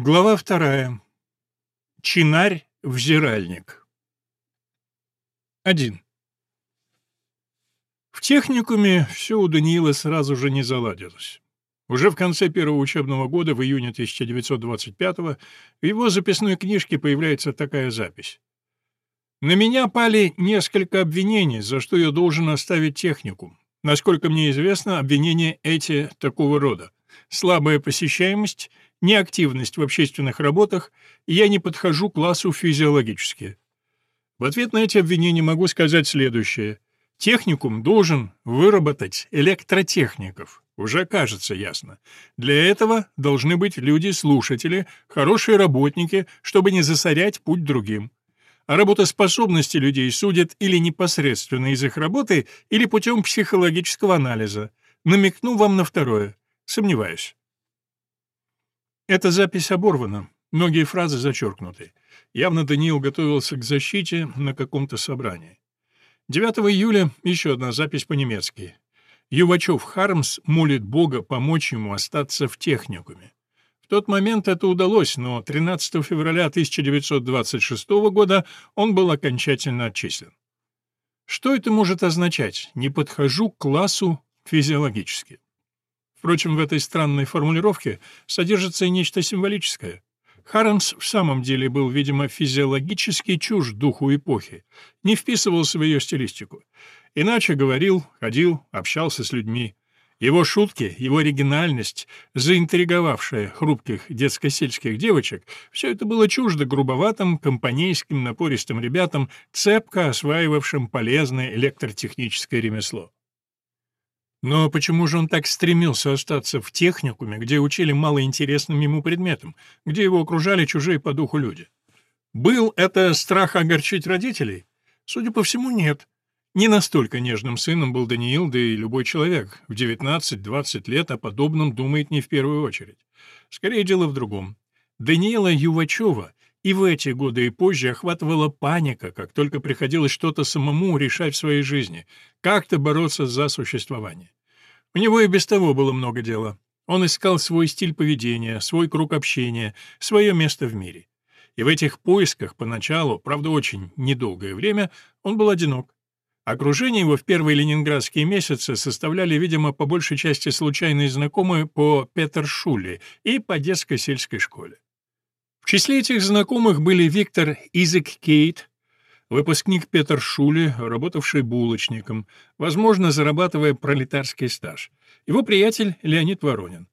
Глава вторая. Чинарь-взиральник. 1. В техникуме все у Даниила сразу же не заладилось. Уже в конце первого учебного года, в июне 1925-го, в его записной книжке появляется такая запись. «На меня пали несколько обвинений, за что я должен оставить техникум. Насколько мне известно, обвинения эти такого рода. Слабая посещаемость — неактивность в общественных работах, и я не подхожу к классу физиологически. В ответ на эти обвинения могу сказать следующее. Техникум должен выработать электротехников. Уже кажется ясно. Для этого должны быть люди-слушатели, хорошие работники, чтобы не засорять путь другим. А работоспособности людей судят или непосредственно из их работы, или путем психологического анализа. Намекну вам на второе. Сомневаюсь. Эта запись оборвана, многие фразы зачеркнуты. Явно Даниил готовился к защите на каком-то собрании. 9 июля еще одна запись по-немецки. Ювачев Хармс молит Бога помочь ему остаться в техникуме. В тот момент это удалось, но 13 февраля 1926 года он был окончательно отчислен. Что это может означать? Не подхожу к классу физиологически. Впрочем, в этой странной формулировке содержится и нечто символическое. Хармс в самом деле был, видимо, физиологически чужд духу эпохи, не вписывался в ее стилистику. Иначе говорил, ходил, общался с людьми. Его шутки, его оригинальность, заинтриговавшая хрупких детско-сельских девочек, все это было чуждо грубоватым, компанейским, напористым ребятам, цепко осваивавшим полезное электротехническое ремесло. Но почему же он так стремился остаться в техникуме, где учили малоинтересным ему предметам, где его окружали чужие по духу люди? Был это страх огорчить родителей? Судя по всему, нет. Не настолько нежным сыном был Даниил, да и любой человек в 19-20 лет о подобном думает не в первую очередь. Скорее дело в другом. Даниила Ювачева и в эти годы и позже охватывала паника, как только приходилось что-то самому решать в своей жизни, как-то бороться за существование. У него и без того было много дела. Он искал свой стиль поведения, свой круг общения, свое место в мире. И в этих поисках поначалу, правда очень недолгое время, он был одинок. Окружение его в первые ленинградские месяцы составляли, видимо, по большей части случайные знакомые по Петершуле и по детской сельской школе. Числе этих знакомых были Виктор Изек Кейт, выпускник Петр Шуле, работавший булочником, возможно, зарабатывая пролетарский стаж, его приятель Леонид Воронин.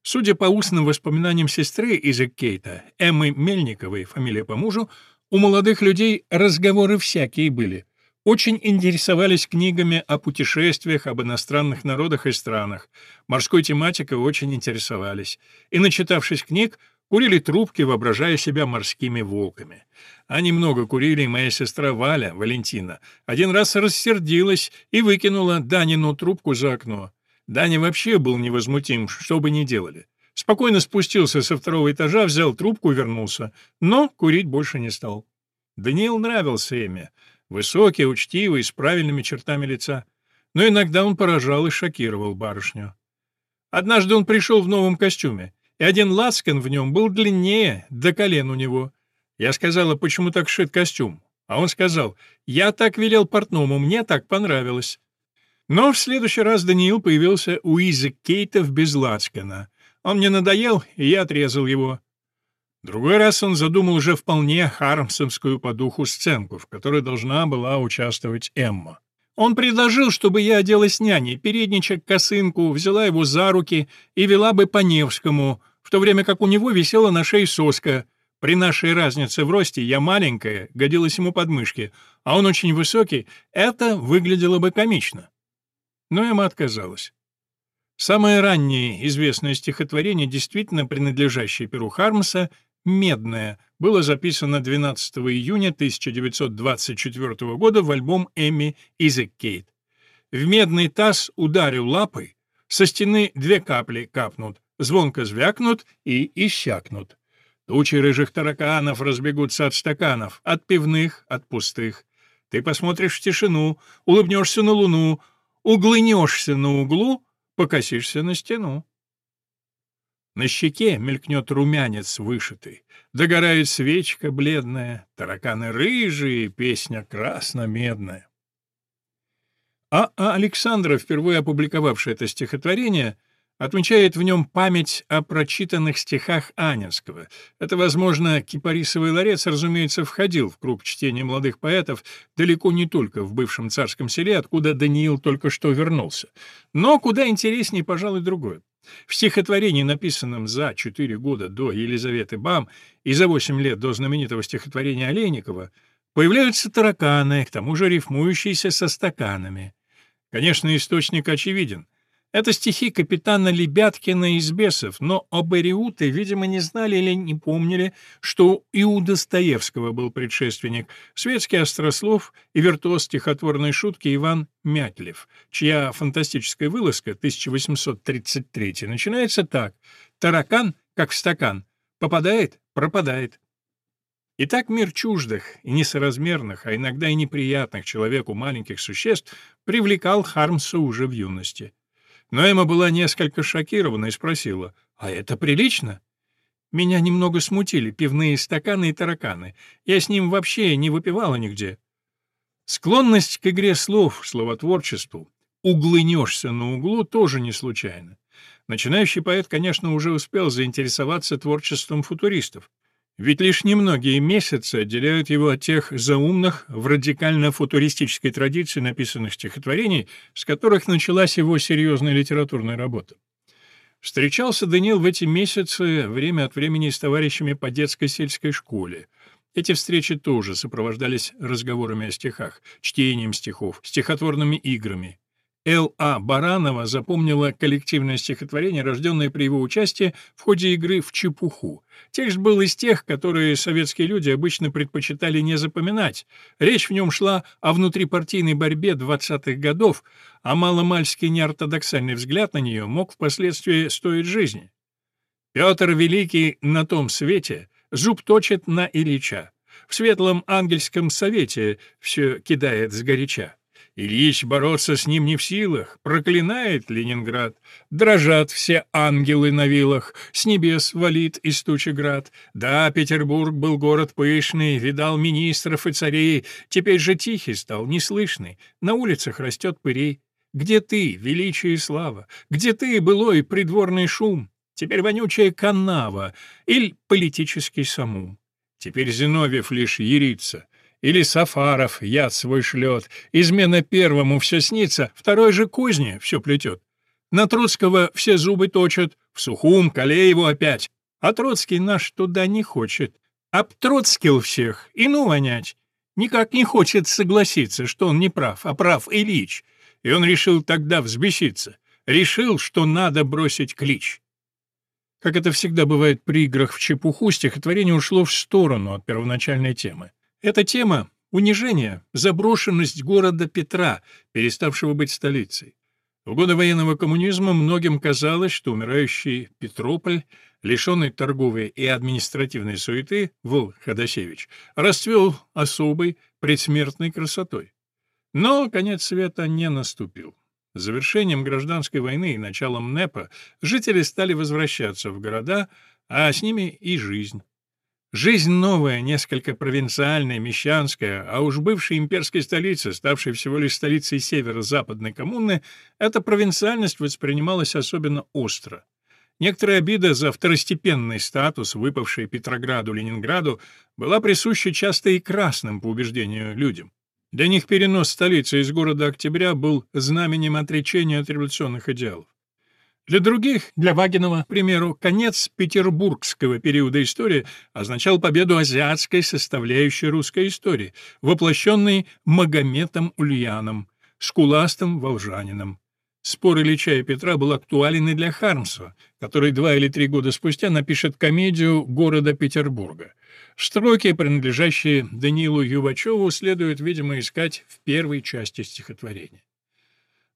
Судя по устным воспоминаниям сестры Изек Кейта, Эммы Мельниковой, фамилия по мужу, у молодых людей разговоры всякие были. Очень интересовались книгами о путешествиях, об иностранных народах и странах. Морской тематикой очень интересовались. И, начитавшись книг, Курили трубки, воображая себя морскими волками. Они много курили, и моя сестра Валя, Валентина, один раз рассердилась и выкинула Данину трубку за окно. Даня вообще был невозмутим, что бы ни делали. Спокойно спустился со второго этажа, взял трубку и вернулся, но курить больше не стал. Даниил нравился Эме. Высокий, учтивый, с правильными чертами лица. Но иногда он поражал и шокировал барышню. Однажды он пришел в новом костюме и один лацкан в нем был длиннее, до колен у него. Я сказала, почему так шит костюм? А он сказал, я так велел портному, мне так понравилось. Но в следующий раз Даниил появился у Изы Кейтов без лацкана. Он мне надоел, и я отрезал его. Другой раз он задумал уже вполне хармсовскую по духу сценку, в которой должна была участвовать Эмма. Он предложил, чтобы я оделась няней, передничек, косынку, взяла его за руки и вела бы по Невскому, в то время как у него висела на шее соска. При нашей разнице в росте я маленькая, годилась ему под мышки, а он очень высокий, это выглядело бы комично. Но Эмма отказалась. Самое раннее известное стихотворение, действительно принадлежащее Перу Хармса, «Медная», было записано 12 июня 1924 года в альбом Эми Изек Кейт. В медный таз ударил лапой, со стены две капли капнут, звонко звякнут и исчакнут. Тучи рыжих тараканов разбегутся от стаканов, от пивных, от пустых. Ты посмотришь в тишину, улыбнешься на луну, углынешься на углу, покосишься на стену. На щеке мелькнет румянец вышитый, догорает свечка бледная, тараканы рыжие, песня красно-медная. А. А. Александров, впервые опубликовавший это стихотворение, отмечает в нем память о прочитанных стихах Анинского. Это, возможно, Кипарисовый ларец, разумеется, входил в круг чтения молодых поэтов далеко не только в бывшем царском селе, откуда Даниил только что вернулся. Но куда интереснее, пожалуй, другое. В стихотворении, написанном за четыре года до Елизаветы Бам и за восемь лет до знаменитого стихотворения Олейникова, появляются тараканы, к тому же рифмующиеся со стаканами. Конечно, источник очевиден. Это стихи капитана Лебяткина из «Бесов», но об Эриуте, видимо, не знали или не помнили, что и у Достоевского был предшественник, светский острослов и виртуоз стихотворной шутки Иван Мятлев, чья фантастическая вылазка 1833 начинается так «Таракан, как в стакан, попадает, пропадает». Итак, мир чуждых и несоразмерных, а иногда и неприятных человеку маленьких существ привлекал Хармса уже в юности. Но Эмма была несколько шокирована и спросила, «А это прилично?» Меня немного смутили пивные стаканы и тараканы. Я с ним вообще не выпивала нигде. Склонность к игре слов, словотворчеству, углынешься на углу тоже не случайно. Начинающий поэт, конечно, уже успел заинтересоваться творчеством футуристов. Ведь лишь немногие месяцы отделяют его от тех заумных, в радикально-футуристической традиции написанных стихотворений, с которых началась его серьезная литературная работа. Встречался Даниил в эти месяцы время от времени с товарищами по детской сельской школе. Эти встречи тоже сопровождались разговорами о стихах, чтением стихов, стихотворными играми, Л.А. Баранова запомнила коллективное стихотворение, рожденное при его участии в ходе игры в чепуху. Текст был из тех, которые советские люди обычно предпочитали не запоминать. Речь в нем шла о внутрипартийной борьбе 20-х годов, а маломальский неортодоксальный взгляд на нее мог впоследствии стоить жизни. Петр Великий на том свете зуб точит на Ильича. В светлом ангельском совете все кидает сгоряча. Ильич бороться с ним не в силах, проклинает Ленинград. Дрожат все ангелы на вилах, с небес валит из тучи град. Да, Петербург был город пышный, видал министров и царей, теперь же тихий стал, неслышный, на улицах растет пырей. Где ты, величие и слава? Где ты, былой придворный шум? Теперь вонючая канава или политический самум. Теперь Зиновьев лишь ерится. Или Сафаров яд свой шлет. Измена первому все снится, второй же кузне все плетет. На Троцкого все зубы точат, в Сухум, Калееву опять. А Троцкий наш туда не хочет. Обтроцкил всех, и ну вонять. Никак не хочет согласиться, что он не прав, а прав Ильич. И он решил тогда взбеситься. Решил, что надо бросить клич. Как это всегда бывает при играх в чепуху, стихотворение ушло в сторону от первоначальной темы. Эта тема — унижение, заброшенность города Петра, переставшего быть столицей. В годы военного коммунизма многим казалось, что умирающий Петрополь, лишенный торговой и административной суеты, Вол Ходосевич, расцвел особой предсмертной красотой. Но конец света не наступил. С завершением гражданской войны и началом НЭПа жители стали возвращаться в города, а с ними и жизнь. Жизнь новая, несколько провинциальная, мещанская, а уж бывшей имперской столицы, ставшей всего лишь столицей северо-западной коммуны, эта провинциальность воспринималась особенно остро. Некоторая обида за второстепенный статус, выпавший Петрограду-Ленинграду, была присуща часто и красным, по убеждению, людям. Для них перенос столицы из города Октября был знаменем отречения от революционных идеалов. Для других, для Вагинова, к примеру, конец петербургского периода истории означал победу азиатской составляющей русской истории, воплощенной Магометом Ульяном, скуластым волжанином. Спор Ильича и Петра был актуален и для Хармса, который два или три года спустя напишет комедию «Города Петербурга». Строки, принадлежащие Данилу Ювачеву, следует, видимо, искать в первой части стихотворения.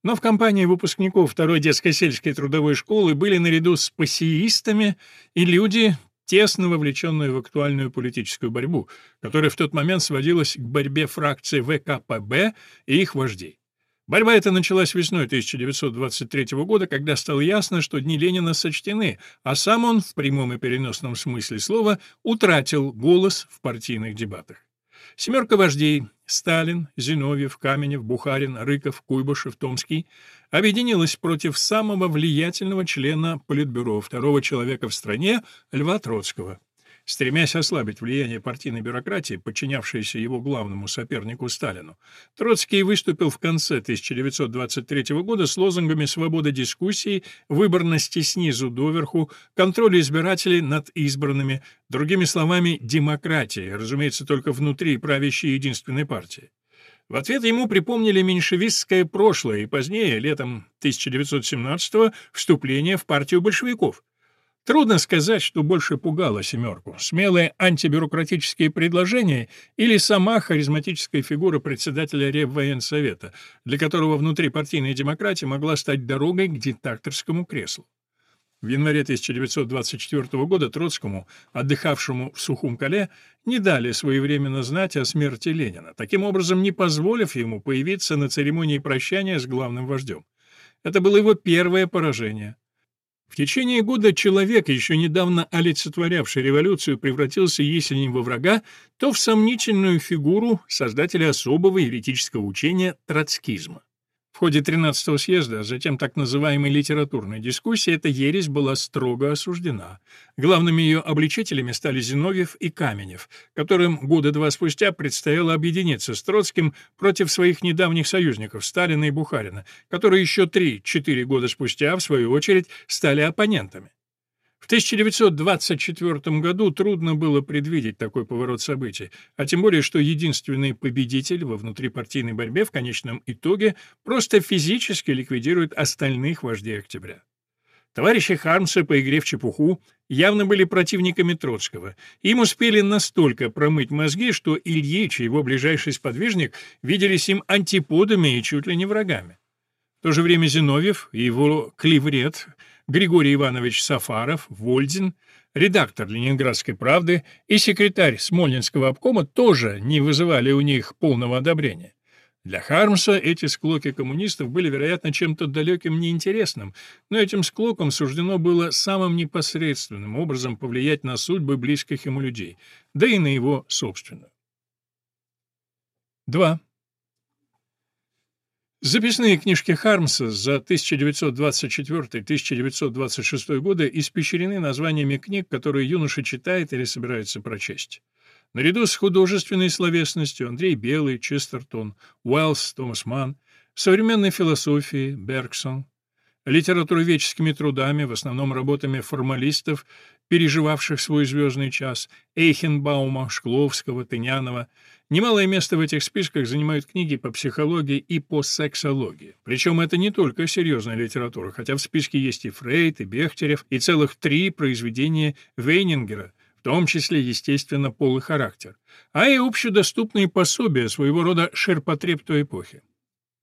Но в компании выпускников второй детской сельской трудовой школы были наряду с пассиистами и люди, тесно вовлеченные в актуальную политическую борьбу, которая в тот момент сводилась к борьбе фракций ВКПБ и их вождей. Борьба эта началась весной 1923 года, когда стало ясно, что дни Ленина сочтены, а сам он, в прямом и переносном смысле слова, утратил голос в партийных дебатах. Семерка вождей — Сталин, Зиновьев, Каменев, Бухарин, Рыков, Куйбышев, Томский — объединилась против самого влиятельного члена Политбюро, второго человека в стране, Льва Троцкого. Стремясь ослабить влияние партийной бюрократии, подчинявшейся его главному сопернику Сталину, Троцкий выступил в конце 1923 года с лозунгами «свобода дискуссии», «выборности снизу доверху», «контроля избирателей над избранными», другими словами, «демократии», разумеется, только внутри правящей единственной партии. В ответ ему припомнили меньшевистское прошлое и позднее, летом 1917-го, вступление в партию большевиков. Трудно сказать, что больше пугало «семерку» — смелые антибюрократические предложения или сама харизматическая фигура председателя Реввоенсовета, для которого внутрипартийная демократия могла стать дорогой к диктаторскому креслу. В январе 1924 года Троцкому, отдыхавшему в Сухум-Кале, не дали своевременно знать о смерти Ленина, таким образом не позволив ему появиться на церемонии прощания с главным вождем. Это было его первое поражение. В течение года человек, еще недавно олицетворявший революцию, превратился, если не во врага, то в сомнительную фигуру создателя особого еретического учения троцкизма. В ходе 13-го съезда, а затем так называемой литературной дискуссии, эта ересь была строго осуждена. Главными ее обличителями стали Зиновьев и Каменев, которым года два спустя предстояло объединиться с Троцким против своих недавних союзников Сталина и Бухарина, которые еще 3-4 года спустя, в свою очередь, стали оппонентами. В 1924 году трудно было предвидеть такой поворот событий, а тем более, что единственный победитель во внутрипартийной борьбе в конечном итоге просто физически ликвидирует остальных вождей октября. Товарищи Хармса по игре в чепуху явно были противниками Троцкого. Им успели настолько промыть мозги, что Ильич и его ближайший сподвижник виделись им антиподами и чуть ли не врагами. В то же время Зиновьев и его клеврет Григорий Иванович Сафаров, Вольдин, редактор «Ленинградской правды» и секретарь Смольнинского обкома тоже не вызывали у них полного одобрения. Для Хармса эти склоки коммунистов были, вероятно, чем-то далеким неинтересным, но этим склокам суждено было самым непосредственным образом повлиять на судьбы близких ему людей, да и на его собственную. 2. Записные книжки Хармса за 1924-1926 годы испещрены названиями книг, которые юноша читает или собирается прочесть. Наряду с художественной словесностью Андрей Белый, Честертон, Уэллс, Томас Манн, современной философией Бергсон, литературоведческими трудами, в основном работами формалистов, переживавших свой звездный час, Эйхенбаума, Шкловского, Тынянова, Немалое место в этих списках занимают книги по психологии и по сексологии. Причем это не только серьезная литература, хотя в списке есть и Фрейд, и Бехтерев, и целых три произведения Вейнингера, в том числе, естественно, пол и характер, а и общедоступные пособия, своего рода ширпотреб той эпохи.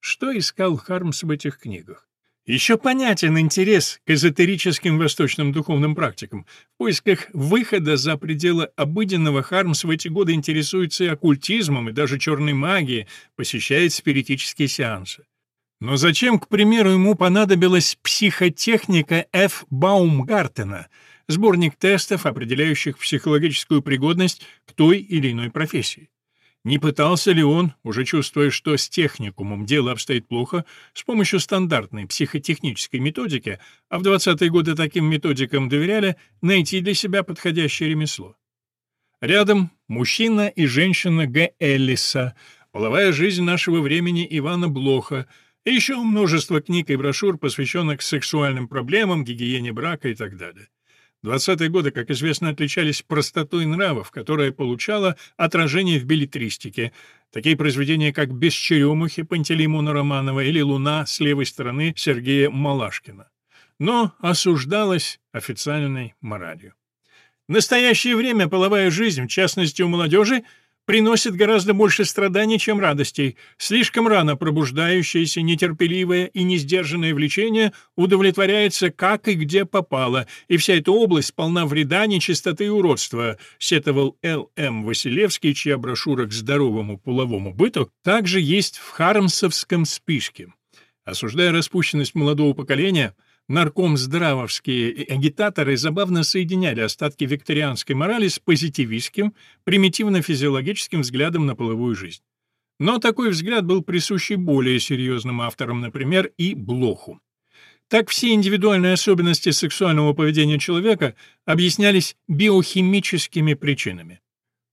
Что искал Хармс в этих книгах? Еще понятен интерес к эзотерическим восточным духовным практикам. В поисках выхода за пределы обыденного Хармс в эти годы интересуется и оккультизмом, и даже черной магией, посещает спиритические сеансы. Но зачем, к примеру, ему понадобилась психотехника Ф. Баумгартена, сборник тестов, определяющих психологическую пригодность к той или иной профессии? Не пытался ли он, уже чувствуя, что с техникумом дело обстоит плохо, с помощью стандартной психотехнической методики, а в 20-е годы таким методикам доверяли, найти для себя подходящее ремесло? Рядом мужчина и женщина Г. Эллиса, половая жизнь нашего времени Ивана Блоха, и еще множество книг и брошюр, посвященных сексуальным проблемам, гигиене брака и так далее. Двадцатые годы, как известно, отличались простотой нравов, которая получала отражение в билетристике. Такие произведения, как «Без черемухи» Пантелеймона Романова или «Луна» с левой стороны Сергея Малашкина. Но осуждалась официальной моралью. В настоящее время половая жизнь, в частности у молодежи, приносит гораздо больше страданий, чем радостей. Слишком рано пробуждающееся, нетерпеливое и несдержанное влечение удовлетворяется как и где попало, и вся эта область полна вреда, нечистоты и уродства, сетовал Л. М. Василевский, чья брошюра к здоровому половому быту также есть в Хармсовском списке. Осуждая распущенность молодого поколения, наркомздравовские агитаторы забавно соединяли остатки викторианской морали с позитивистским, примитивно-физиологическим взглядом на половую жизнь. Но такой взгляд был присущий более серьезным авторам, например, и Блоху. Так все индивидуальные особенности сексуального поведения человека объяснялись биохимическими причинами.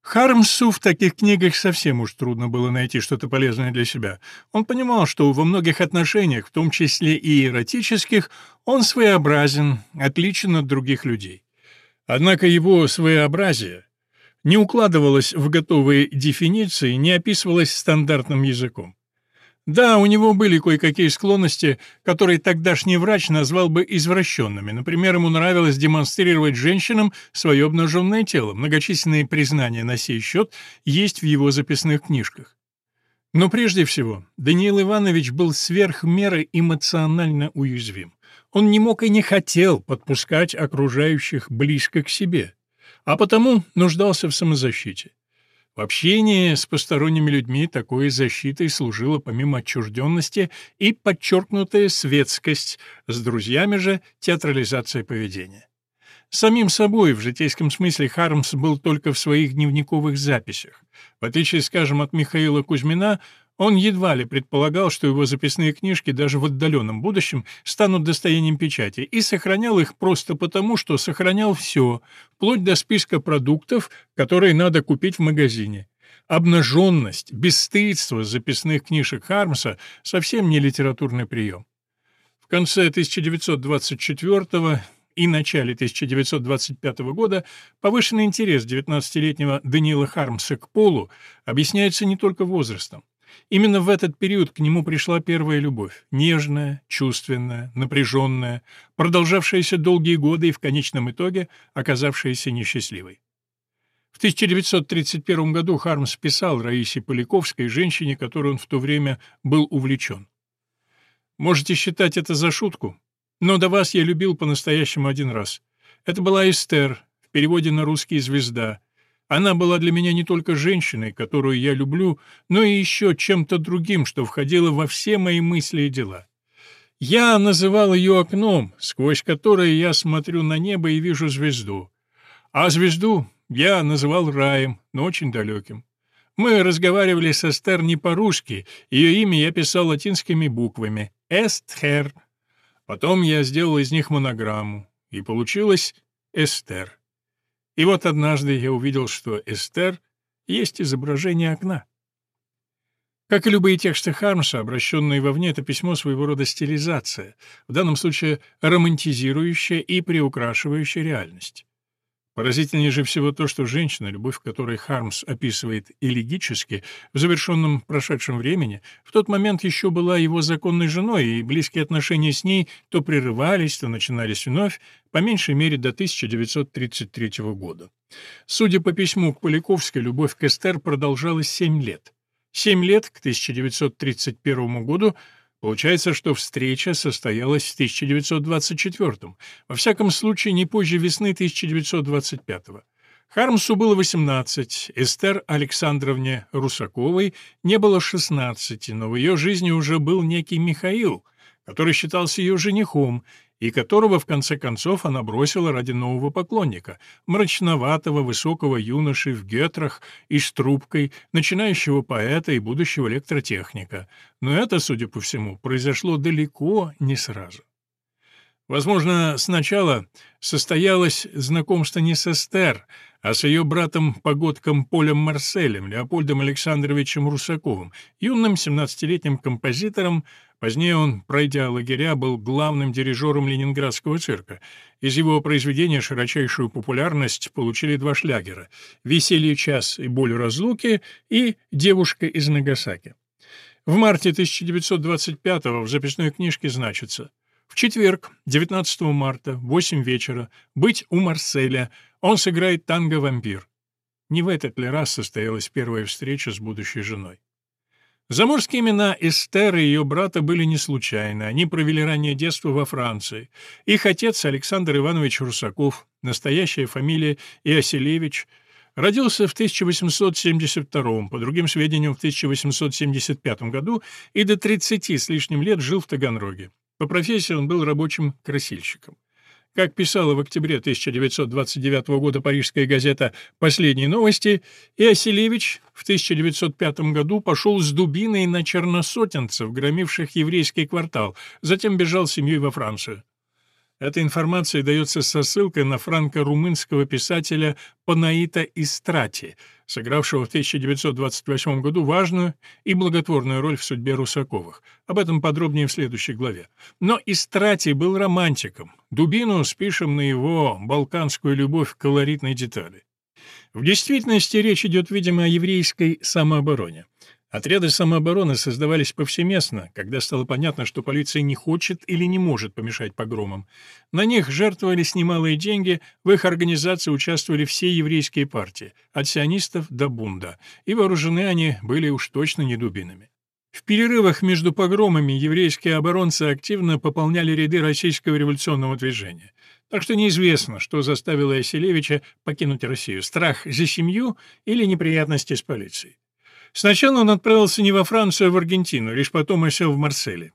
Хармсу в таких книгах совсем уж трудно было найти что-то полезное для себя. Он понимал, что во многих отношениях, в том числе и эротических, он своеобразен, отличен от других людей. Однако его своеобразие не укладывалось в готовые дефиниции, не описывалось стандартным языком. Да, у него были кое-какие склонности, которые тогдашний врач назвал бы извращенными. Например, ему нравилось демонстрировать женщинам свое обнаженное тело. Многочисленные признания на сей счет есть в его записных книжках. Но прежде всего, Даниил Иванович был сверх меры эмоционально уязвим. Он не мог и не хотел подпускать окружающих близко к себе, а потому нуждался в самозащите. В общении с посторонними людьми такой защитой служила помимо отчужденности и подчеркнутая светскость, с друзьями же театрализация поведения. Самим собой в житейском смысле Хармс был только в своих дневниковых записях. В отличие, скажем, от Михаила Кузьмина, он едва ли предполагал, что его записные книжки даже в отдаленном будущем станут достоянием печати, и сохранял их просто потому, что сохранял все, вплоть до списка продуктов, которые надо купить в магазине. Обнаженность, бесстыдство записных книжек Хармса — совсем не литературный прием. В конце 1924 и начале 1925 года повышенный интерес 19-летнего Даниила Хармса к полу объясняется не только возрастом. Именно в этот период к нему пришла первая любовь, нежная, чувственная, напряженная, продолжавшаяся долгие годы и в конечном итоге оказавшаяся несчастливой. В 1931 году Хармс писал Раисе Поляковской, женщине, которой он в то время был увлечен. «Можете считать это за шутку, но до вас я любил по-настоящему один раз. Это была Эстер, в переводе на русский «звезда», она была для меня не только женщиной, которую я люблю, но и еще чем-то другим, что входило во все мои мысли и дела. Я называл ее окном, сквозь которое я смотрю на небо и вижу звезду. А звезду я называл раем, но очень далеким. Мы разговаривали с Эстер не по-русски, ее имя я писал латинскими буквами «Эстхер». Потом я сделал из них монограмму, и получилось «Эстер». И вот однажды я увидел, что Эстер есть изображение окна. Как и любые тексты Хармса, обращенные вовне, это письмо своего рода стилизация, в данном случае романтизирующая и приукрашивающая реальность. Поразительнее же всего то, что женщина, любовь которой Хармс описывает элегически, в завершенном прошедшем времени, в тот момент еще была его законной женой, и близкие отношения с ней то прерывались, то начинались вновь, по меньшей мере до 1933 года. Судя по письму к Поляковской, любовь к Эстер продолжалась семь лет. Семь лет к 1931 году — Получается, что встреча состоялась в 1924 во всяком случае не позже весны 1925 -го. Хармсу было 18, Эстер Александровне Русаковой не было 16, но в ее жизни уже был некий Михаил, который считался ее женихом, и которого, в конце концов, она бросила ради нового поклонника, мрачноватого высокого юноши в гетрах и с трубкой, начинающего поэта и будущего электротехника. Но это, судя по всему, произошло далеко не сразу. Возможно, сначала состоялось знакомство не с Эстер, а с ее братом-погодком Полем Марселем, Леопольдом Александровичем Русаковым, юным 17-летним композитором, Позднее он, пройдя лагеря, был главным дирижером Ленинградского цирка. Из его произведения широчайшую популярность получили два шлягера «Веселье час и боль разлуки» и «Девушка из Нагасаки». В марте 1925 в записной книжке значится «В четверг, 19 марта, 8 вечера, быть у Марселя, он сыграет танго «Вампир». не в этот ли раз состоялась первая встреча с будущей женой. Заморские имена Эстер и ее брата были не случайны. Они провели раннее детство во Франции. Их отец Александр Иванович Русаков, настоящая фамилия Иоселевич, родился в 1872, по другим сведениям, в 1875 году и до 30 с лишним лет жил в Таганроге. По профессии он был рабочим красильщиком. Как писала в октябре 1929 года парижская газета «Последние новости», Иоселевич в 1905 году пошел с дубиной на черносотенцев, громивших еврейский квартал, затем бежал с семьей во Францию. Эта информация дается со ссылкой на франко-румынского писателя Панаита Истрати, сыгравшего в 1928 году важную и благотворную роль в судьбе Русаковых. Об этом подробнее в следующей главе. Но Истрати был романтиком. Дубину спишем на его балканскую любовь колоритной детали. В действительности речь идет, видимо, о еврейской самообороне. Отряды самообороны создавались повсеместно, когда стало понятно, что полиция не хочет или не может помешать погромам. На них жертвовались немалые деньги, в их организации участвовали все еврейские партии, от сионистов до бунда, и вооружены они были уж точно не дубинами. В перерывах между погромами еврейские оборонцы активно пополняли ряды российского революционного движения. Так что неизвестно, что заставило Яселевича покинуть Россию – страх за семью или неприятности с полицией. Сначала он отправился не во Францию, а в Аргентину, лишь потом осел в Марселе.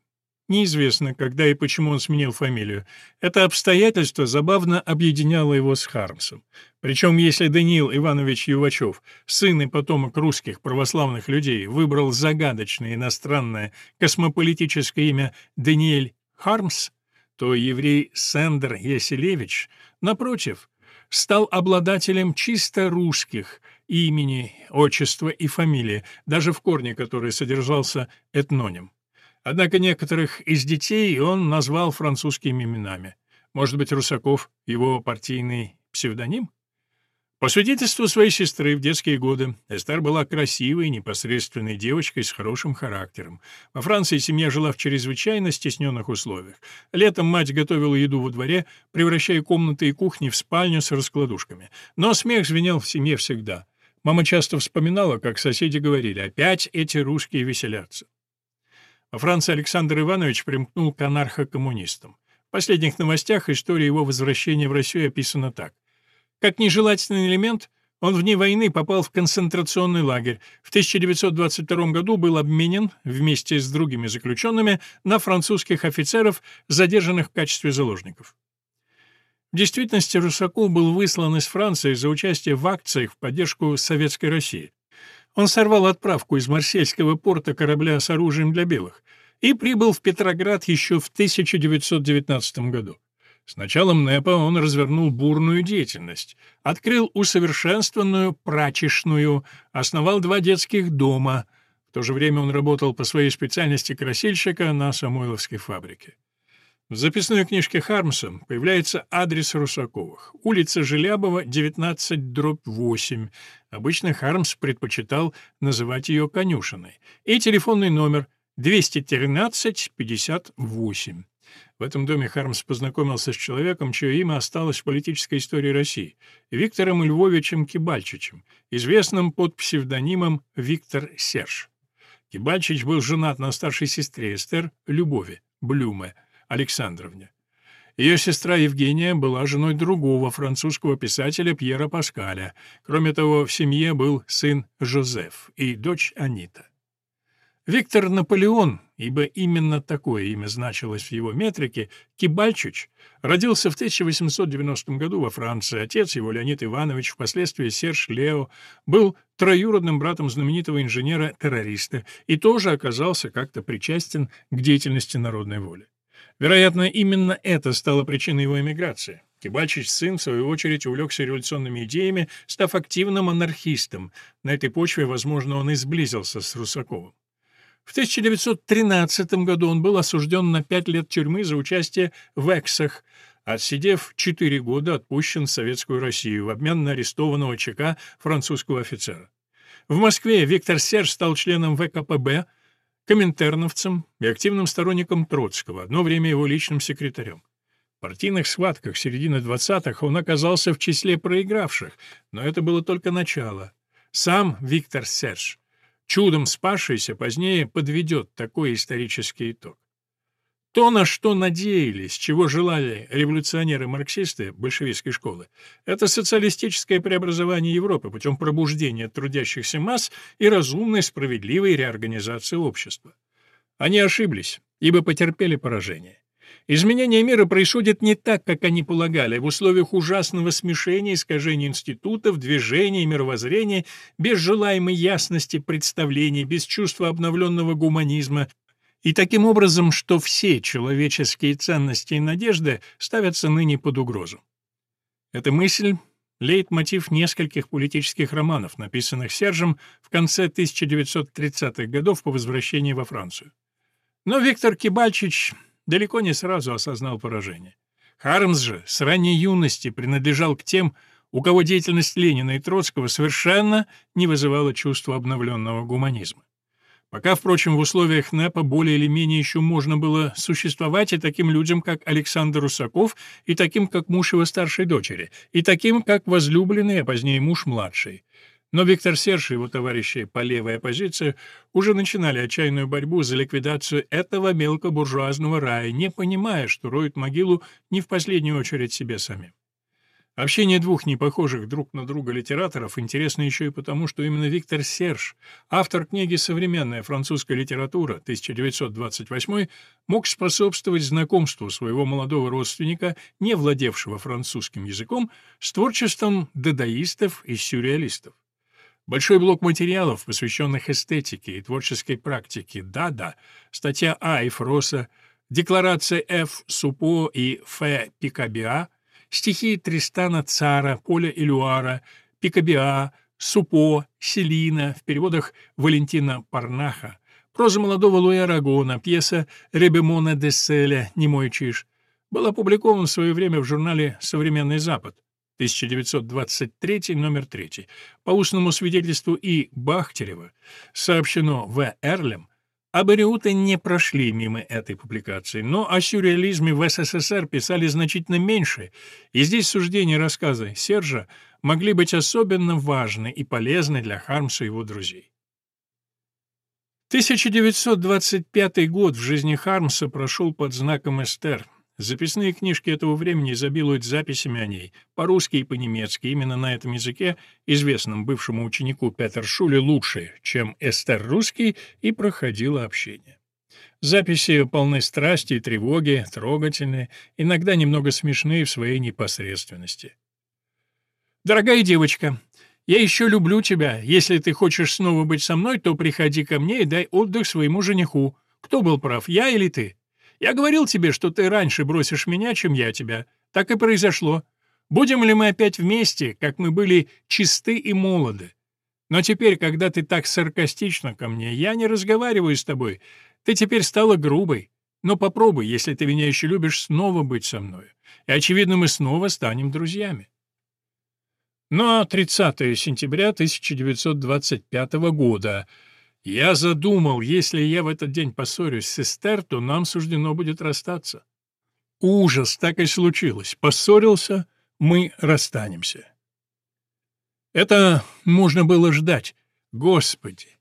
Неизвестно, когда и почему он сменил фамилию. Это обстоятельство забавно объединяло его с Хармсом. Причем, если Даниил Иванович Ювачев, сын и потомок русских православных людей, выбрал загадочное иностранное космополитическое имя Даниэль Хармс, то еврей Сендер Яселевич, напротив, стал обладателем чисто русских – имени, отчества и фамилии, даже в корне которой содержался этноним. Однако некоторых из детей он назвал французскими именами. Может быть, Русаков — его партийный псевдоним? По свидетельству своей сестры в детские годы Эстер была красивой, непосредственной девочкой с хорошим характером. Во Франции семья жила в чрезвычайно стесненных условиях. Летом мать готовила еду во дворе, превращая комнаты и кухни в спальню с раскладушками. Но смех звенел в семье всегда. Мама часто вспоминала, как соседи говорили, опять эти русские веселятся. Во Франции Александр Иванович примкнул к анархо-коммунистам. В последних новостях история его возвращения в Россию описана так. Как нежелательный элемент, он вне войны попал в концентрационный лагерь. В 1922 году был обменен вместе с другими заключенными на французских офицеров, задержанных в качестве заложников. В действительности Русаков был выслан из Франции за участие в акциях в поддержку Советской России. Он сорвал отправку из Марсельского порта корабля с оружием для белых и прибыл в Петроград еще в 1919 году. С началом НЭПа он развернул бурную деятельность, открыл усовершенствованную прачечную, основал два детских дома. В то же время он работал по своей специальности красильщика на Самойловской фабрике. В записной книжке Хармса появляется адрес Русаковых. Улица Желябова, 19, дробь 8. Обычно Хармс предпочитал называть ее конюшиной. И телефонный номер 213-58. В этом доме Хармс познакомился с человеком, чье имя осталось в политической истории России, Виктором Львовичем Кибальчичем, известным под псевдонимом Виктор Серж. Кибальчич был женат на старшей сестре Эстер Любови, Блюме, Александровне. Ее сестра Евгения была женой другого французского писателя Пьера Паскаля. Кроме того, в семье был сын Жозеф и дочь Анита. Виктор Наполеон, ибо именно такое имя значилось в его метрике, Кибальчич, родился в 1890 году во Франции. Отец его, Леонид Иванович, впоследствии Серж Лео, был троюродным братом знаменитого инженера-террориста и тоже оказался как-то причастен к деятельности народной воли. Вероятно, именно это стало причиной его эмиграции. Кибальчич сын, в свою очередь, увлекся революционными идеями, став активным анархистом. На этой почве, возможно, он и сблизился с Русаковым. В 1913 году он был осужден на пять лет тюрьмы за участие в «Эксах», отсидев четыре года, отпущен в Советскую Россию в обмен на арестованного ЧК французского офицера. В Москве Виктор Серж стал членом ВКПБ, коминтерновцем и активным сторонником Троцкого, одно время его личным секретарем. В партийных схватках середины 20-х он оказался в числе проигравших, но это было только начало. Сам Виктор Серж, чудом спасшийся, позднее подведет такой исторический итог. То, на что надеялись, чего желали революционеры-марксисты большевистской школы, это социалистическое преобразование Европы путем пробуждения трудящихся масс и разумной справедливой реорганизации общества. Они ошиблись, ибо потерпели поражение. Изменение мира происходит не так, как они полагали, в условиях ужасного смешения, искажения институтов, движений, мировоззрения, без желаемой ясности представлений, без чувства обновленного гуманизма, и таким образом, что все человеческие ценности и надежды ставятся ныне под угрозу. Эта мысль — лейтмотив нескольких политических романов, написанных Сержем в конце 1930-х годов по возвращении во Францию. Но Виктор Кибальчич далеко не сразу осознал поражение. Хармс же с ранней юности принадлежал к тем, у кого деятельность Ленина и Троцкого совершенно не вызывала чувства обновленного гуманизма. Пока, впрочем, в условиях НЭПа более или менее еще можно было существовать и таким людям, как Александр Русаков, и таким, как муж его старшей дочери, и таким, как возлюбленный, а позднее муж младший. Но Виктор Серж и его товарищи по левой оппозиции уже начинали отчаянную борьбу за ликвидацию этого мелкобуржуазного рая, не понимая, что роют могилу не в последнюю очередь себе самим. Общение двух непохожих друг на друга литераторов интересно еще и потому, что именно Виктор Серж, автор книги «Современная французская литература» 1928, мог способствовать знакомству своего молодого родственника, не владевшего французским языком, с творчеством дадаистов и сюрреалистов. Большой блок материалов, посвященных эстетике и творческой практике «Дада», статья А. и Фроса, декларация Ф. Супо и Ф. Пикабиа, стихи Тристана Цара, Поля Илюара, Пикабиа, Супо, Селина, в переводах Валентина Парнаха, проза молодого Луи Арагона, пьеса Ребемона де Селя «Немой чиж», был опубликован в свое время в журнале «Современный Запад». 1923, номер 3. По устному свидетельству И. Бахтерева сообщено В. Эрлем, Абориуты не прошли мимо этой публикации, но о сюрреализме в СССР писали значительно меньше, и здесь суждения и рассказы Сержа могли быть особенно важны и полезны для Хармса и его друзей. 1925 год в жизни Хармса прошел под знаком Эстер — Записные книжки этого времени изобилуют записями о ней, по-русски и по-немецки. Именно на этом языке, известном бывшему ученику Петер Шуле лучше, чем Эстер русский, и проходило общение. Записи полны страсти и тревоги, трогательные, иногда немного смешные в своей непосредственности. «Дорогая девочка, я еще люблю тебя. Если ты хочешь снова быть со мной, то приходи ко мне и дай отдых своему жениху. Кто был прав, я или ты? Я говорил тебе, что ты раньше бросишь меня, чем я тебя. Так и произошло. Будем ли мы опять вместе, как мы были чисты и молоды? Но теперь, когда ты так саркастично ко мне, я не разговариваю с тобой. Ты теперь стала грубой. Но попробуй, если ты меня еще любишь, снова быть со мной. И, очевидно, мы снова станем друзьями. Но 30 сентября 1925 года я задумал, если я в этот день поссорюсь с Эстер, то нам суждено будет расстаться. Ужас, так и случилось. Поссорился, мы расстанемся. Это можно было ждать. Господи!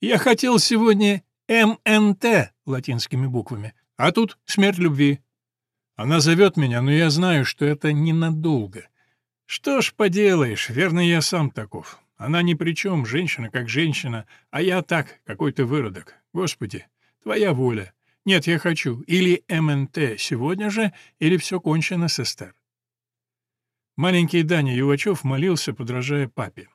Я хотел сегодня МНТ латинскими буквами, а тут смерть любви. Она зовет меня, но я знаю, что это ненадолго. Что ж поделаешь, верно, я сам таков. Она ни при чем, женщина как женщина, а я так, какой-то выродок. Господи, твоя воля. Нет, я хочу. Или МНТ сегодня же, или все кончено с Эстер. Маленький Даня Ювачев молился, подражая папе.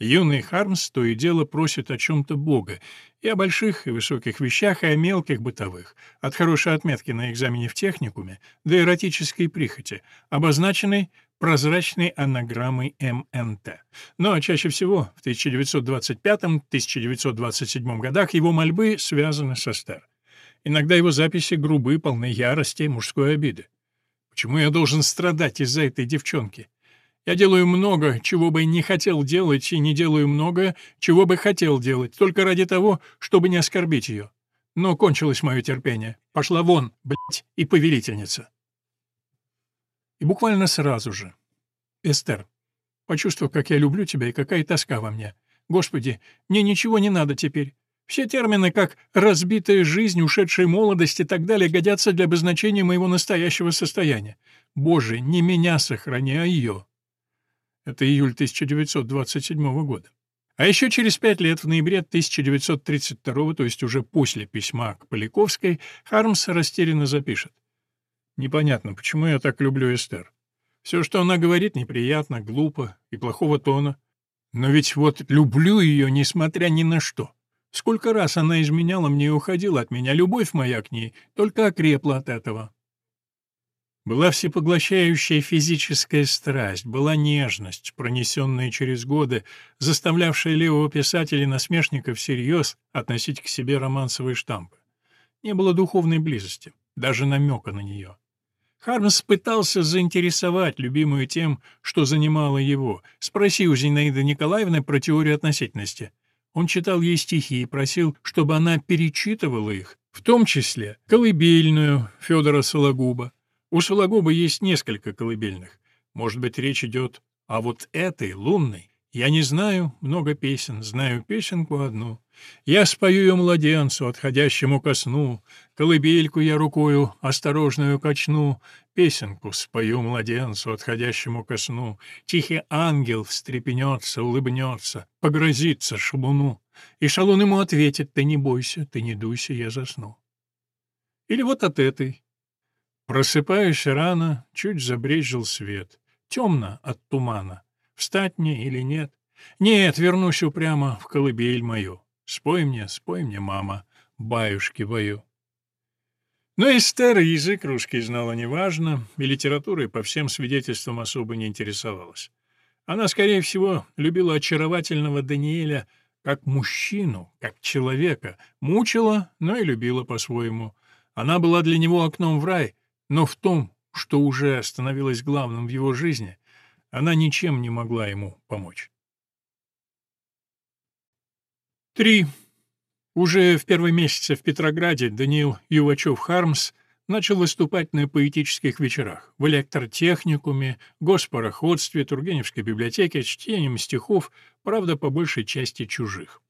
Юный Хармс то и дело просит о чем-то Бога, и о больших и высоких вещах, и о мелких бытовых, от хорошей отметки на экзамене в техникуме до эротической прихоти, обозначенной прозрачной анаграммой МНТ. Но чаще всего в 1925-1927 годах его мольбы связаны со Стер. Иногда его записи грубы, полны ярости и мужской обиды. Почему я должен страдать из-за этой девчонки? Я делаю много, чего бы не хотел делать, и не делаю много, чего бы хотел делать, только ради того, чтобы не оскорбить ее. Но кончилось мое терпение. Пошла вон, блядь, и повелительница. И буквально сразу же. Эстер, почувствовав, как я люблю тебя и какая тоска во мне. Господи, мне ничего не надо теперь. Все термины, как «разбитая жизнь», «ушедшая молодость» и так далее, годятся для обозначения моего настоящего состояния. Боже, не меня сохрани, а ее. Это июль 1927 года. А еще через пять лет, в ноябре 1932, то есть уже после письма к Поляковской, Хармс растерянно запишет. «Непонятно, почему я так люблю Эстер. Все, что она говорит, неприятно, глупо и плохого тона. Но ведь вот люблю ее, несмотря ни на что. Сколько раз она изменяла мне и уходила от меня, любовь моя к ней только окрепла от этого. Была всепоглощающая физическая страсть, была нежность, пронесенная через годы, заставлявшая левого писателя-насмешника всерьез относить к себе романсовые штампы. Не было духовной близости, даже намека на нее. Хармс пытался заинтересовать любимую тем, что занимало его. Спроси у Зинаиды Николаевны про теорию относительности. Он читал ей стихи и просил, чтобы она перечитывала их, в том числе колыбельную Федора Сологуба. У Сологуба есть несколько колыбельных. Может быть, речь идет о вот этой, лунной. Я не знаю много песен, знаю песенку одну. Я спою ее младенцу, отходящему ко сну, Колыбельку я рукою осторожную качну, Песенку спою младенцу, отходящему ко сну. Тихий ангел встрепенется, улыбнется, Погрозится шалуну, И шалун ему ответит, ты не бойся, ты не дуйся, я засну. Или вот от этой, Просыпаюсь рано, чуть забрежил свет. Темно от тумана. Встать мне или нет? Нет, вернусь упрямо в колыбель мою. Спой мне, спой мне, мама, баюшки бою. Но и старый язык русский знала неважно, и литературой по всем свидетельствам особо не интересовалась. Она, скорее всего, любила очаровательного Даниэля как мужчину, как человека, мучила, но и любила по-своему. Она была для него окном в рай, но в том, что уже становилось главным в его жизни, она ничем не могла ему помочь. 3. Уже в первые месяцы в Петрограде Даниил Ювачев-Хармс начал выступать на поэтических вечерах в электротехникуме, госпароходстве, Тургеневской библиотеке, чтением стихов, правда, по большей части чужих.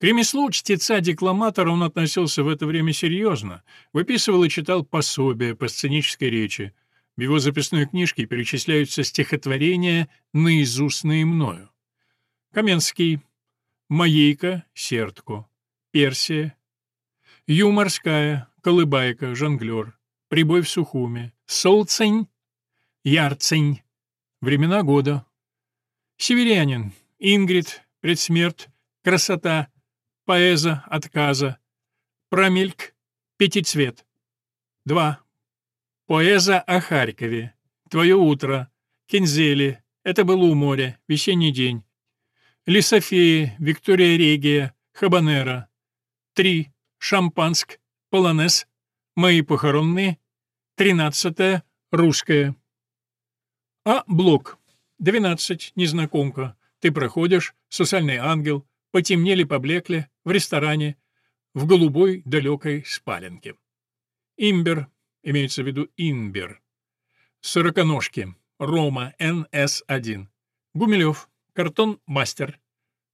К ремеслу чтеца-декламатора он относился в это время серьезно, выписывал и читал пособия по сценической речи. В его записной книжке перечисляются стихотворения, наизустные мною. Каменский, Маейка, Сертко, Персия, Юморская, Колыбайка, Жонглер, Прибой в Сухуме, Солцень, Ярцень, Времена года, Северянин, Ингрид, Предсмерть, Красота, Поэза отказа. Промельк. Пятицвет. 2. Поэза о Харькове. Твое утро. Кензели. Это было у моря. Весенний день. Лисофеи. Виктория Регия. Хабанера. 3. Шампанск. Полонез. Мои похоронные. 13. Русская. А. Блок. 12. Незнакомка. Ты проходишь. Сусальный ангел. Потемнели, поблекли в ресторане, в голубой далекой спаленке. Имбер, имеется в виду имбер. Сороконожки, Рома, НС-1. Гумилев, картон мастер.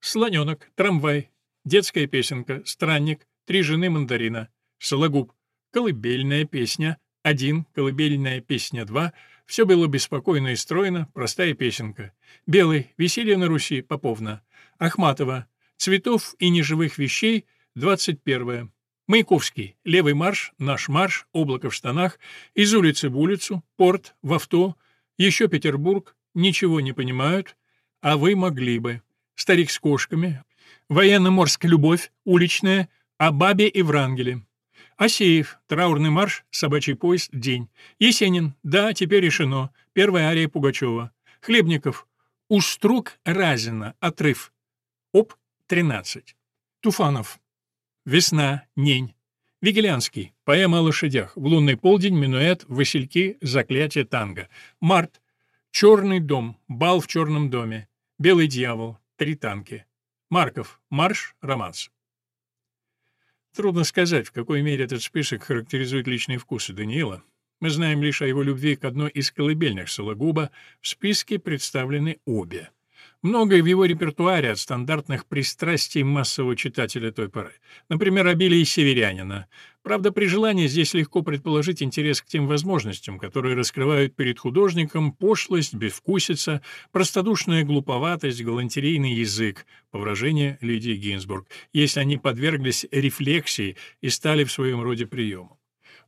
Слоненок, трамвай, детская песенка, странник, три жены мандарина. Сологуб, колыбельная песня, один, колыбельная песня два. Все было беспокойно и стройно, простая песенка. Белый, веселье на Руси, Поповна. Ахматова, Цветов и неживых вещей, 21. Маяковский. Левый марш, наш марш, облако в штанах, из улицы в улицу, порт, в авто, еще Петербург, ничего не понимают, а вы могли бы. Старик с кошками, военно-морская любовь, уличная, о бабе и врангеле. Асеев, траурный марш, собачий поезд, день. Есенин, да, теперь решено, первая ария Пугачева. Хлебников, у Разина, отрыв. Оп, 13. Туфанов. Весна, Нень. Вигелянский. Поэма о лошадях. В лунный полдень, минуэт, Васильки, заклятие танго. Март. Черный дом. Бал в черном доме. Белый дьявол. Три танки. Марков. Марш. Романс. Трудно сказать, в какой мере этот список характеризует личные вкусы Даниила. Мы знаем лишь о его любви к одной из колыбельных Сологуба, в списке представлены обе. Многое в его репертуаре от стандартных пристрастий массового читателя той поры. Например, обилие северянина. Правда, при желании здесь легко предположить интерес к тем возможностям, которые раскрывают перед художником пошлость, безвкусица, простодушная глуповатость, галантерейный язык, по выражению Лидии Гинзбург, если они подверглись рефлексии и стали в своем роде приемом.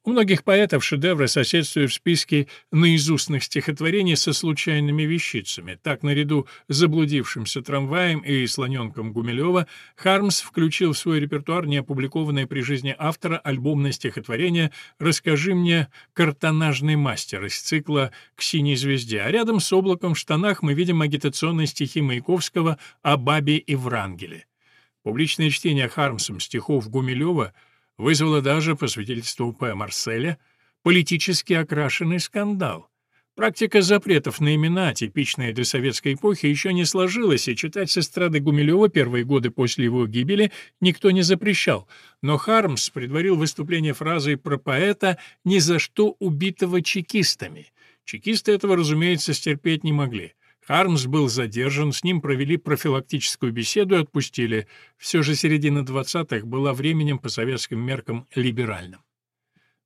У многих поэтов шедевры соседствуют в списке наизустных стихотворений со случайными вещицами. Так, наряду с «Заблудившимся трамваем» и «Слоненком Гумилева» Хармс включил в свой репертуар неопубликованное при жизни автора альбомное стихотворение «Расскажи мне, картонажный мастер» из цикла «К синей звезде», а рядом с облаком в штанах мы видим агитационные стихи Маяковского о бабе и Врангеле. Публичное чтение Хармсом стихов Гумилева — вызвало даже, по свидетельству П. Марселя, политически окрашенный скандал. Практика запретов на имена, типичная для советской эпохи, еще не сложилась, и читать с эстрады Гумилева первые годы после его гибели никто не запрещал. Но Хармс предварил выступление фразой про поэта «ни за что убитого чекистами». Чекисты этого, разумеется, стерпеть не могли. Хармс был задержан, с ним провели профилактическую беседу и отпустили. Все же середина 20-х была временем по советским меркам либеральным.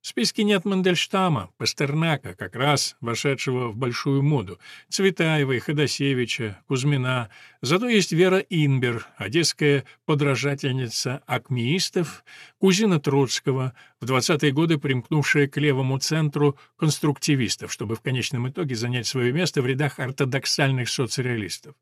В списке нет Мандельштама, Пастернака, как раз вошедшего в большую моду, Цветаевой, Ходосевича, Кузьмина. Зато есть Вера Инбер, одесская подражательница акмеистов, кузина Троцкого, в 20-е годы примкнувшая к левому центру конструктивистов, чтобы в конечном итоге занять свое место в рядах ортодоксальных соцреалистов.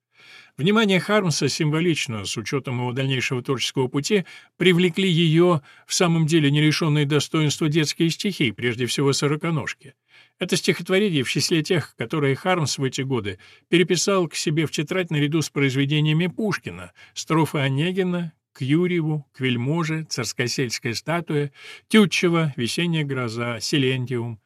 Внимание Хармса символично, с учетом его дальнейшего творческого пути, привлекли ее, в самом деле не лишенные достоинства детские стихи, прежде всего «Сороконожки». Это стихотворение в числе тех, которые Хармс в эти годы переписал к себе в тетрадь наряду с произведениями Пушкина, строфы Онегина, к Юрьеву, к Вельможе, царскосельская статуя, Тютчева, весенняя гроза, Силентиум,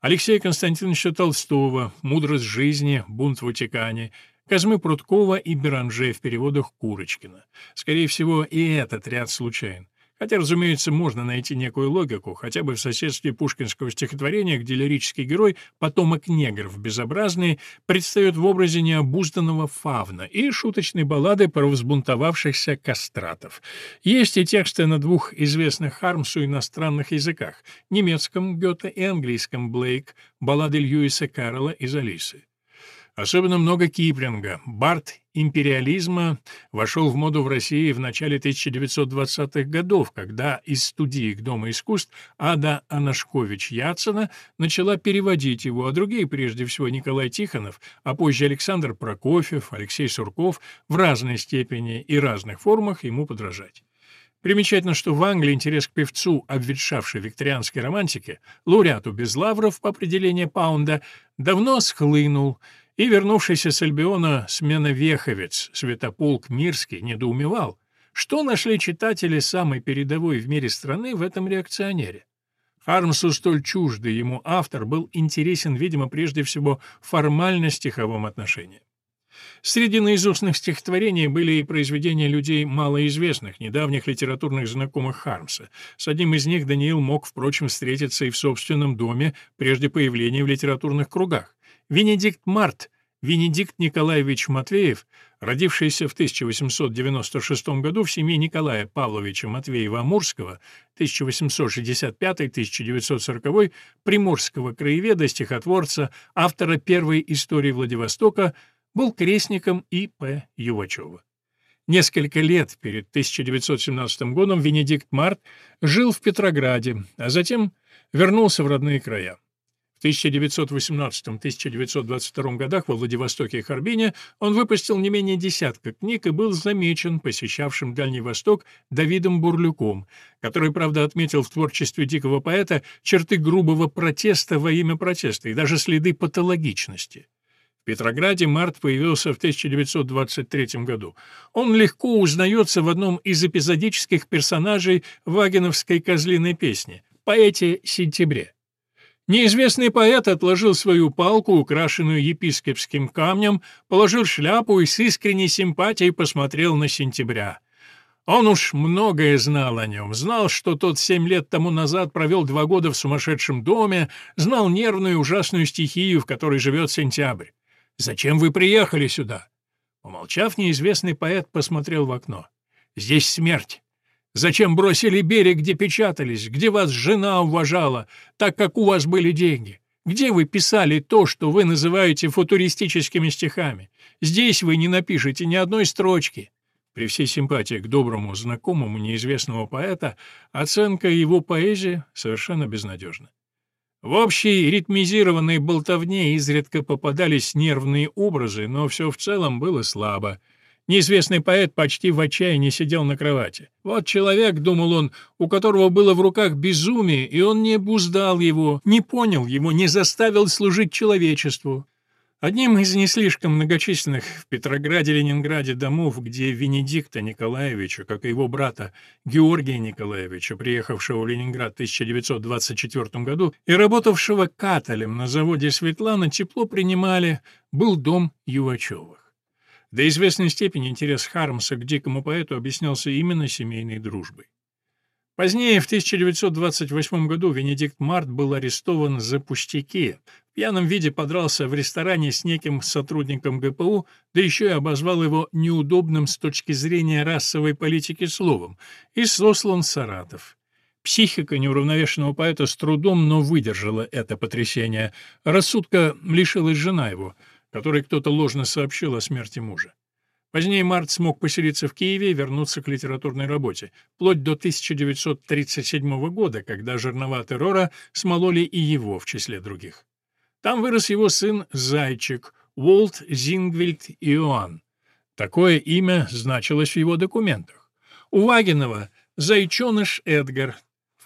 Алексея Константиновича Толстого, «Мудрость жизни», «Бунт в Ватикане», Козьмы Прудкова и Беранже в переводах Курочкина. Скорее всего, и этот ряд случайен. Хотя, разумеется, можно найти некую логику, хотя бы в соседстве пушкинского стихотворения, где лирический герой, потомок негров безобразный, предстает в образе необузданного фавна и шуточной баллады про взбунтовавшихся кастратов. Есть и тексты на двух известных Хармсу иностранных языках — немецком Гёте и английском Блейк, баллады Льюиса Карролла из Алисы. Особенно много Киплинга. Барт империализма вошел в моду в России в начале 1920-х годов, когда из студии к Дома искусств Ада Анашкович-Яцена начала переводить его, а другие, прежде всего Николай Тихонов, а позже Александр Прокофьев, Алексей Сурков, в разной степени и разных формах ему подражать. Примечательно, что в Англии интерес к певцу, обветшавшей викторианской романтики, лауреату без лавров по определению Паунда, давно схлынул – и вернувшийся с Альбиона сменовеховец Святополк Мирский недоумевал, что нашли читатели самой передовой в мире страны в этом реакционере. Хармсу столь чуждый ему автор был интересен, видимо, прежде всего формально-стиховом отношении. Среди наизустных стихотворений были и произведения людей малоизвестных, недавних литературных знакомых Хармса. С одним из них Даниил мог, впрочем, встретиться и в собственном доме прежде появления в литературных кругах. Венедикт Март, Венедикт Николаевич Матвеев, родившийся в 1896 году в семье Николая Павловича Матвеева-Амурского, 1865-1940, приморского краеведа, стихотворца, автора первой истории Владивостока, был крестником И.П. Ювачева. Несколько лет перед 1917 годом Венедикт Март жил в Петрограде, а затем вернулся в родные края. В 1918-1922 годах во Владивостоке и Харбине он выпустил не менее десятка книг и был замечен посещавшим Дальний Восток Давидом Бурлюком, который, правда, отметил в творчестве дикого поэта черты грубого протеста во имя протеста и даже следы патологичности. В Петрограде Март появился в 1923 году. Он легко узнается в одном из эпизодических персонажей вагиновской козлиной песни — поэте «Сентябре». Неизвестный поэт отложил свою палку, украшенную епископским камнем, положил шляпу и с искренней симпатией посмотрел на сентября. Он уж многое знал о нем, знал, что тот семь лет тому назад провел два года в сумасшедшем доме, знал нервную ужасную стихию, в которой живет сентябрь. «Зачем вы приехали сюда?» Умолчав, неизвестный поэт посмотрел в окно. «Здесь смерть. Зачем бросили берег, где печатались, где вас жена уважала, так как у вас были деньги? Где вы писали то, что вы называете футуристическими стихами? Здесь вы не напишете ни одной строчки. При всей симпатии к доброму, знакомому, неизвестного поэта, оценка его поэзии совершенно безнадежна. В общей ритмизированной болтовне изредка попадались нервные образы, но все в целом было слабо. Неизвестный поэт почти в отчаянии сидел на кровати. Вот человек, думал он, у которого было в руках безумие, и он не обуздал его, не понял его, не заставил служить человечеству. Одним из не слишком многочисленных в Петрограде-Ленинграде домов, где Венедикта Николаевича, как и его брата Георгия Николаевича, приехавшего в Ленинград в 1924 году и работавшего каталем на заводе «Светлана», тепло принимали, был дом Ювачевых. До известной степени интерес Хармса к дикому поэту объяснялся именно семейной дружбой. Позднее, в 1928 году, Венедикт Март был арестован за пустяки, в пьяном виде подрался в ресторане с неким сотрудником ГПУ, да еще и обозвал его неудобным с точки зрения расовой политики словом, и сослан Саратов. Психика неуравновешенного поэта с трудом, но выдержала это потрясение. Рассудка лишилась жена его, которой кто-то ложно сообщил о смерти мужа. Позднее Март смог поселиться в Киеве и вернуться к литературной работе, вплоть до 1937 года, когда жернова террора смололи и его в числе других. Там вырос его сын Зайчик, Уолт Зингвильд Иоанн. Такое имя значилось в его документах. У Вагинова — Зайчоныш Эдгар.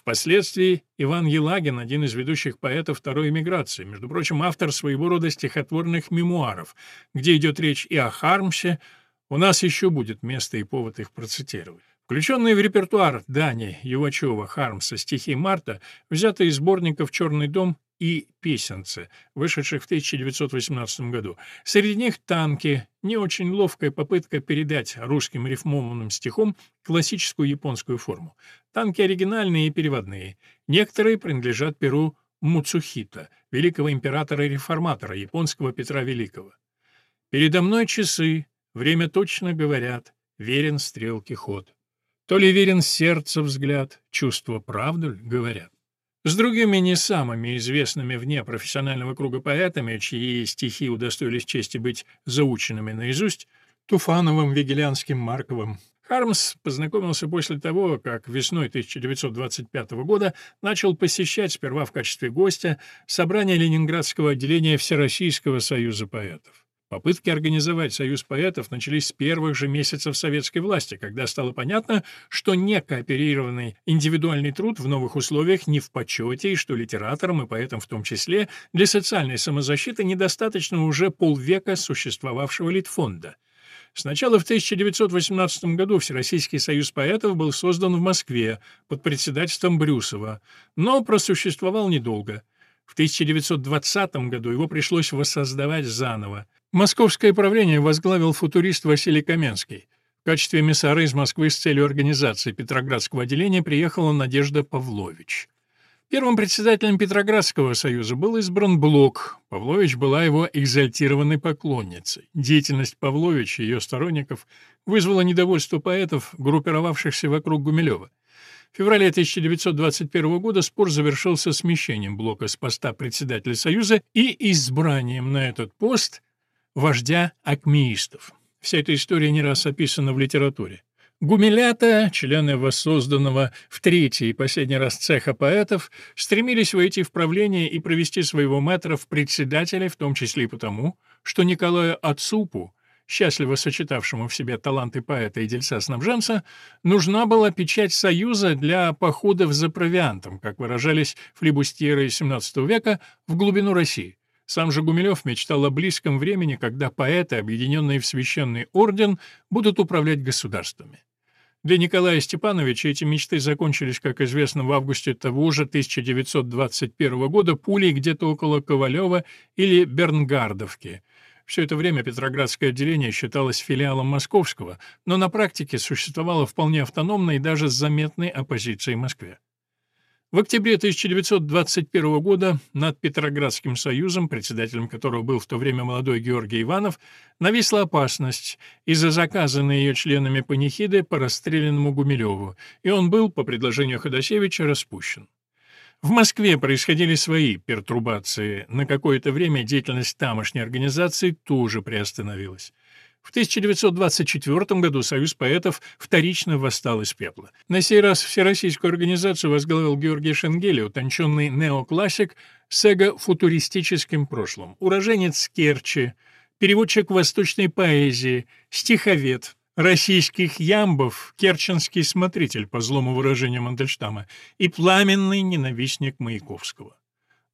Впоследствии Иван Елагин, один из ведущих поэтов второй эмиграции, между прочим, автор своего рода стихотворных мемуаров, где идет речь и о Хармсе, у нас еще будет место и повод их процитировать. Включенные в репертуар Дани, Ювачева, Хармса стихи Марта, взятые из сборников «Черный дом» и «Песенцы», вышедших в 1918 году. Среди них танки, не очень ловкая попытка передать русским рифмованным стихом классическую японскую форму. Танки оригинальные и переводные. Некоторые принадлежат перу Муцухита, великого императора-реформатора, японского Петра Великого. «Передо мной часы, время точно говорят, верен стрелки ход. То ли верен сердце взгляд, чувство правду говорят. С другими не самыми известными вне профессионального круга поэтами, чьи стихи удостоились чести быть заученными наизусть, Туфановым, Вигелянским, Марковым, Хармс познакомился после того, как весной 1925 года начал посещать сперва в качестве гостя собрание Ленинградского отделения Всероссийского союза поэтов. Попытки организовать союз поэтов начались с первых же месяцев советской власти, когда стало понятно, что некооперированный индивидуальный труд в новых условиях не в почете, и что литераторам и поэтам в том числе для социальной самозащиты недостаточно уже полвека существовавшего Литфонда. Сначала в 1918 году Всероссийский союз поэтов был создан в Москве под председательством Брюсова, но просуществовал недолго. В 1920 году его пришлось воссоздавать заново. Московское правление возглавил футурист Василий Каменский. В качестве эмиссара из Москвы с целью организации Петроградского отделения приехала Надежда Павлович. Первым председателем Петроградского союза был избран Блок. Павлович была его экзальтированной поклонницей. Деятельность Павловича и ее сторонников вызвала недовольство поэтов, группировавшихся вокруг Гумилева. В феврале 1921 года спор завершился смещением Блока с поста председателя Союза и избранием на этот пост вождя акмеистов. Вся эта история не раз описана в литературе. Гумилята, члены воссозданного в третий и последний раз цеха поэтов, стремились войти в правление и провести своего мэтра в председателя, в том числе и потому, что Николаю Ацупу, счастливо сочетавшему в себе таланты поэта и дельца-снабженца, нужна была печать союза для походов за провиантом, как выражались флибустьеры XVII века, в глубину России. Сам же Гумилев мечтал о близком времени, когда поэты, объединенные в священный орден, будут управлять государствами. Для Николая Степановича эти мечты закончились, как известно, в августе того же 1921 года пулей где-то около Ковалева или Бернгардовки. Все это время Петроградское отделение считалось филиалом московского, но на практике существовало вполне автономно и даже с заметной оппозицией Москве. В октябре 1921 года над Петроградским союзом, председателем которого был в то время молодой Георгий Иванов, нависла опасность из-за заказанной ее членами панихиды по расстрелянному Гумилеву, и он был, по предложению Ходосевича, распущен. В Москве происходили свои пертурбации. На какое-то время деятельность тамошней организации тоже приостановилась. В 1924 году Союз поэтов вторично восстал из пепла. На сей раз всероссийскую организацию возглавил Георгий Шенгели, утонченный неоклассик с эго-футуристическим прошлым, уроженец Керчи, переводчик восточной поэзии, стиховед, российских ямбов, керченский смотритель, по злому выражению Мандельштама, и пламенный ненавистник Маяковского.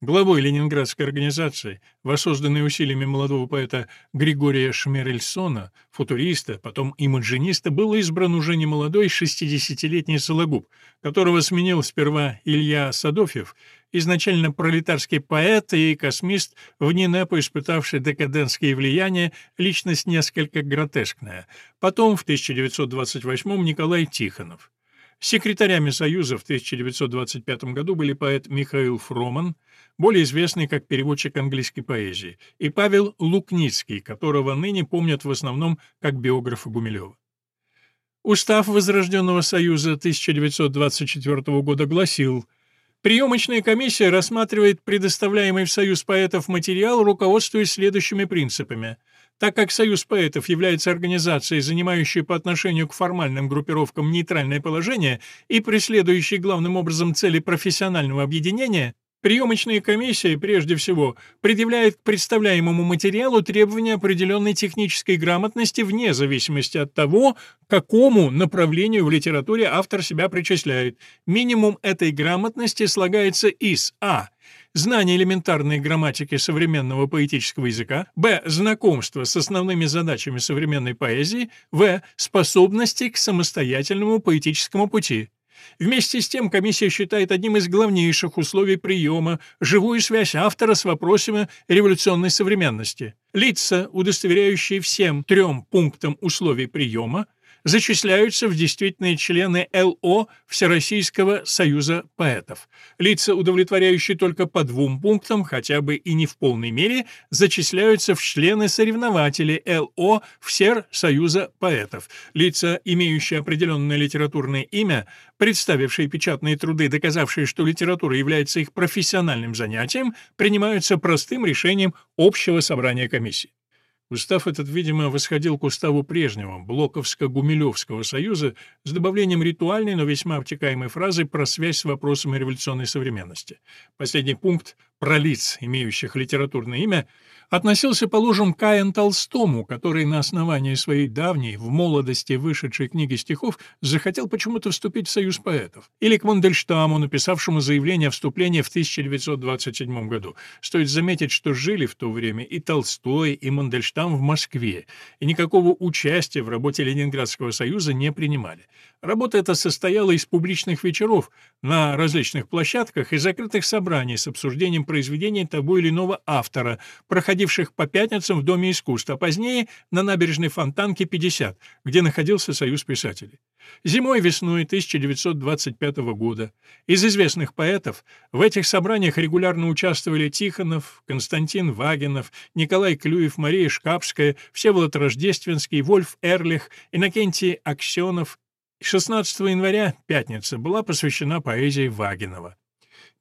Главой ленинградской организации, воссозданной усилиями молодого поэта Григория Шмерельсона, футуриста, потом имаджиниста, был избран уже немолодой 60-летний Сологуб, которого сменил сперва Илья Садофьев, изначально пролетарский поэт и космист, в Нинепо испытавший декадентские влияния, личность несколько гротескная. Потом, в 1928-м, Николай Тихонов. Секретарями Союза в 1925 году были поэт Михаил Фроман, более известный как переводчик английской поэзии, и Павел Лукницкий, которого ныне помнят в основном как биографа Гумилева. Устав Возрожденного Союза 1924 года гласил Приемочная комиссия рассматривает предоставляемый в Союз поэтов материал, руководствуясь следующими принципами. Так как Союз поэтов является организацией, занимающей по отношению к формальным группировкам нейтральное положение и преследующей главным образом цели профессионального объединения, Приемочная комиссия, прежде всего, предъявляет к представляемому материалу требования определенной технической грамотности вне зависимости от того, к какому направлению в литературе автор себя причисляет. Минимум этой грамотности слагается из а. Знание элементарной грамматики современного поэтического языка, б. Знакомство с основными задачами современной поэзии, в. Способности к самостоятельному поэтическому пути. Вместе с тем комиссия считает одним из главнейших условий приема живую связь автора с вопросами революционной современности. Лица, удостоверяющие всем трем пунктам условий приема, зачисляются в действительные члены ЛО Всероссийского союза поэтов. Лица, удовлетворяющие только по двум пунктам, хотя бы и не в полной мере, зачисляются в члены-соревнователи ЛО Всер союза поэтов. Лица, имеющие определенное литературное имя, представившие печатные труды, доказавшие, что литература является их профессиональным занятием, принимаются простым решением общего собрания комиссии. Устав этот, видимо, восходил к уставу прежнего, Блоковско-Гумилевского союза, с добавлением ритуальной, но весьма обтекаемой фразы про связь с вопросами революционной современности. Последний пункт про лиц, имеющих литературное имя, относился, положим, к Каин Толстому, который на основании своей давней, в молодости вышедшей книги стихов, захотел почему-то вступить в союз поэтов. Или к Мандельштаму, написавшему заявление о вступлении в 1927 году. Стоит заметить, что жили в то время и Толстой, и Мандельштам в Москве, и никакого участия в работе Ленинградского союза не принимали. Работа эта состояла из публичных вечеров на различных площадках и закрытых собраний с обсуждением произведений того или иного автора, проходивших по пятницам в Доме искусств, а позднее на набережной Фонтанке 50, где находился Союз писателей. Зимой и весной 1925 года из известных поэтов в этих собраниях регулярно участвовали Тихонов, Константин Вагинов, Николай Клюев, Мария Шкапская, Всеволод Рождественский, Вольф Эрлих, Иннокентий Аксенов 16 января, пятница, была посвящена поэзии Вагинова.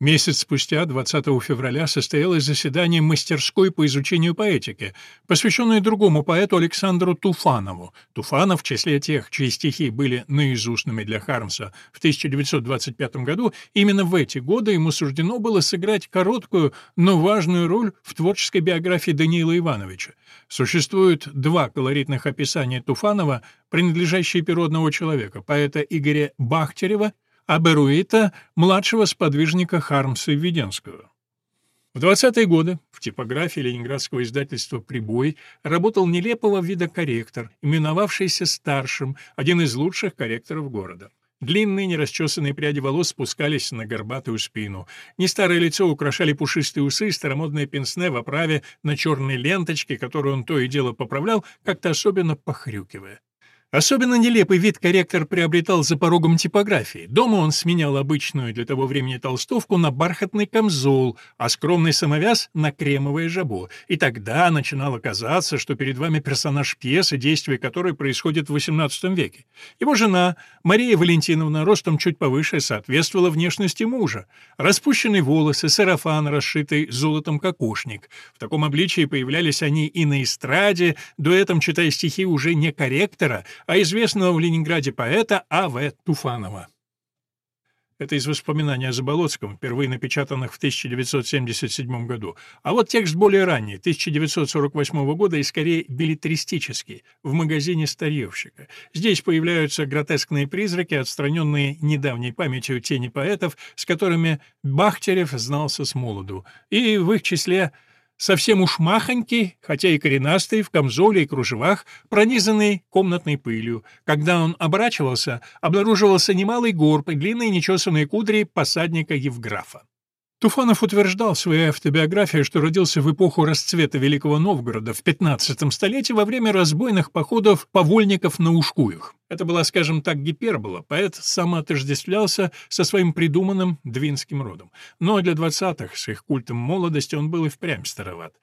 Месяц спустя, 20 февраля, состоялось заседание мастерской по изучению поэтики, посвященное другому поэту Александру Туфанову. Туфанов, в числе тех, чьи стихи были наизустными для Хармса в 1925 году, именно в эти годы ему суждено было сыграть короткую, но важную роль в творческой биографии Даниила Ивановича. Существует два колоритных описания Туфанова, принадлежащие перу одного человека, поэта Игоря Бахтерева а Беруита — младшего сподвижника Хармса Введенского. В 20-е годы в типографии ленинградского издательства «Прибой» работал нелепого вида корректор, именовавшийся старшим, один из лучших корректоров города. Длинные нерасчесанные пряди волос спускались на горбатую спину. Не старое лицо украшали пушистые усы, старомодное пенсне в оправе на черной ленточке, которую он то и дело поправлял, как-то особенно похрюкивая. Особенно нелепый вид корректор приобретал за порогом типографии. Дома он сменял обычную для того времени толстовку на бархатный камзол, а скромный самовяз — на кремовое жабо. И тогда начинало казаться, что перед вами персонаж пьесы, действие которой происходит в XVIII веке. Его жена, Мария Валентиновна, ростом чуть повыше, соответствовала внешности мужа. Распущенные волосы, сарафан, расшитый золотом кокошник. В таком обличии появлялись они и на эстраде, дуэтом читая стихи уже не корректора, а известного в Ленинграде поэта А.В. Туфанова. Это из воспоминаний о Заболоцком, впервые напечатанных в 1977 году. А вот текст более ранний, 1948 года и скорее билетристический, в магазине старьевщика. Здесь появляются гротескные призраки, отстраненные недавней памятью тени поэтов, с которыми Бахтерев знался с молоду. И в их числе совсем уж махонький, хотя и коренастый, в камзоле и кружевах, пронизанный комнатной пылью. Когда он оборачивался, обнаруживался немалый горб и длинные нечесанные кудри посадника Евграфа. Туфанов утверждал в своей автобиографии, что родился в эпоху расцвета Великого Новгорода в 15 столетии во время разбойных походов повольников на Ушкуях. Это была, скажем так, гипербола. Поэт самоотождествлялся со своим придуманным двинским родом. Но для двадцатых, с их культом молодости, он был и впрямь староват.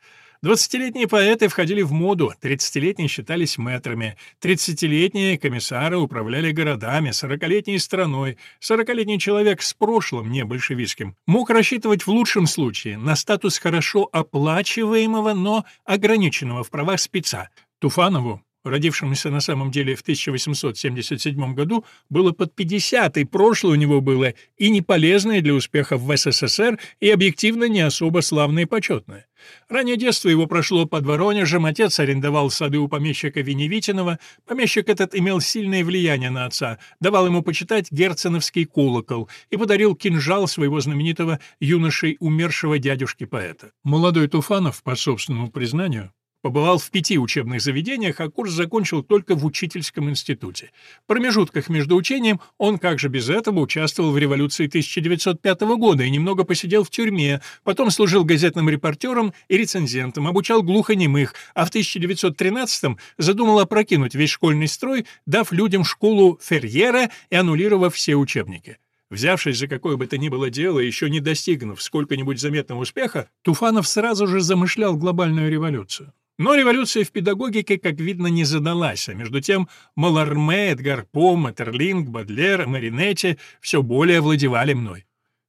Двадцатилетние поэты входили в моду, тридцатилетние считались мэтрами, тридцатилетние комиссары управляли городами, сорокалетние страной. Сорокалетний человек с прошлым, не большевистским, мог рассчитывать в лучшем случае на статус хорошо оплачиваемого, но ограниченного в правах спеца. Туфанову родившемуся на самом деле в 1877 году, было под 50, и прошлое у него было и не полезное для успеха в СССР, и объективно не особо славное и почетное. Раннее детство его прошло под Воронежем, отец арендовал сады у помещика Веневитинова, помещик этот имел сильное влияние на отца, давал ему почитать герценовский колокол и подарил кинжал своего знаменитого юношей умершего дядюшки-поэта. Молодой Туфанов, по собственному признанию, Побывал в пяти учебных заведениях, а курс закончил только в учительском институте. В промежутках между учением он, как же без этого, участвовал в революции 1905 года и немного посидел в тюрьме, потом служил газетным репортером и рецензентом, обучал глухонемых, а в 1913-м задумал опрокинуть весь школьный строй, дав людям школу Ферьера и аннулировав все учебники. Взявшись за какое бы то ни было дело, еще не достигнув сколько-нибудь заметного успеха, Туфанов сразу же замышлял глобальную революцию. Но революция в педагогике, как видно, не задалась, а между тем Маларме, Эдгар По, Матерлинг, Бадлер, Маринетти все более овладевали мной.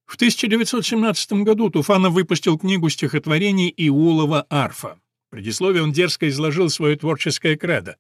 В 1917 году Туфанов выпустил книгу стихотворений Иолова «Арфа». В предисловии он дерзко изложил свое творческое кредо.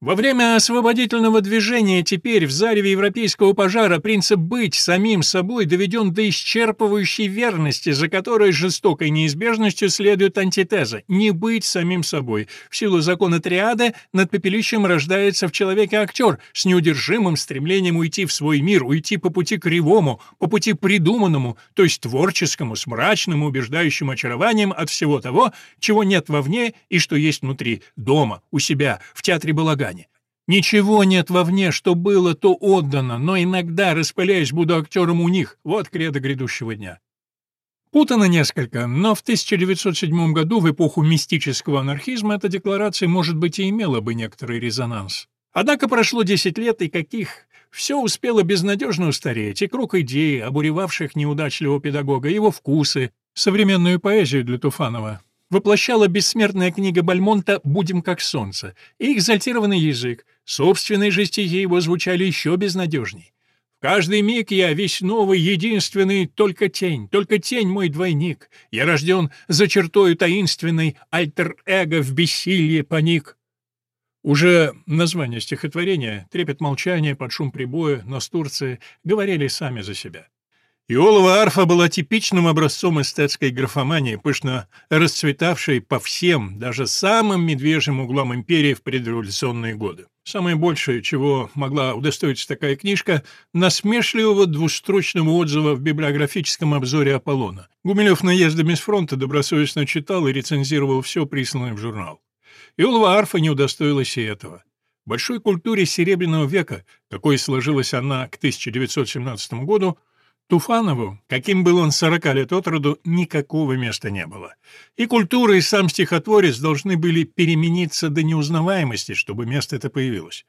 Во время освободительного движения теперь в зареве европейского пожара принцип быть самим собой доведен до исчерпывающей верности, за которой жестокой неизбежностью следует антитеза «не быть самим собой». В силу закона триады над пепелищем рождается в человеке актер с неудержимым стремлением уйти в свой мир, уйти по пути кривому, по пути придуманному, то есть творческому, с мрачным убеждающим очарованием от всего того, чего нет вовне и что есть внутри, дома, у себя, в театре балага Ничего нет вовне, что было, то отдано, но иногда, распыляясь, буду актером у них. Вот кредо грядущего дня. Путано несколько, но в 1907 году, в эпоху мистического анархизма, эта декларация, может быть, и имела бы некоторый резонанс. Однако прошло 10 лет, и каких... Все успело безнадежно устареть, и круг идей, обуревавших неудачливого педагога, его вкусы, современную поэзию для Туфанова, воплощала бессмертная книга Бальмонта «Будем как солнце» и экзальтированный язык, собственные же стихи его звучали еще безнадежней. В каждый миг я весь новый, единственный, только тень, только тень мой двойник. Я рожден за чертою таинственной, альтер-эго в бессилье паник. Уже название стихотворения «Трепет молчания под шум прибоя», «Настурции» говорили сами за себя. Иолова арфа была типичным образцом эстетской графомании, пышно расцветавшей по всем, даже самым медвежьим углам империи в предреволюционные годы. Самое большее, чего могла удостоиться такая книжка, насмешливого двустрочного отзыва в библиографическом обзоре Аполлона. Гумилев наездами с фронта добросовестно читал и рецензировал все присланное в журнал. Иолова арфа не удостоилась и этого. В большой культуре Серебряного века, какой сложилась она к 1917 году, Туфанову, каким был он 40 лет от роду, никакого места не было. И культура, и сам стихотворец должны были перемениться до неузнаваемости, чтобы место это появилось.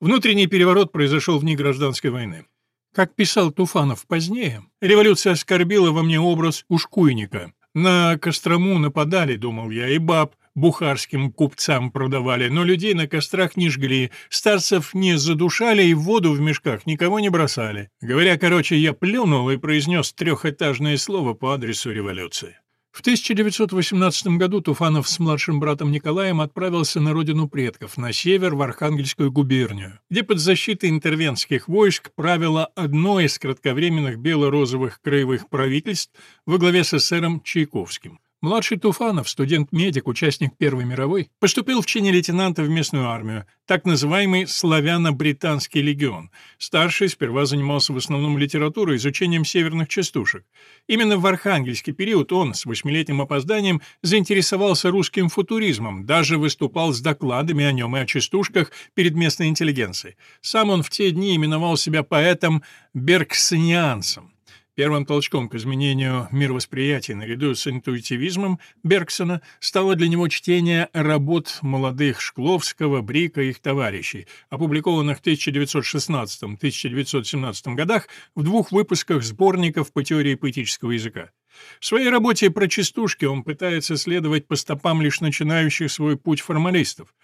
Внутренний переворот произошел в дни гражданской войны. Как писал Туфанов позднее, революция оскорбила во мне образ ушкуйника. На Кострому нападали, думал я, и баб бухарским купцам продавали, но людей на кострах не жгли, старцев не задушали и воду в мешках никого не бросали. Говоря короче, я плюнул и произнес трехэтажное слово по адресу революции. В 1918 году Туфанов с младшим братом Николаем отправился на родину предков, на север, в Архангельскую губернию, где под защитой интервентских войск правило одно из кратковременных бело-розовых краевых правительств во главе с эсером Чайковским. Младший Туфанов, студент-медик, участник Первой мировой, поступил в чине лейтенанта в местную армию, так называемый славяно-британский легион. Старший сперва занимался в основном литературой, изучением северных частушек. Именно в архангельский период он, с восьмилетним опозданием, заинтересовался русским футуризмом, даже выступал с докладами о нем и о частушках перед местной интеллигенцией. Сам он в те дни именовал себя поэтом-бергсонианцем. Первым толчком к изменению мировосприятия наряду с интуитивизмом Бергсона стало для него чтение работ молодых Шкловского, Брика и их товарищей, опубликованных в 1916-1917 годах в двух выпусках сборников по теории поэтического языка. В своей работе про частушки он пытается следовать по стопам лишь начинающих свой путь формалистов.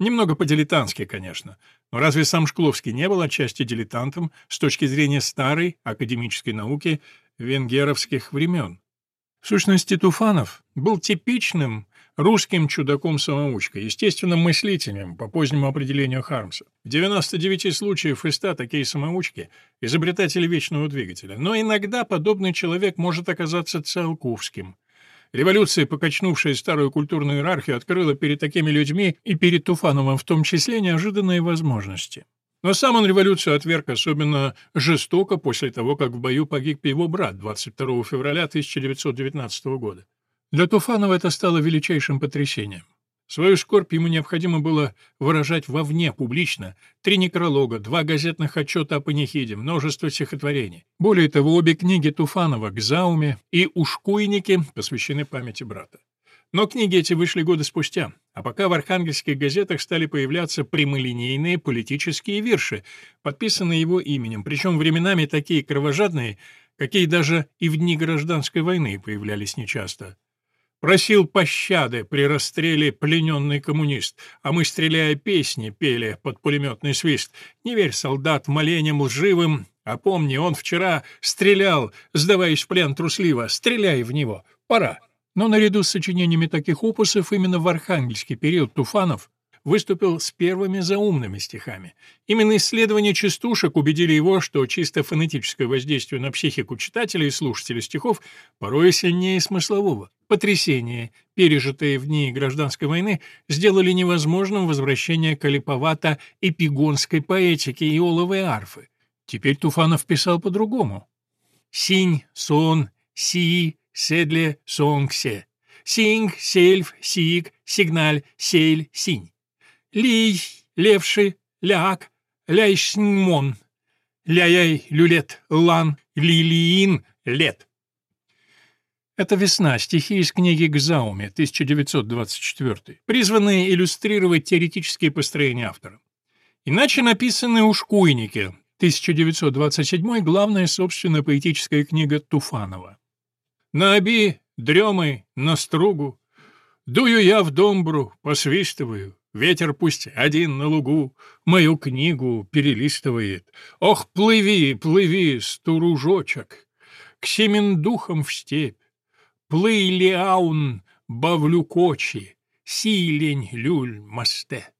Немного по-дилетантски, конечно. Но разве сам Шкловский не был отчасти дилетантом с точки зрения старой академической науки венгеровских времен? В сущности, Туфанов был типичным русским чудаком-самоучкой, естественным мыслителем, по позднему определению Хармса. В 99 случаях из 100 такие самоучки — изобретатели вечного двигателя. Но иногда подобный человек может оказаться Циолковским. Революция, покачнувшая старую культурную иерархию, открыла перед такими людьми и перед Туфановым в том числе неожиданные возможности. Но сам он революцию отверг особенно жестоко после того, как в бою погиб его брат 22 февраля 1919 года. Для Туфанова это стало величайшим потрясением. Свою скорбь ему необходимо было выражать вовне, публично. Три некролога, два газетных отчета о панихиде, множество стихотворений. Более того, обе книги Туфанова «Гзауме» и «Ушкуйники» посвящены памяти брата. Но книги эти вышли годы спустя, а пока в архангельских газетах стали появляться прямолинейные политические вирши, подписанные его именем, причем временами такие кровожадные, какие даже и в дни гражданской войны появлялись нечасто. Просил пощады при расстреле плененный коммунист, а мы, стреляя песни, пели под пулеметный свист. Не верь, солдат, молением лживым, а помни, он вчера стрелял, сдаваясь в плен трусливо, стреляй в него, пора. Но наряду с сочинениями таких опусов именно в архангельский период Туфанов выступил с первыми заумными стихами. Именно исследования частушек убедили его, что чисто фонетическое воздействие на психику читателя и слушателя стихов порой сильнее смыслового. Потрясения, пережитые в дни гражданской войны, сделали невозможным возвращение калиповато-эпигонской поэтики и оловой арфы. Теперь Туфанов писал по-другому. «Синь, сон, си, седле, сонгсе. Синг, сельф, сиг, сигналь, сель, синь. Лий, левши, ляк, ляйшнмон, ляяй, люлет, лан, лилиин, лет. Это «Весна», стихи из книги «Гзауме», 1924, призванные иллюстрировать теоретические построения автора. Иначе написаны «Ушкуйники», 1927, главная собственная поэтическая книга Туфанова. «На оби, дремы, на стругу, дую я в домбру, посвистываю, Ветер пусть один на лугу мою книгу перелистывает. Ох, плыви, плыви, стуружочек, к семен духом в степь. Плый лиаун, бавлю кочи, силень люль масте.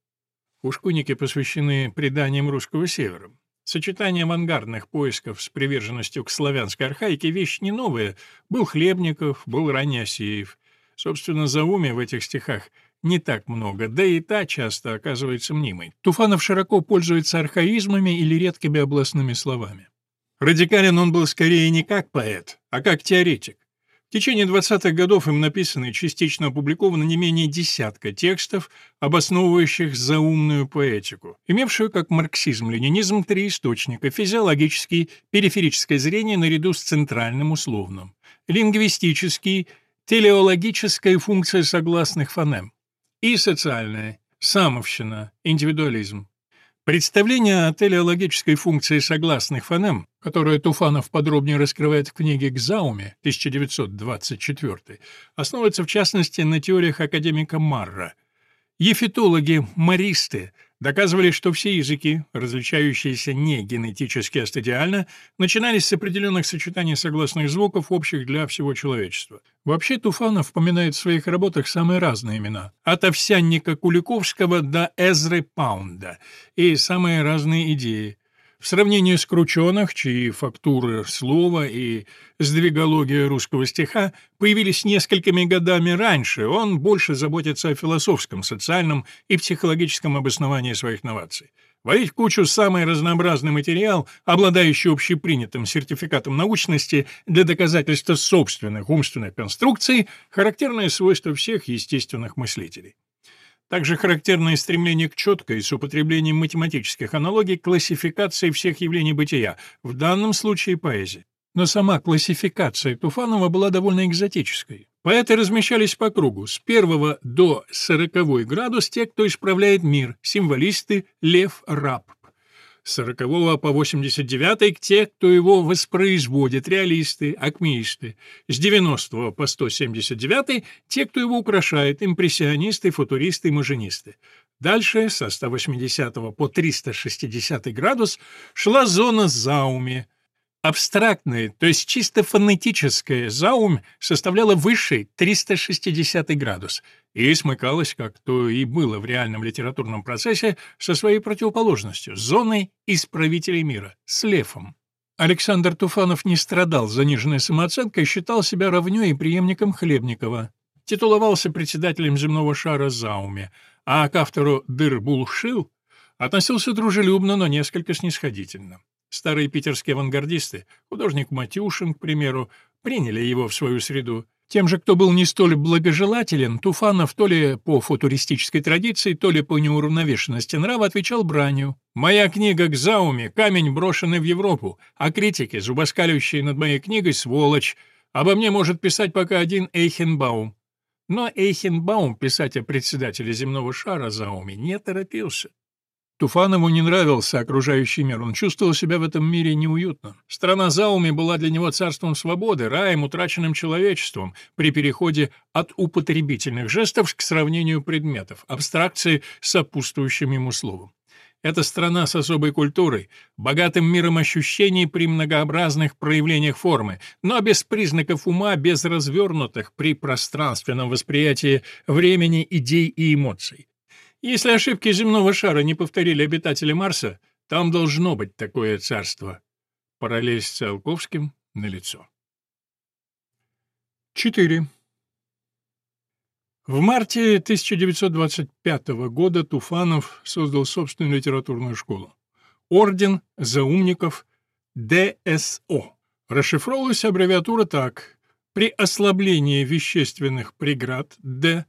Ушкуники посвящены преданиям русского севера. Сочетание авангардных поисков с приверженностью к славянской архаике — вещь не новая. Был Хлебников, был ранний Осеев. Собственно, Зауме в этих стихах не так много, да и та часто оказывается мнимой. Туфанов широко пользуется архаизмами или редкими областными словами. Радикален он был скорее не как поэт, а как теоретик. В течение 20-х годов им написано и частично опубликовано не менее десятка текстов, обосновывающих заумную поэтику, имевшую как марксизм-ленинизм три источника – физиологический, периферическое зрение наряду с центральным условным, лингвистический, телеологическая функция согласных фонем и социальная, самовщина, индивидуализм. Представление о телеологической функции согласных фонем, которое Туфанов подробнее раскрывает в книге «Гзауме» 1924, основывается в частности на теориях академика Марра. Ефитологи-маристы доказывали, что все языки, различающиеся не генетически, а стадиально, начинались с определенных сочетаний согласных звуков, общих для всего человечества. Вообще Туфанов вспоминает в своих работах самые разные имена, от овсянника Куликовского до Эзры Паунда, и самые разные идеи, в сравнении с Крученых, чьи фактуры слова и сдвигология русского стиха появились несколькими годами раньше, он больше заботится о философском, социальном и психологическом обосновании своих новаций. Варить в кучу самый разнообразный материал, обладающий общепринятым сертификатом научности для доказательства собственных умственных конструкций, характерное свойство всех естественных мыслителей. Также характерное стремление к четкой, с употреблением математических аналогий, классификации всех явлений бытия, в данном случае поэзии. Но сама классификация Туфанова была довольно экзотической. Поэты размещались по кругу, с первого до сороковой градус те, кто исправляет мир, символисты, лев, раб, с 40 по 89 к те, кто его воспроизводит, реалисты, акмеисты. С 90 по 179 те, кто его украшает, импрессионисты, футуристы, маженисты. Дальше, со 180 по 360 градус, шла зона зауми, Абстрактное, то есть чисто фонетическое заум составляло высший 360 градус и смыкалось, как то и было в реальном литературном процессе, со своей противоположностью — зоной исправителей мира, с лефом. Александр Туфанов не страдал заниженной самооценкой, считал себя равнёй и преемником Хлебникова, титуловался председателем земного шара Зауме, а к автору «Дыр-Булшил» относился дружелюбно, но несколько снисходительно. Старые питерские авангардисты, художник Матюшин, к примеру, приняли его в свою среду. Тем же, кто был не столь благожелателен, Туфанов то ли по футуристической традиции, то ли по неуравновешенности нрава отвечал бранью. «Моя книга к Зауме — камень, брошенный в Европу, а критики, зубоскаливающие над моей книгой, сволочь. Обо мне может писать пока один Эйхенбаум». Но Эйхенбаум, писать о председателе земного шара Зауме, не торопился. Туфанову не нравился окружающий мир, он чувствовал себя в этом мире неуютно. Страна Зауми была для него царством свободы, раем, утраченным человечеством, при переходе от употребительных жестов к сравнению предметов, абстракции с сопутствующим ему словом. Это страна с особой культурой, богатым миром ощущений при многообразных проявлениях формы, но без признаков ума, без развернутых при пространственном восприятии времени, идей и эмоций. Если ошибки земного шара не повторили обитатели Марса, там должно быть такое царство. Параллель с Циолковским налицо. 4. В марте 1925 года Туфанов создал собственную литературную школу. Орден заумников ДСО. Расшифровывалась аббревиатура так. При ослаблении вещественных преград Д,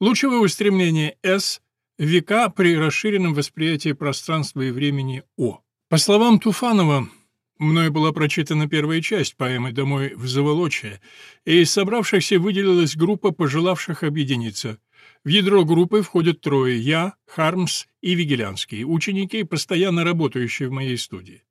лучевое устремление С Века при расширенном восприятии пространства и времени О. По словам Туфанова, мною была прочитана первая часть поэмы «Домой в Заволочье», и из собравшихся выделилась группа, пожелавших объединиться. В ядро группы входят трое – я, Хармс и Вигелянский, ученики, постоянно работающие в моей студии.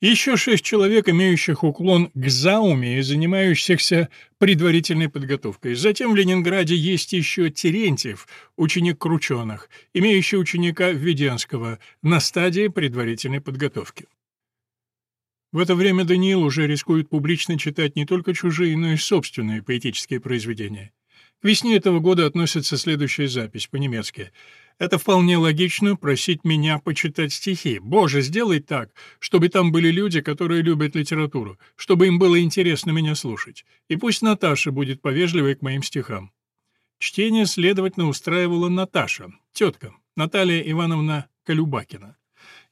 Еще шесть человек, имеющих уклон к зауме и занимающихся предварительной подготовкой. Затем в Ленинграде есть еще Терентьев, ученик Крученых, имеющий ученика Введенского на стадии предварительной подготовки. В это время Даниил уже рискует публично читать не только чужие, но и собственные поэтические произведения. К весне этого года относится следующая запись по-немецки. Это вполне логично просить меня почитать стихи. Боже, сделай так, чтобы там были люди, которые любят литературу, чтобы им было интересно меня слушать. И пусть Наташа будет повежливой к моим стихам. Чтение, следовательно, устраивала Наташа, тетка, Наталья Ивановна Колюбакина.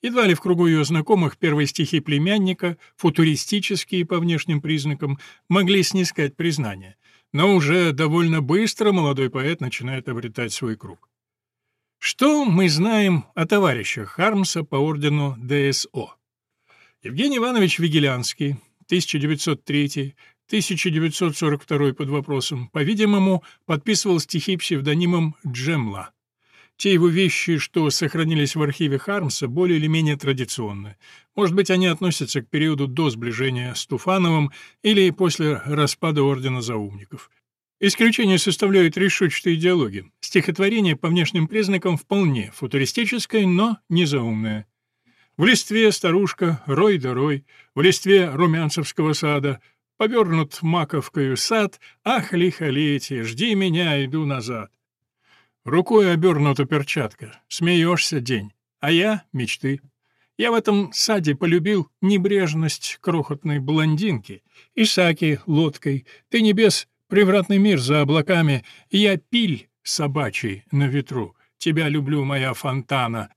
Едва ли в кругу ее знакомых первые стихи племянника, футуристические по внешним признакам, могли снискать признание. Но уже довольно быстро молодой поэт начинает обретать свой круг. Что мы знаем о товарищах Хармса по ордену ДСО? Евгений Иванович Вигелянский, 1903 1942 под вопросом, по-видимому, подписывал стихи псевдонимом Джемла. Те его вещи, что сохранились в архиве Хармса, более или менее традиционны. Может быть, они относятся к периоду до сближения с Туфановым или после распада Ордена Заумников. Исключение составляют решетчатые диалоги. Стихотворение по внешним признакам вполне футуристическое, но не заумное. В листве старушка, рой да рой, в листве румянцевского сада, повернут маковкою сад, ах, лихолетие, жди меня, иду назад. Рукой обернута перчатка. Смеешься день. А я — мечты. Я в этом саде полюбил небрежность крохотной блондинки. Исаки лодкой. Ты небес, превратный мир за облаками. Я пиль собачий на ветру. Тебя люблю, моя фонтана.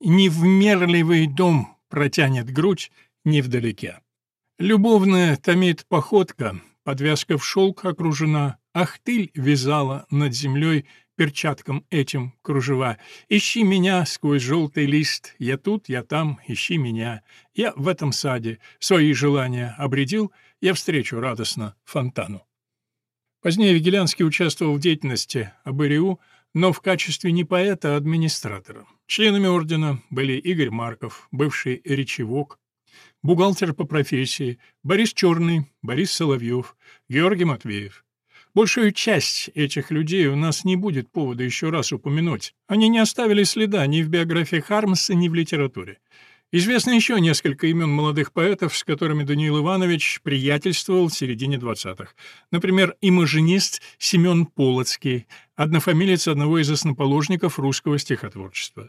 Невмерливый дом протянет грудь невдалеке. Любовная томит походка, подвязка в шелк окружена, Ахтыль вязала над землей перчаткам этим кружева. Ищи меня сквозь желтый лист, я тут, я там, ищи меня. Я в этом саде свои желания обредил, я встречу радостно фонтану. Позднее Вигелянский участвовал в деятельности АБРИУ, но в качестве не поэта, а администратора. Членами ордена были Игорь Марков, бывший речевок, бухгалтер по профессии, Борис Черный, Борис Соловьев, Георгий Матвеев. Большую часть этих людей у нас не будет повода еще раз упомянуть. Они не оставили следа ни в биографии Хармса, ни в литературе. Известно еще несколько имен молодых поэтов, с которыми Даниил Иванович приятельствовал в середине 20-х. Например, имажинист Семен Полоцкий, однофамилец одного из основоположников русского стихотворчества.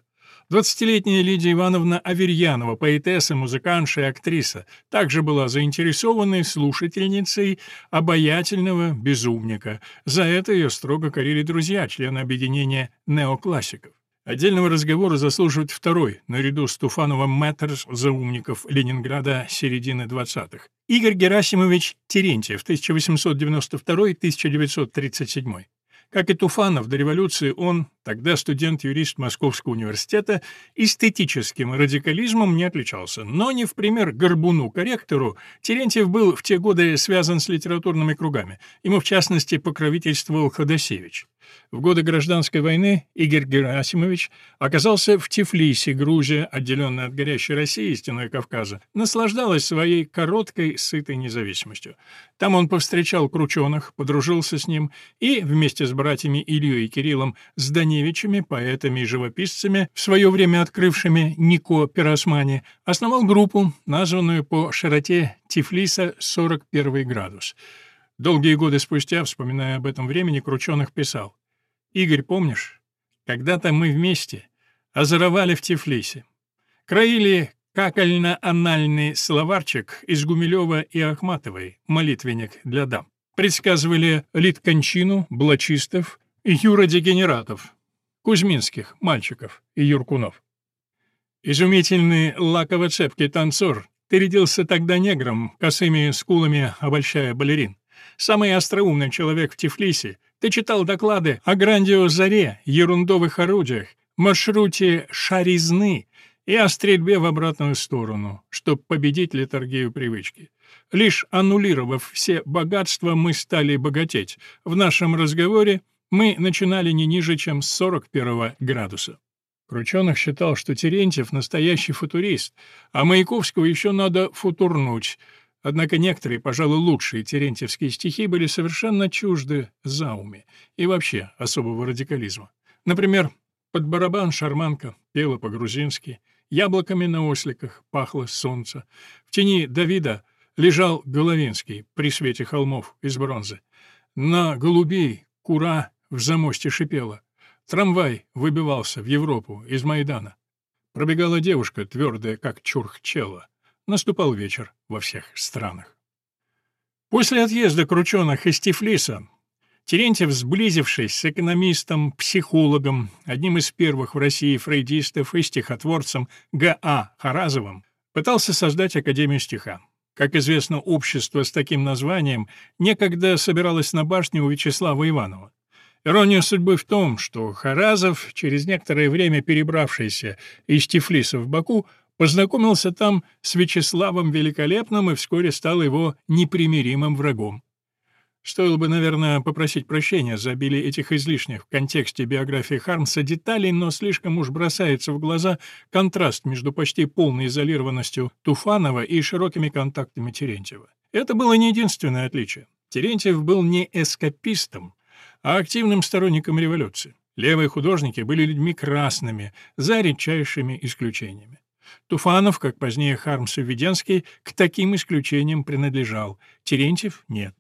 Двадцатилетняя Лидия Ивановна Аверьянова, поэтесса, музыкантша и актриса, также была заинтересованной слушательницей обаятельного безумника. За это ее строго корили друзья, члены объединения неоклассиков. Отдельного разговора заслуживает второй, наряду с Туфановым Мэттерс заумников Ленинграда середины 20-х. Игорь Герасимович Терентьев, 1892-1937. Как и Туфанов до революции, он, тогда студент-юрист Московского университета, эстетическим радикализмом не отличался. Но не в пример Горбуну-корректору Терентьев был в те годы связан с литературными кругами. Ему, в частности, покровительствовал Ходосевич. В годы гражданской войны Игорь Герасимович оказался в Тифлисе, Грузия, отделенная от горящей России стеной Кавказа, наслаждалась своей короткой, сытой независимостью. Там он повстречал Крученых, подружился с ним и, вместе с братьями Илью и Кириллом Зданевичами, поэтами и живописцами, в свое время открывшими Нико Пиросмани, основал группу, названную по широте Тифлиса «41 градус». Долгие годы спустя, вспоминая об этом времени, Крученых писал. «Игорь, помнишь? Когда-то мы вместе озоровали в Тифлисе. Краили какально-анальный словарчик из Гумилева и Ахматовой, молитвенник для дам. Предсказывали Литкончину, Блачистов и Юра-дегенератов, Кузьминских, мальчиков и Юркунов. Изумительный лаково-цепкий танцор, ты рядился тогда негром, косыми скулами обольщая балерин. Самый остроумный человек в Тифлисе. Ты читал доклады о грандиозаре, ерундовых орудиях, маршруте шаризны и о стрельбе в обратную сторону, чтобы победить литургию привычки. Лишь аннулировав все богатства, мы стали богатеть. В нашем разговоре мы начинали не ниже, чем с 41 градуса. Крученых считал, что Терентьев — настоящий футурист, а Маяковского еще надо футурнуть — Однако некоторые, пожалуй, лучшие терентьевские стихи были совершенно чужды зауме и вообще особого радикализма. Например, «Под барабан шарманка» пела по-грузински, «Яблоками на осликах» пахло солнце, в тени Давида лежал Головинский при свете холмов из бронзы. На голубей кура в замосте шипела. Трамвай выбивался в Европу из Майдана. Пробегала девушка, твердая, как чурхчела. Наступал вечер во всех странах. После отъезда крученых из Тифлиса Терентьев, сблизившись с экономистом, психологом, одним из первых в России фрейдистов и стихотворцем Г.А. Харазовым, пытался создать Академию стиха. Как известно, общество с таким названием некогда собиралось на башне у Вячеслава Иванова. Ирония судьбы в том, что Харазов, через некоторое время перебравшийся из Тифлиса в Баку, познакомился там с Вячеславом Великолепным и вскоре стал его непримиримым врагом. Стоило бы, наверное, попросить прощения за обилие этих излишних в контексте биографии Хармса деталей, но слишком уж бросается в глаза контраст между почти полной изолированностью Туфанова и широкими контактами Терентьева. Это было не единственное отличие. Терентьев был не эскапистом, а активным сторонником революции. Левые художники были людьми красными, за редчайшими исключениями. Туфанов, как позднее Хармс и Введенский, к таким исключениям принадлежал, Терентьев — нет.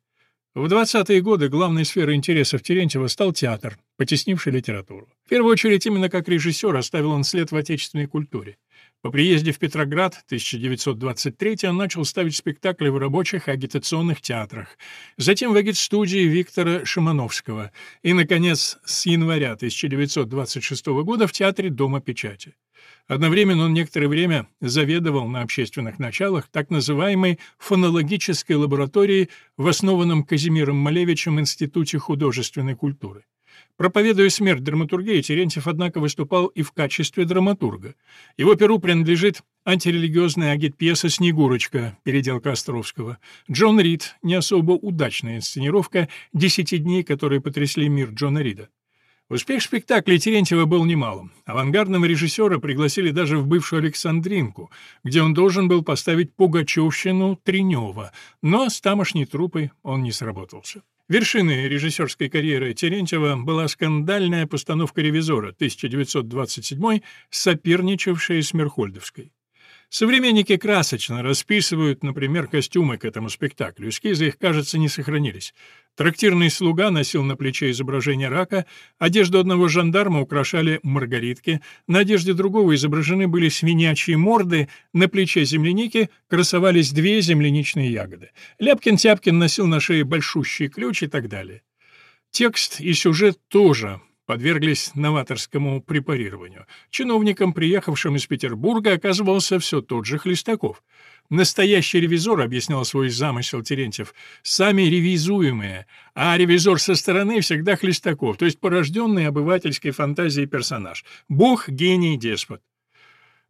В 20-е годы главной сферой интересов Терентьева стал театр, потеснивший литературу. В первую очередь именно как режиссер оставил он след в отечественной культуре. По приезде в Петроград 1923 он начал ставить спектакли в рабочих агитационных театрах, затем в агитстудии Виктора Шимановского и, наконец, с января 1926 года в Театре Дома печати. Одновременно он некоторое время заведовал на общественных началах так называемой фонологической лабораторией в основанном Казимиром Малевичем Институте художественной культуры. Проповедуя смерть драматургии, Терентьев, однако, выступал и в качестве драматурга. Его перу принадлежит антирелигиозная агит-пьеса «Снегурочка», переделка Островского, Джон Рид, не особо удачная инсценировка «Десяти дней, которые потрясли мир Джона Рида». Успех спектакля Терентьева был немалым. Авангардного режиссера пригласили даже в бывшую Александринку, где он должен был поставить Пугачевщину Тренева, но с тамошней труппой он не сработался. Вершиной режиссерской карьеры Терентьева была скандальная постановка «Ревизора» 1927 соперничавшая с Мерхольдовской. Современники красочно расписывают, например, костюмы к этому спектаклю. Эскизы их, кажется, не сохранились. Трактирный слуга носил на плече изображение рака, одежду одного жандарма украшали маргаритки, на одежде другого изображены были свинячьи морды, на плече земляники красовались две земляничные ягоды. Ляпкин-Тяпкин носил на шее большущий ключ и так далее. Текст и сюжет тоже подверглись новаторскому препарированию. Чиновником, приехавшим из Петербурга, оказывался все тот же Хлестаков. Настоящий ревизор, объяснял свой замысел Терентьев, сами ревизуемые, а ревизор со стороны всегда Хлестаков, то есть порожденный обывательской фантазией персонаж. Бог, гений, деспот.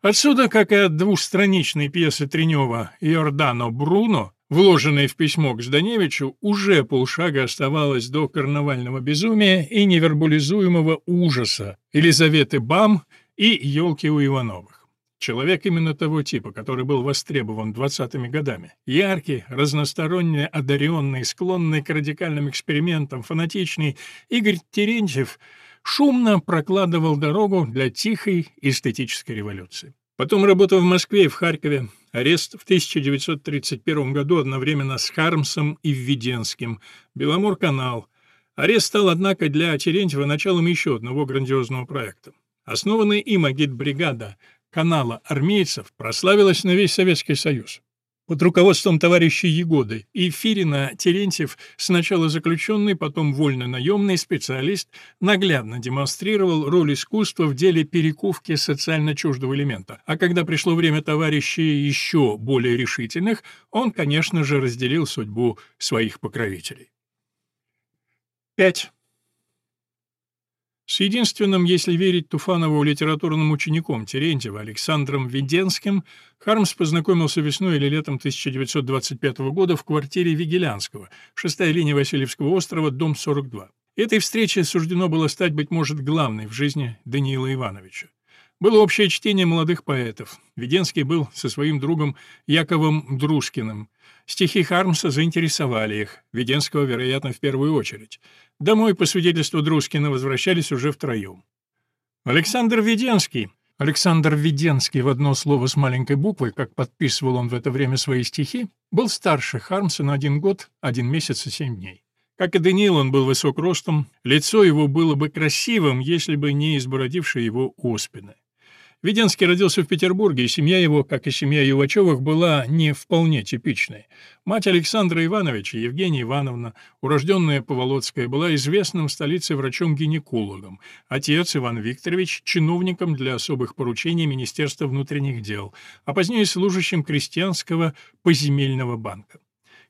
Отсюда, как и от двухстраничной пьесы Тренева «Иордано Бруно», вложенной в письмо к Жданевичу, уже полшага оставалось до карнавального безумия и невербализуемого ужаса Елизаветы Бам и елки у Ивановых. Человек именно того типа, который был востребован двадцатыми годами. Яркий, разносторонне одаренный, склонный к радикальным экспериментам, фанатичный, Игорь Терентьев шумно прокладывал дорогу для тихой эстетической революции. Потом работа в Москве и в Харькове, арест в 1931 году одновременно с Хармсом и Введенским, Беломор-канал. Арест стал, однако, для Терентьева началом еще одного грандиозного проекта. Основанная им агитбригада канала армейцев прославилась на весь Советский Союз. Под руководством товарища Егоды и Фирина Терентьев, сначала заключенный, потом вольно-наемный специалист, наглядно демонстрировал роль искусства в деле перековки социально чуждого элемента. А когда пришло время товарищей еще более решительных, он, конечно же, разделил судьбу своих покровителей. 5. С единственным, если верить Туфанову, литературным учеником Терентьева Александром Веденским Хармс познакомился весной или летом 1925 года в квартире Вигелянского, шестая линия Васильевского острова, дом 42. Этой встрече суждено было стать, быть может, главной в жизни Даниила Ивановича. Было общее чтение молодых поэтов. Веденский был со своим другом Яковом Дружкиным. Стихи Хармса заинтересовали их, Веденского, вероятно, в первую очередь. Домой, по свидетельству Дружкина, возвращались уже втроем. Александр Веденский. Александр Веденский в одно слово с маленькой буквой, как подписывал он в это время свои стихи, был старше Хармса на один год, один месяц и семь дней. Как и Даниил, он был высок ростом, лицо его было бы красивым, если бы не избородившие его оспины. Веденский родился в Петербурге, и семья его, как и семья Ювачевых, была не вполне типичной. Мать Александра Ивановича, Евгения Ивановна, урожденная Поволоцкая, была известным в столице врачом-гинекологом. Отец Иван Викторович – чиновником для особых поручений Министерства внутренних дел, а позднее служащим крестьянского поземельного банка.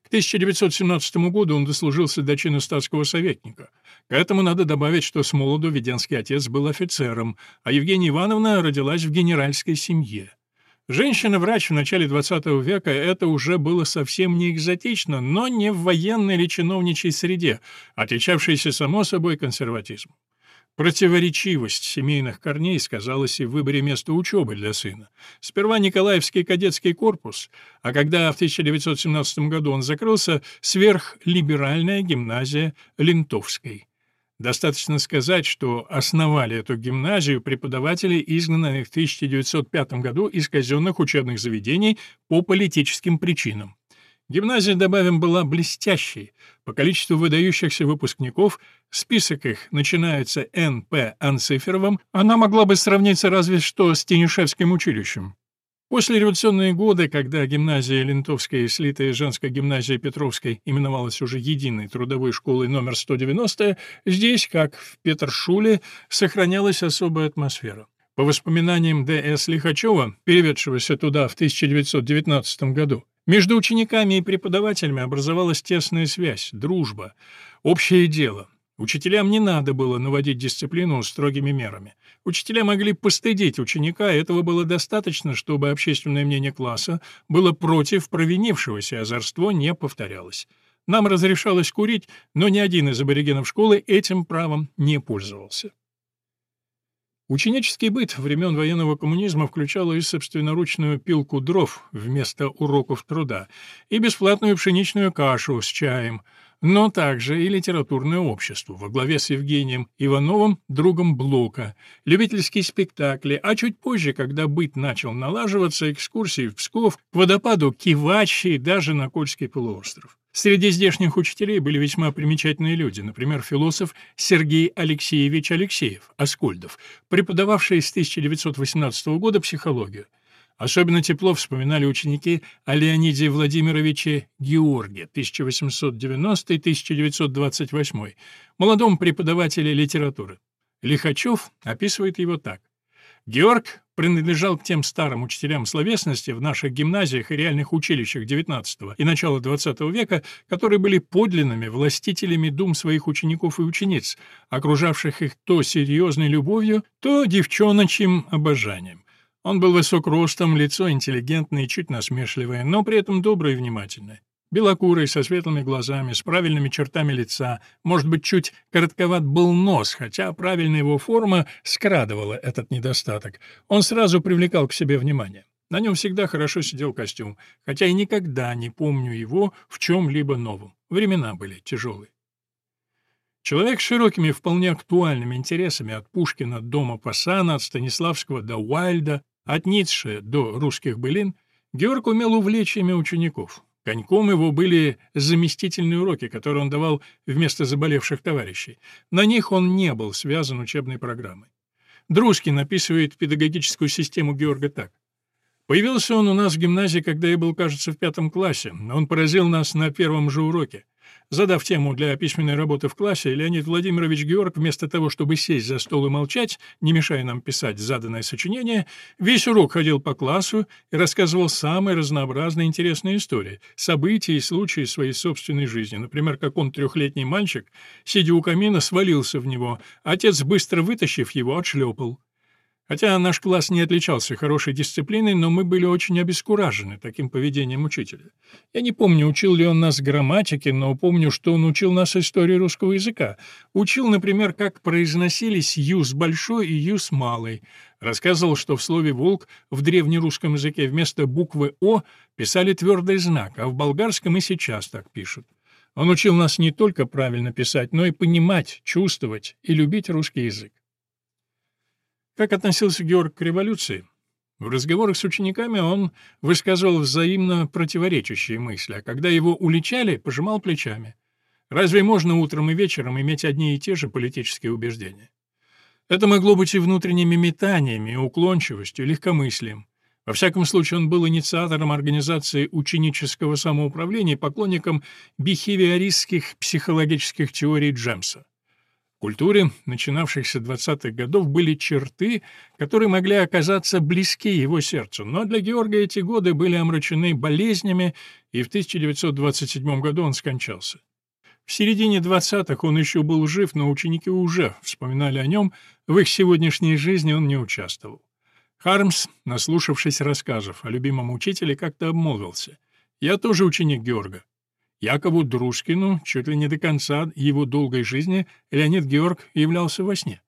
К 1917 году он дослужился до чина статского советника. К этому надо добавить, что с молоду Веденский отец был офицером, а Евгения Ивановна родилась в генеральской семье. Женщина-врач в начале XX века — это уже было совсем не экзотично, но не в военной или чиновничьей среде, отличавшейся, само собой, консерватизмом. Противоречивость семейных корней сказалась и в выборе места учебы для сына. Сперва Николаевский кадетский корпус, а когда в 1917 году он закрылся, сверхлиберальная гимназия Лентовской. Достаточно сказать, что основали эту гимназию преподаватели, изгнанные в 1905 году из казенных учебных заведений по политическим причинам. Гимназия, добавим, была блестящей. По количеству выдающихся выпускников, список их начинается Н.П. Анциферовым, она могла бы сравниться разве что с Тенишевским училищем. После революционные годы, когда гимназия Лентовская и слитая женская гимназия Петровской именовалась уже единой трудовой школой номер 190, здесь, как в Петершуле, сохранялась особая атмосфера. По воспоминаниям Д.С. Лихачева, переведшегося туда в 1919 году, между учениками и преподавателями образовалась тесная связь, дружба, общее дело. Учителям не надо было наводить дисциплину строгими мерами. Учителя могли постыдить ученика, и этого было достаточно, чтобы общественное мнение класса было против провинившегося, и озорство не повторялось. Нам разрешалось курить, но ни один из аборигенов школы этим правом не пользовался. Ученический быт времен военного коммунизма включал и собственноручную пилку дров вместо уроков труда, и бесплатную пшеничную кашу с чаем, но также и литературное общество во главе с Евгением Ивановым, другом Блока, любительские спектакли, а чуть позже, когда быт начал налаживаться, экскурсии в Псков, к водопаду Кивачи даже на Кольский полуостров. Среди здешних учителей были весьма примечательные люди, например, философ Сергей Алексеевич Алексеев, Аскольдов, преподававший с 1918 года психологию. Особенно тепло вспоминали ученики о Леониде Владимировиче Георге 1890-1928, молодом преподавателе литературы. Лихачев описывает его так. Георг принадлежал к тем старым учителям словесности в наших гимназиях и реальных училищах XIX и начала XX века, которые были подлинными властителями дум своих учеников и учениц, окружавших их то серьезной любовью, то девчоночьим обожанием. Он был высок ростом, лицо интеллигентное и чуть насмешливое, но при этом доброе и внимательное. Белокурый, со светлыми глазами, с правильными чертами лица, может быть, чуть коротковат был нос, хотя правильная его форма скрадывала этот недостаток. Он сразу привлекал к себе внимание. На нем всегда хорошо сидел костюм, хотя и никогда не помню его в чем-либо новом. Времена были тяжелые. Человек с широкими, вполне актуальными интересами от Пушкина до Мапассана, от Станиславского до Уайльда, от Ницше до русских былин, Георг умел увлечь ими учеников. Коньком его были заместительные уроки, которые он давал вместо заболевших товарищей. На них он не был связан учебной программой. Друскин описывает педагогическую систему Георга так. «Появился он у нас в гимназии, когда я был, кажется, в пятом классе. Он поразил нас на первом же уроке. Задав тему для письменной работы в классе, Леонид Владимирович Георг, вместо того, чтобы сесть за стол и молчать, не мешая нам писать заданное сочинение, весь урок ходил по классу и рассказывал самые разнообразные интересные истории, события и случаи своей собственной жизни. Например, как он, трехлетний мальчик, сидя у камина, свалился в него. Отец, быстро вытащив его, отшлепал. Хотя наш класс не отличался хорошей дисциплиной, но мы были очень обескуражены таким поведением учителя. Я не помню, учил ли он нас грамматике, но помню, что он учил нас истории русского языка. Учил, например, как произносились «юс» большой и «юс» малый. Рассказывал, что в слове «волк» в древнерусском языке вместо буквы «о» писали твердый знак, а в болгарском и сейчас так пишут. Он учил нас не только правильно писать, но и понимать, чувствовать и любить русский язык. Как относился Георг к революции? В разговорах с учениками он высказывал взаимно противоречащие мысли, а когда его уличали, пожимал плечами. Разве можно утром и вечером иметь одни и те же политические убеждения? Это могло быть и внутренними метаниями, и уклончивостью, легкомыслием. Во всяком случае, он был инициатором организации ученического самоуправления и поклонником бихевиористских психологических теорий Джемса. Культуре начинавшихся 20-х годов были черты, которые могли оказаться близки его сердцу, но для Георга эти годы были омрачены болезнями, и в 1927 году он скончался. В середине 20-х он еще был жив, но ученики уже вспоминали о нем, в их сегодняшней жизни он не участвовал. Хармс, наслушавшись рассказов о любимом учителе, как-то обмолвился. «Я тоже ученик Георга. Якову Дружкину чуть ли не до конца его долгой жизни Леонид Георг являлся во сне.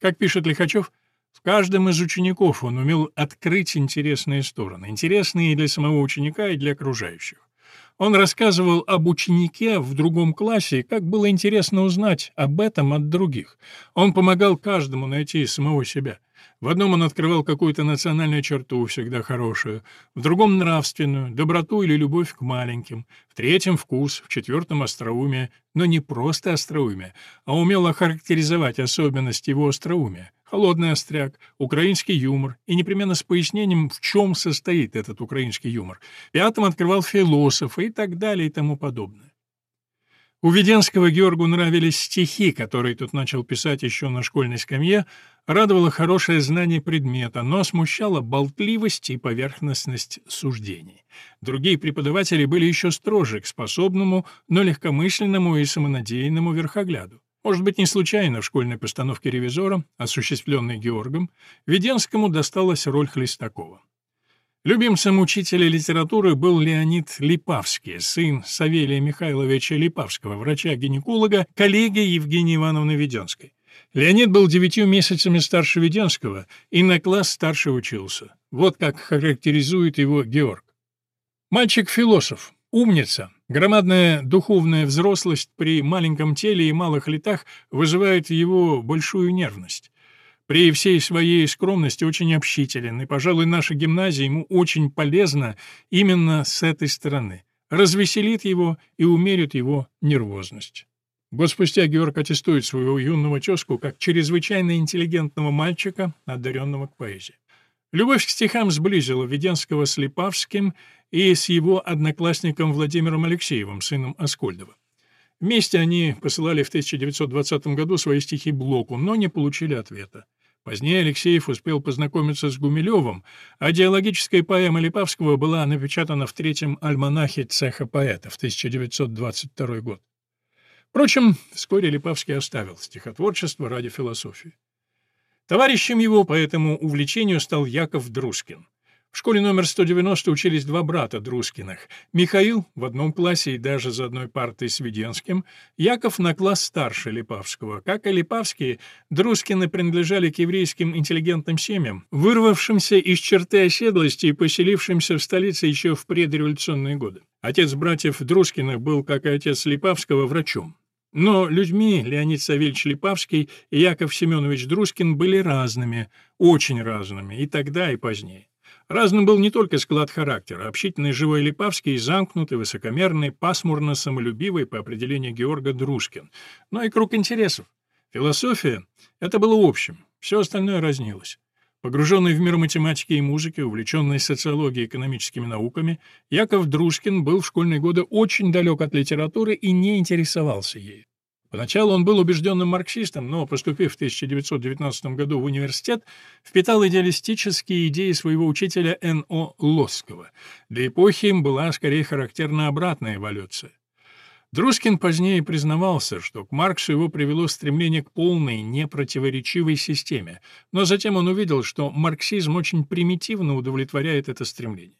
Как пишет Лихачев, в каждом из учеников он умел открыть интересные стороны, интересные и для самого ученика, и для окружающих. Он рассказывал об ученике в другом классе, как было интересно узнать об этом от других. Он помогал каждому найти самого себя. В одном он открывал какую-то национальную черту, всегда хорошую, в другом — нравственную, доброту или любовь к маленьким, в третьем — вкус, в четвертом — остроумие, но не просто остроумие, а умел охарактеризовать особенность его остроумия, холодный остряк, украинский юмор, и непременно с пояснением, в чем состоит этот украинский юмор. Пятым открывал философа и так далее и тому подобное. У Веденского Георгу нравились стихи, которые тут начал писать еще на школьной скамье, радовало хорошее знание предмета, но смущала болтливость и поверхностность суждений. Другие преподаватели были еще строже к способному, но легкомысленному и самонадеянному верхогляду. Может быть, не случайно в школьной постановке «Ревизора», осуществленной Георгом, Веденскому досталась роль Хлестакова. Любимцем учителя литературы был Леонид Липавский, сын Савелия Михайловича Липавского, врача-гинеколога, коллеги Евгении Ивановны Веденской. Леонид был девятью месяцами старше Веденского и на класс старше учился. Вот как характеризует его Георг. Мальчик-философ, умница, громадная духовная взрослость при маленьком теле и малых летах вызывает его большую нервность. При всей своей скромности очень общителен, и, пожалуй, наша гимназия ему очень полезна именно с этой стороны. Развеселит его и умерит его нервозность. Год спустя Георг аттестует своего юного тезку как чрезвычайно интеллигентного мальчика, одаренного к поэзии. Любовь к стихам сблизила Веденского с Липавским и с его одноклассником Владимиром Алексеевым, сыном Аскольдова. Вместе они посылали в 1920 году свои стихи Блоку, но не получили ответа. Позднее Алексеев успел познакомиться с Гумилевым, а диалогическая поэма Липавского была напечатана в третьем альманахе цеха поэта в 1922 год. Впрочем, вскоре Липавский оставил стихотворчество ради философии. Товарищем его по этому увлечению стал Яков Друскин. В школе номер 190 учились два брата Друскиных. Михаил в одном классе и даже за одной партой с Веденским, Яков на класс старше Липавского. Как и Липавские, Друскины принадлежали к еврейским интеллигентным семьям, вырвавшимся из черты оседлости и поселившимся в столице еще в предреволюционные годы. Отец братьев Друскиных был, как и отец Липавского, врачом. Но людьми Леонид Савельевич Липавский и Яков Семенович Друскин были разными, очень разными, и тогда, и позднее. Разным был не только склад характера, общительный живой Липавский, замкнутый, высокомерный, пасмурно самолюбивый по определению Георга Дружкин, но и круг интересов. Философия — это было общим, все остальное разнилось. Погруженный в мир математики и музыки, увлеченный социологией и экономическими науками, Яков Дружкин был в школьные годы очень далек от литературы и не интересовался ею. Поначалу он был убежденным марксистом, но, поступив в 1919 году в университет, впитал идеалистические идеи своего учителя Н.О. Лосского. Для эпохи им была скорее характерна обратная эволюция. Друскин позднее признавался, что к Марксу его привело стремление к полной, непротиворечивой системе, но затем он увидел, что марксизм очень примитивно удовлетворяет это стремление.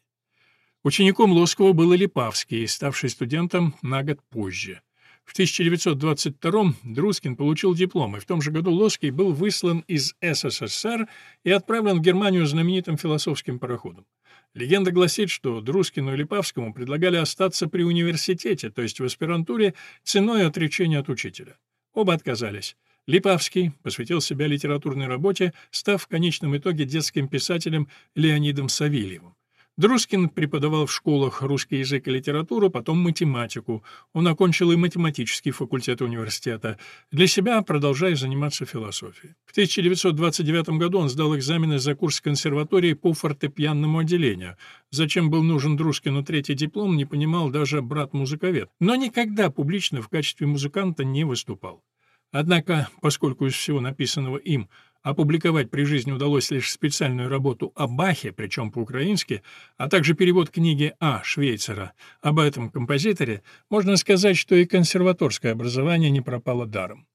Учеником Лосского был Липавский, ставший студентом на год позже. В 1922 Друскин получил диплом, и в том же году Лоский был выслан из СССР и отправлен в Германию знаменитым философским пароходом. Легенда гласит, что Друскину и Липавскому предлагали остаться при университете, то есть в аспирантуре, ценой отречения от учителя. Оба отказались. Липавский посвятил себя литературной работе, став в конечном итоге детским писателем Леонидом Савельевым. Друскин преподавал в школах русский язык и литературу, потом математику. Он окончил и математический факультет университета, для себя продолжая заниматься философией. В 1929 году он сдал экзамены за курс консерватории по фортепианному отделению. Зачем был нужен Друскину третий диплом, не понимал даже брат-музыковед. Но никогда публично в качестве музыканта не выступал. Однако, поскольку из всего написанного им Опубликовать при жизни удалось лишь специальную работу о Бахе, причем по-украински, а также перевод книги А. Швейцера об этом композиторе, можно сказать, что и консерваторское образование не пропало даром.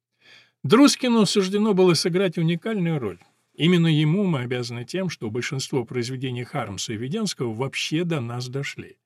Друскину суждено было сыграть уникальную роль. Именно ему мы обязаны тем, что большинство произведений Хармса и Веденского вообще до нас дошли.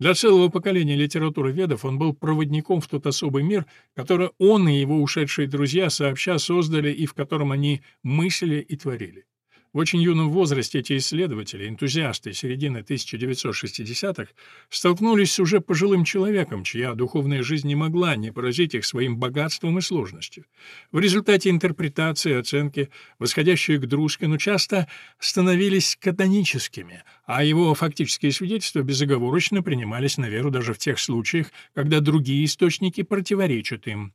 Для целого поколения литературоведов он был проводником в тот особый мир, который он и его ушедшие друзья сообща создали и в котором они мыслили и творили. В очень юном возрасте эти исследователи, энтузиасты середины 1960-х, столкнулись с уже пожилым человеком, чья духовная жизнь не могла не поразить их своим богатством и сложностью. В результате интерпретации и оценки, восходящие к Друскину, часто становились каноническими, а его фактические свидетельства безоговорочно принимались на веру даже в тех случаях, когда другие источники противоречат им.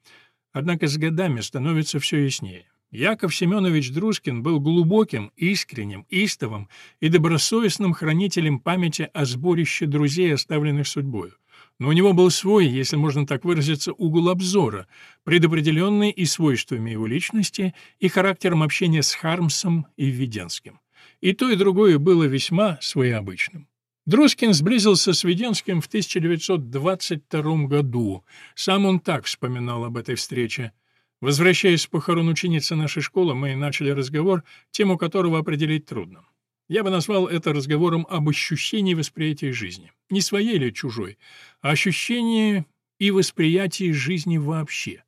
Однако с годами становится все яснее. Яков Семенович Друскин был глубоким, искренним, истовым и добросовестным хранителем памяти о сборище друзей, оставленных судьбою. Но у него был свой, если можно так выразиться, угол обзора, предопределенный и свойствами его личности, и характером общения с Хармсом и Введенским. И то, и другое было весьма своеобычным. Друскин сблизился с Веденским в 1922 году. Сам он так вспоминал об этой встрече. Возвращаясь с похорон ученицы нашей школы, мы начали разговор, тему которого определить трудно. Я бы назвал это разговором об ощущении восприятия жизни. Не своей или чужой, а ощущении и восприятии жизни вообще.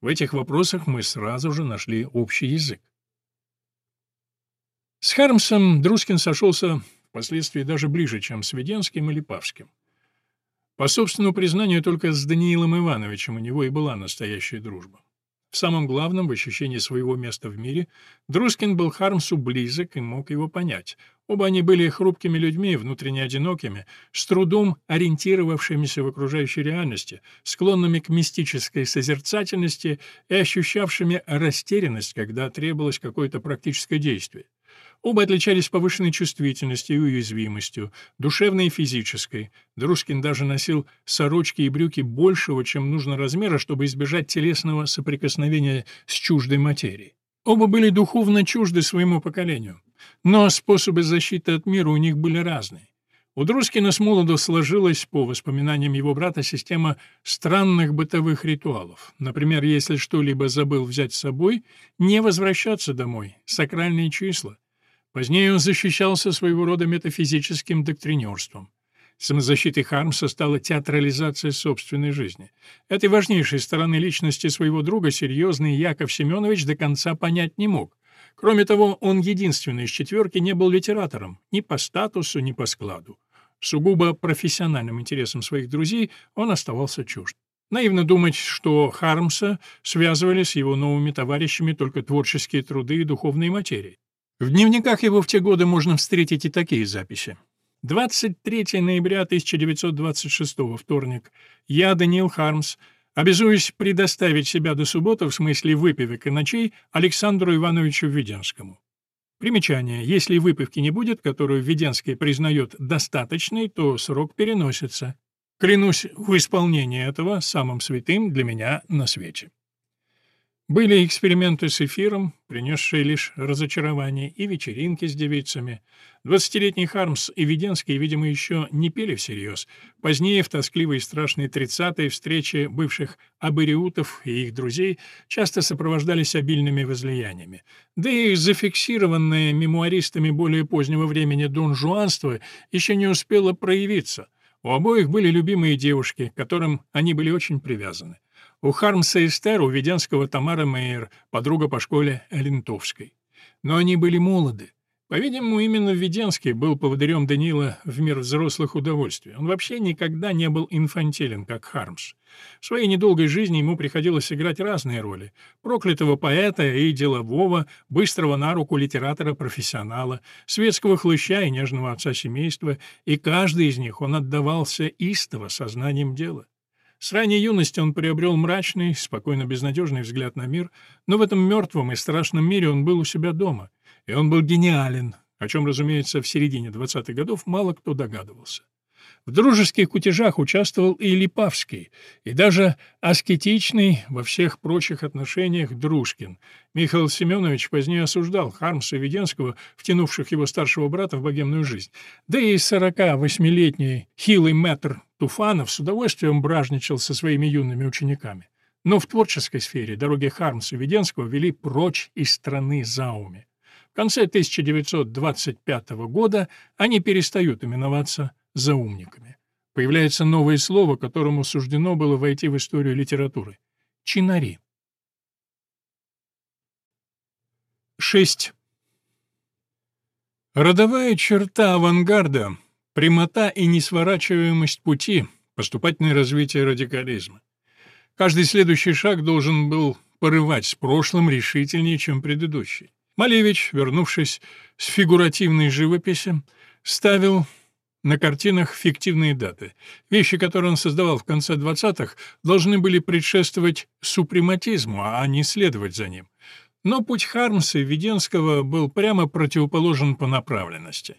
В этих вопросах мы сразу же нашли общий язык. С Хармсом Друскин сошелся впоследствии даже ближе, чем с Веденским или Павским. По собственному признанию, только с Даниилом Ивановичем у него и была настоящая дружба. В самом главном, в ощущении своего места в мире, Друскин был Хармсу близок и мог его понять. Оба они были хрупкими людьми, внутренне одинокими, с трудом ориентировавшимися в окружающей реальности, склонными к мистической созерцательности и ощущавшими растерянность, когда требовалось какое-то практическое действие. Оба отличались повышенной чувствительностью и уязвимостью, душевной и физической. Дружкин даже носил сорочки и брюки большего, чем нужно размера, чтобы избежать телесного соприкосновения с чуждой материей. Оба были духовно чужды своему поколению. Но способы защиты от мира у них были разные. У Друскина с молоду сложилась, по воспоминаниям его брата, система странных бытовых ритуалов. Например, если что-либо забыл взять с собой, не возвращаться домой, сакральные числа. Позднее он защищался своего рода метафизическим доктринерством. Самозащитой Хармса стала театрализация собственной жизни. Этой важнейшей стороны личности своего друга серьезный Яков Семенович до конца понять не мог. Кроме того, он единственный из четверки не был литератором ни по статусу, ни по складу. Сугубо профессиональным интересам своих друзей он оставался чужд. Наивно думать, что Хармса связывали с его новыми товарищами только творческие труды и духовные материи. В дневниках его в те годы можно встретить и такие записи. 23 ноября 1926 вторник. Я, Даниил Хармс, обязуюсь предоставить себя до субботы в смысле выпивок и ночей Александру Ивановичу Введенскому. Примечание. Если выпивки не будет, которую Введенский признает достаточной, то срок переносится. Клянусь в исполнении этого самым святым для меня на свете. Были эксперименты с эфиром, принесшие лишь разочарование, и вечеринки с девицами. Двадцатилетний Хармс и Веденский, видимо, еще не пели всерьез. Позднее, в тоскливой и страшной тридцатой встрече бывших абориутов и их друзей часто сопровождались обильными возлияниями. Да и зафиксированное мемуаристами более позднего времени донжуанство еще не успело проявиться. У обоих были любимые девушки, к которым они были очень привязаны. У Хармса Эстер, у Веденского Тамара Мейер, подруга по школе Лентовской. Но они были молоды. По-видимому, именно Введенский был поводырем Данила в мир взрослых удовольствий. Он вообще никогда не был инфантилен, как Хармс. В своей недолгой жизни ему приходилось играть разные роли. Проклятого поэта и делового, быстрого на руку литератора-профессионала, светского хлыща и нежного отца семейства, и каждый из них он отдавался истово сознанием дела. С ранней юности он приобрел мрачный, спокойно безнадежный взгляд на мир, но в этом мертвом и страшном мире он был у себя дома — и он был гениален, о чем, разумеется, в середине 20-х годов мало кто догадывался. В дружеских кутежах участвовал и Липавский, и даже аскетичный во всех прочих отношениях Дружкин. Михаил Семенович позднее осуждал Хармса и Веденского, втянувших его старшего брата в богемную жизнь. Да и 48-летний хилый мэтр Туфанов с удовольствием бражничал со своими юными учениками. Но в творческой сфере дороги Хармса и Веденского вели прочь из страны Зауми. В конце 1925 года они перестают именоваться заумниками. Появляется новое слово, которому суждено было войти в историю литературы — чинари. 6. Родовая черта авангарда — прямота и несворачиваемость пути, поступательное развитие радикализма. Каждый следующий шаг должен был порывать с прошлым решительнее, чем предыдущий. Малевич, вернувшись с фигуративной живописи, ставил на картинах фиктивные даты. Вещи, которые он создавал в конце 20-х, должны были предшествовать супрематизму, а не следовать за ним. Но путь Хармса и Веденского был прямо противоположен по направленности.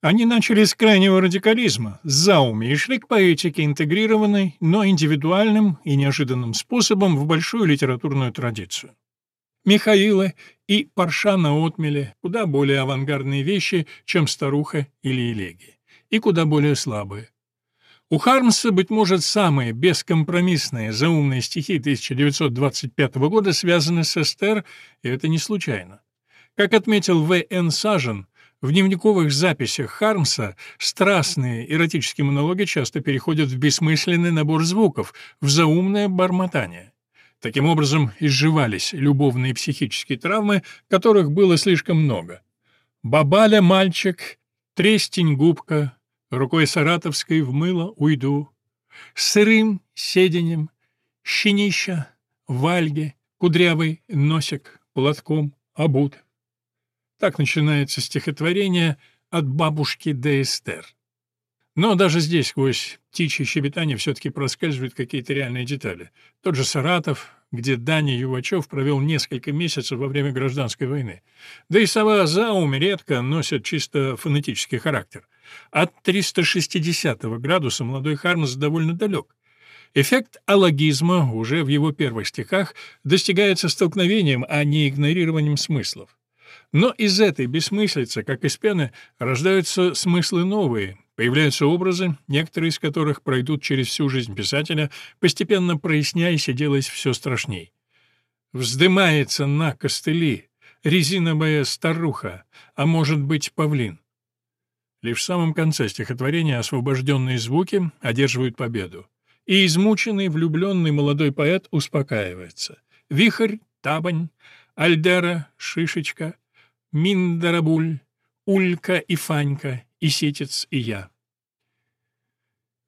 Они начали с крайнего радикализма, с зауми, и шли к поэтике интегрированной, но индивидуальным и неожиданным способом в большую литературную традицию. Михаила и парша на отмеле, куда более авангардные вещи, чем старуха или элегия, и куда более слабые. У Хармса, быть может, самые бескомпромиссные заумные стихи 1925 года связаны с Эстер, и это не случайно. Как отметил В. Н. Сажен, в дневниковых записях Хармса страстные эротические монологи часто переходят в бессмысленный набор звуков, в заумное бормотание. Таким образом, изживались любовные и психические травмы, которых было слишком много. Бабаля мальчик, трестень губка, рукой саратовской в мыло уйду, сырым седенем, щенища, вальги, кудрявый носик, платком обут. Так начинается стихотворение «От бабушки до Эстер». Но даже здесь, сквозь птичье щебетание, все-таки проскальзывают какие-то реальные детали. Тот же Саратов, где Даня Ювачев провел несколько месяцев во время гражданской войны. Да и сова Заум редко носят чисто фонетический характер. От 360 градуса молодой Хармс довольно далек. Эффект алогизма уже в его первых стихах достигается столкновением, а не игнорированием смыслов. Но из этой бессмыслицы, как из пены, рождаются смыслы новые, Появляются образы, некоторые из которых пройдут через всю жизнь писателя, постепенно проясняясь и делаясь все страшней. Вздымается на костыли резиновая старуха, а может быть павлин. Лишь в самом конце стихотворения освобожденные звуки одерживают победу. И измученный влюбленный молодой поэт успокаивается. Вихрь, табань, Альдера, Шишечка, Миндарабуль, Улька и Фанька, и Сетец, и я.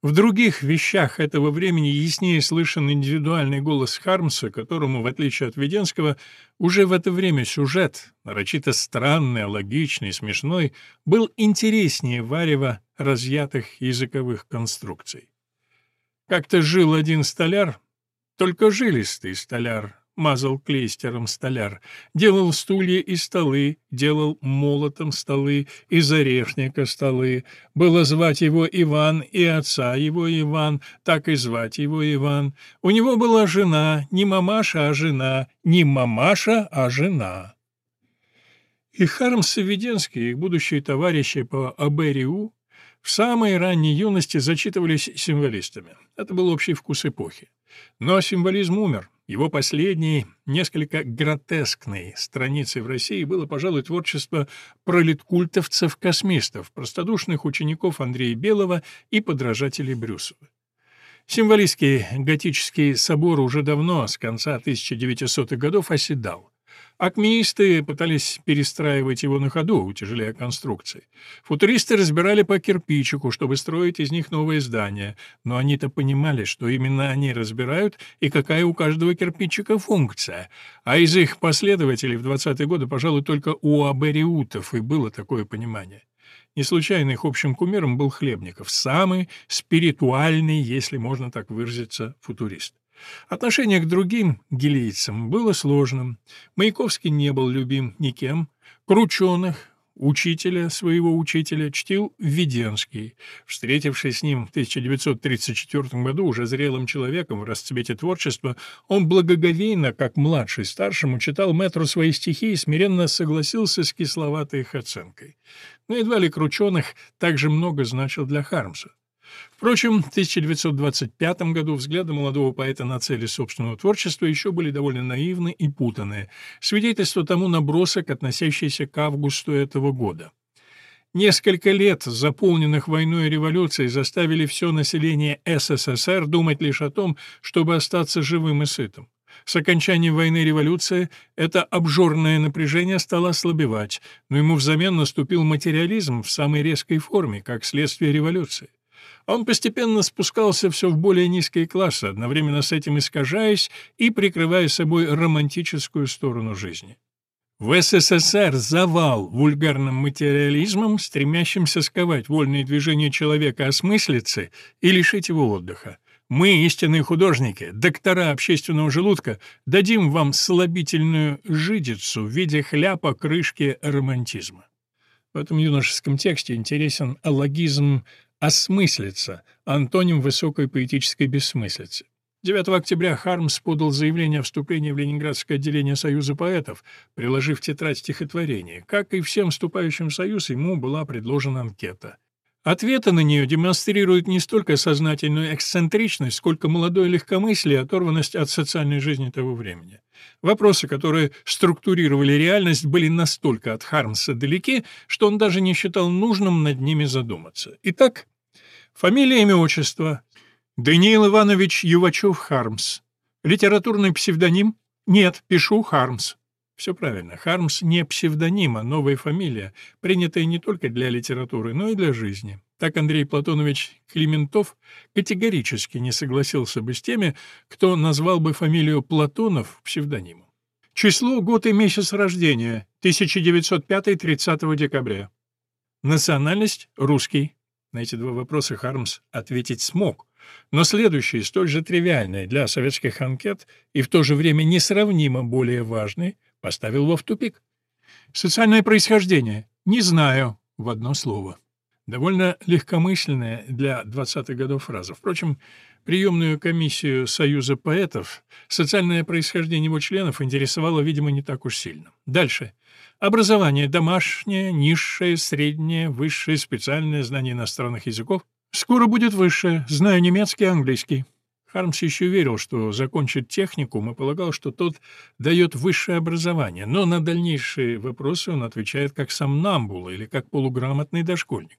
В других вещах этого времени яснее слышен индивидуальный голос Хармса, которому, в отличие от Веденского, уже в это время сюжет, нарочито странный, логичный, смешной, был интереснее варева разъятых языковых конструкций. Как-то жил один столяр, только жилистый столяр, мазал клейстером столяр, делал стулья и столы, делал молотом столы, из орешника столы. Было звать его Иван, и отца его Иван, так и звать его Иван. У него была жена, не мамаша, а жена, не мамаша, а жена. И Хармс Саведенский, их будущие товарищи по АБРИУ, в самой ранней юности зачитывались символистами. Это был общий вкус эпохи. Но символизм умер. Его последней, несколько гротескной страницей в России было, пожалуй, творчество пролеткультовцев-космистов, простодушных учеников Андрея Белого и подражателей Брюсова. Символистский готический собор уже давно, с конца 1900-х годов, оседал. Акмеисты пытались перестраивать его на ходу, утяжеляя конструкции. Футуристы разбирали по кирпичику, чтобы строить из них новые здания, но они-то понимали, что именно они разбирают и какая у каждого кирпичика функция. А из их последователей в 20-е годы, пожалуй, только у абериутов и было такое понимание. Не случайно их общим кумиром был Хлебников, самый спиритуальный, если можно так выразиться, футурист. Отношение к другим гилейцам было сложным. Маяковский не был любим никем. Крученых, учителя своего учителя, чтил Введенский. Встретившись с ним в 1934 году уже зрелым человеком в расцвете творчества, он благоговейно, как младший старшему, читал мэтру свои стихи и смиренно согласился с кисловатой их оценкой. Но едва ли Крученых также много значил для Хармса. Впрочем, в 1925 году взгляды молодого поэта на цели собственного творчества еще были довольно наивны и путанные, свидетельство тому набросок, относящийся к августу этого года. Несколько лет, заполненных войной и революцией, заставили все население СССР думать лишь о том, чтобы остаться живым и сытым. С окончанием войны и революции это обжорное напряжение стало ослабевать, но ему взамен наступил материализм в самой резкой форме, как следствие революции. Он постепенно спускался все в более низкие классы, одновременно с этим искажаясь и прикрывая собой романтическую сторону жизни. В СССР завал вульгарным материализмом, стремящимся сковать вольные движения человека осмыслиться и лишить его отдыха. Мы, истинные художники, доктора общественного желудка, дадим вам слабительную жидицу в виде хляпа крышки романтизма. В этом юношеском тексте интересен аллогизм осмыслиться, антоним высокой поэтической бессмыслицы. 9 октября Хармс подал заявление о вступлении в Ленинградское отделение Союза поэтов, приложив тетрадь стихотворений. Как и всем вступающим в Союз, ему была предложена анкета. Ответы на нее демонстрируют не столько сознательную эксцентричность, сколько молодое легкомыслие и оторванность от социальной жизни того времени. Вопросы, которые структурировали реальность, были настолько от Хармса далеки, что он даже не считал нужным над ними задуматься. Итак, фамилия, имя, отчество. Даниил Иванович Ювачев-Хармс. Литературный псевдоним? Нет, пишу Хармс. Все правильно. Хармс не псевдоним, а новая фамилия, принятая не только для литературы, но и для жизни. Так Андрей Платонович Климентов категорически не согласился бы с теми, кто назвал бы фамилию Платонов псевдонимом. Число, год и месяц рождения 1905-30 декабря. Национальность — русский. На эти два вопроса Хармс ответить смог. Но следующий, столь же тривиальный для советских анкет и в то же время несравнимо более важный, поставил его в тупик. Социальное происхождение. Не знаю. В одно слово. Довольно легкомысленная для 20-х годов фраза. Впрочем, приемную комиссию Союза поэтов социальное происхождение его членов интересовало, видимо, не так уж сильно. Дальше. Образование домашнее, низшее, среднее, высшее, специальное, знание иностранных языков. Скоро будет высшее, знаю немецкий английский. Хармс еще верил, что закончит техникум и полагал, что тот дает высшее образование, но на дальнейшие вопросы он отвечает как сам Намбула или как полуграмотный дошкольник.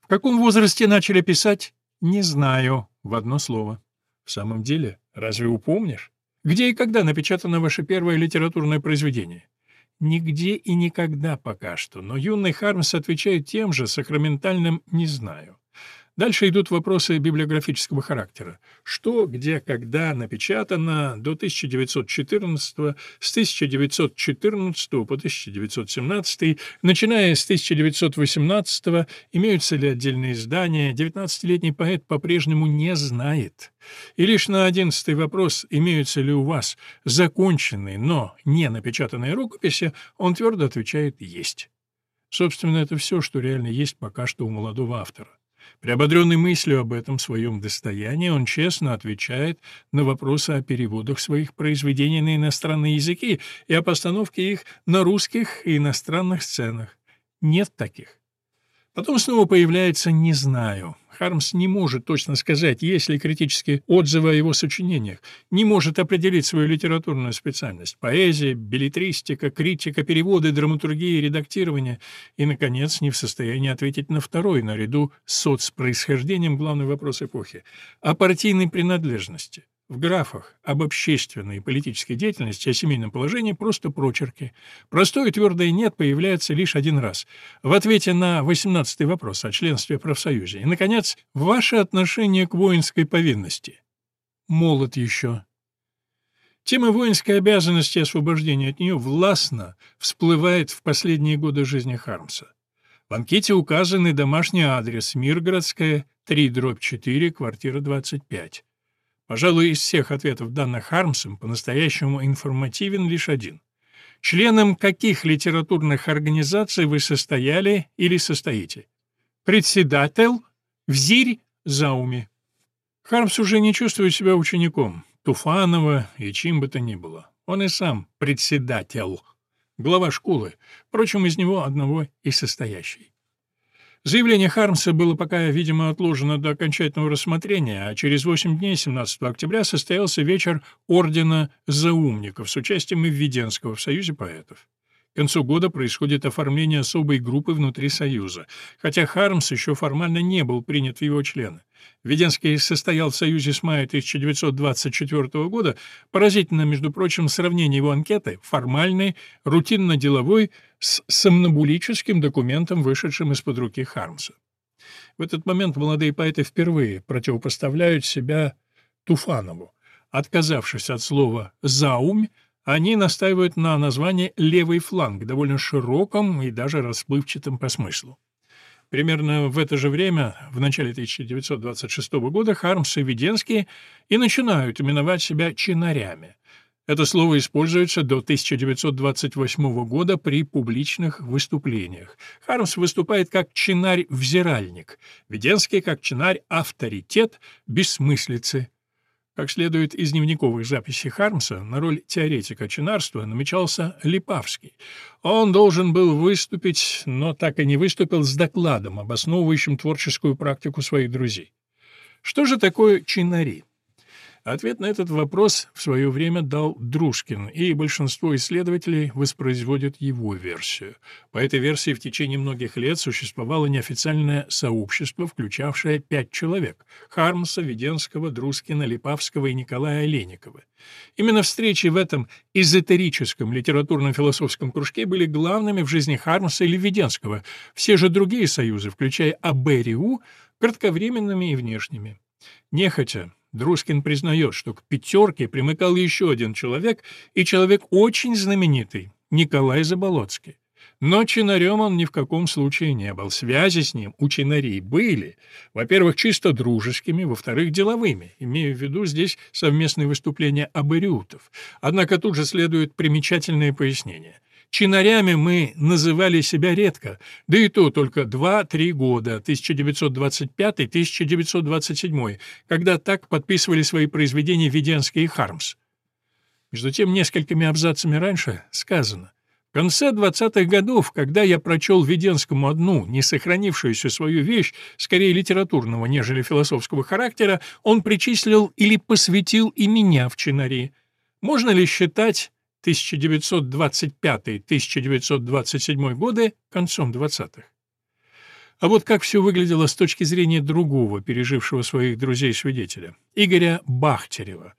В каком возрасте начали писать? Не знаю, в одно слово. В самом деле, разве упомнишь? Где и когда напечатано ваше первое литературное произведение? Нигде и никогда пока что, но юный Хармс отвечает тем же сакраментальным «не знаю». Дальше идут вопросы библиографического характера. Что, где, когда напечатано до 1914, с 1914 по 1917, начиная с 1918, имеются ли отдельные издания, 19-летний поэт по-прежнему не знает. И лишь на одиннадцатый вопрос, имеются ли у вас законченные, но не напечатанные рукописи, он твердо отвечает «есть». Собственно, это все, что реально есть пока что у молодого автора. Приободренный мыслью об этом своем достоянии, он честно отвечает на вопросы о переводах своих произведений на иностранные языки и о постановке их на русских и иностранных сценах. Нет таких. Потом снова появляется «не знаю». Хармс не может точно сказать, есть ли критические отзывы о его сочинениях, не может определить свою литературную специальность — поэзия, билетристика, критика, переводы, драматургия, редактирование и, наконец, не в состоянии ответить на второй, наряду с соцпроисхождением, главный вопрос эпохи — о партийной принадлежности. В графах об общественной и политической деятельности, о семейном положении просто прочерки. Простое твердое «нет» появляется лишь один раз. В ответе на 18-й вопрос о членстве в профсоюзе. И, наконец, ваше отношение к воинской повинности. Молод еще. Тема воинской обязанности и освобождения от нее властно всплывает в последние годы жизни Хармса. В анкете указан и домашний адрес Миргородская, 3 дробь 4, квартира 25. Пожалуй, из всех ответов, данных Хармсом, по-настоящему информативен лишь один. Членом каких литературных организаций вы состояли или состоите? Председатель, взирь, зауми. Хармс уже не чувствует себя учеником, Туфанова и чем бы то ни было. Он и сам председатель, глава школы, впрочем, из него одного и состоящий. Заявление Хармса было пока, видимо, отложено до окончательного рассмотрения, а через 8 дней, 17 октября, состоялся вечер Ордена Заумников с участием Введенского в Союзе поэтов. К концу года происходит оформление особой группы внутри Союза, хотя Хармс еще формально не был принят в его члены. Веденский состоял в Союзе с мая 1924 года. Поразительно, между прочим, сравнение его анкеты, формальной, рутинно-деловой, с сомнобулическим документом, вышедшим из-под руки Хармса. В этот момент молодые поэты впервые противопоставляют себя Туфанову. Отказавшись от слова «заумь», они настаивают на названии «левый фланг», довольно широком и даже расплывчатом по смыслу. Примерно в это же время, в начале 1926 года, Хармс и Веденский и начинают именовать себя чинарями. Это слово используется до 1928 года при публичных выступлениях. Хармс выступает как чинарь-взиральник, Веденский как чинарь-авторитет бессмыслицы, как следует из дневниковых записей Хармса, на роль теоретика чинарства намечался Липавский. Он должен был выступить, но так и не выступил с докладом, обосновывающим творческую практику своих друзей. Что же такое чинари? Ответ на этот вопрос в свое время дал Дружкин, и большинство исследователей воспроизводят его версию. По этой версии в течение многих лет существовало неофициальное сообщество, включавшее пять человек — Хармса, Веденского, Дружкина, Липавского и Николая Оленикова. Именно встречи в этом эзотерическом литературно-философском кружке были главными в жизни Хармса или Веденского, все же другие союзы, включая АБРИУ, кратковременными и внешними. Нехотя, Дружкин признает, что к «пятерке» примыкал еще один человек, и человек очень знаменитый — Николай Заболоцкий. Но чинарем он ни в каком случае не был. Связи с ним у чинарей были. Во-первых, чисто дружескими, во-вторых, деловыми. Имею в виду здесь совместные выступления абориутов. Однако тут же следует примечательное пояснение. Чинарями мы называли себя редко, да и то только 2-3 года, 1925-1927, когда так подписывали свои произведения Веденский и Хармс. Между тем, несколькими абзацами раньше сказано, в конце 20-х годов, когда я прочел Веденскому одну, не сохранившуюся свою вещь, скорее литературного, нежели философского характера, он причислил или посвятил и меня в чинари. Можно ли считать 1925-1927 годы концом 20-х. А вот как все выглядело с точки зрения другого, пережившего своих друзей-свидетеля, Игоря Бахтерева.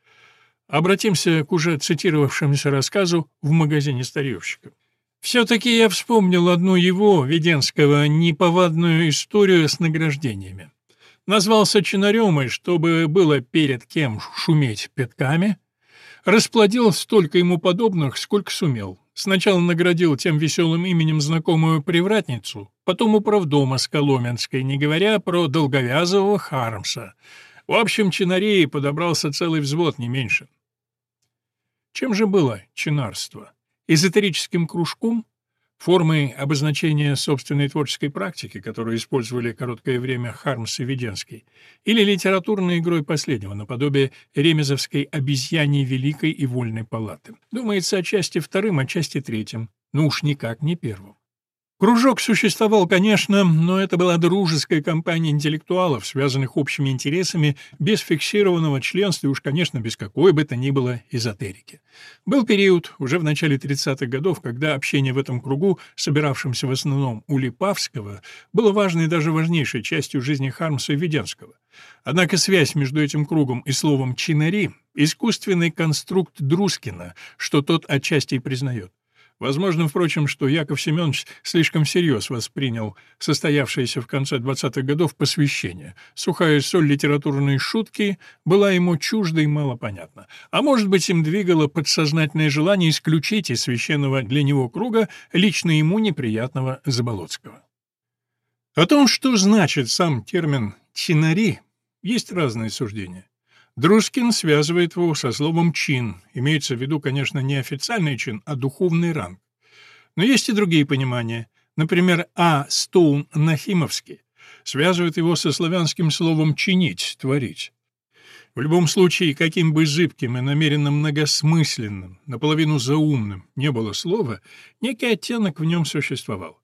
Обратимся к уже цитировавшемуся рассказу в магазине старьевщика. Все-таки я вспомнил одну его, Веденского, неповадную историю с награждениями. Назвался чинарем, и чтобы было перед кем шуметь пятками, Расплодил столько ему подобных, сколько сумел. Сначала наградил тем веселым именем знакомую привратницу, потом управдома с Коломенской, не говоря про долговязого Хармса. В общем, чинарей подобрался целый взвод, не меньше. Чем же было чинарство? Эзотерическим кружком? Формой обозначения собственной творческой практики, которую использовали короткое время Хармс и Веденский, или литературной игрой последнего, наподобие ремезовской обезьяньей Великой и Вольной палаты. Думается, отчасти вторым, отчасти третьим, но уж никак не первым. Кружок существовал, конечно, но это была дружеская компания интеллектуалов, связанных общими интересами, без фиксированного членства и уж, конечно, без какой бы то ни было эзотерики. Был период, уже в начале 30-х годов, когда общение в этом кругу, собиравшемся в основном у Липавского, было важной и даже важнейшей частью жизни Хармса и Веденского. Однако связь между этим кругом и словом «чинари» — искусственный конструкт Друскина, что тот отчасти и признает. Возможно, впрочем, что Яков Семенович слишком всерьез воспринял состоявшееся в конце 20-х годов посвящение. Сухая соль литературной шутки была ему чужда и мало понятна. А может быть, им двигало подсознательное желание исключить из священного для него круга лично ему неприятного Заболоцкого. О том, что значит сам термин «чинари», есть разные суждения. Дружкин связывает его со словом «чин». Имеется в виду, конечно, не официальный чин, а духовный ранг. Но есть и другие понимания. Например, А. Стоун Нахимовский связывает его со славянским словом «чинить», «творить». В любом случае, каким бы зыбким и намеренно многосмысленным, наполовину заумным не было слова, некий оттенок в нем существовал.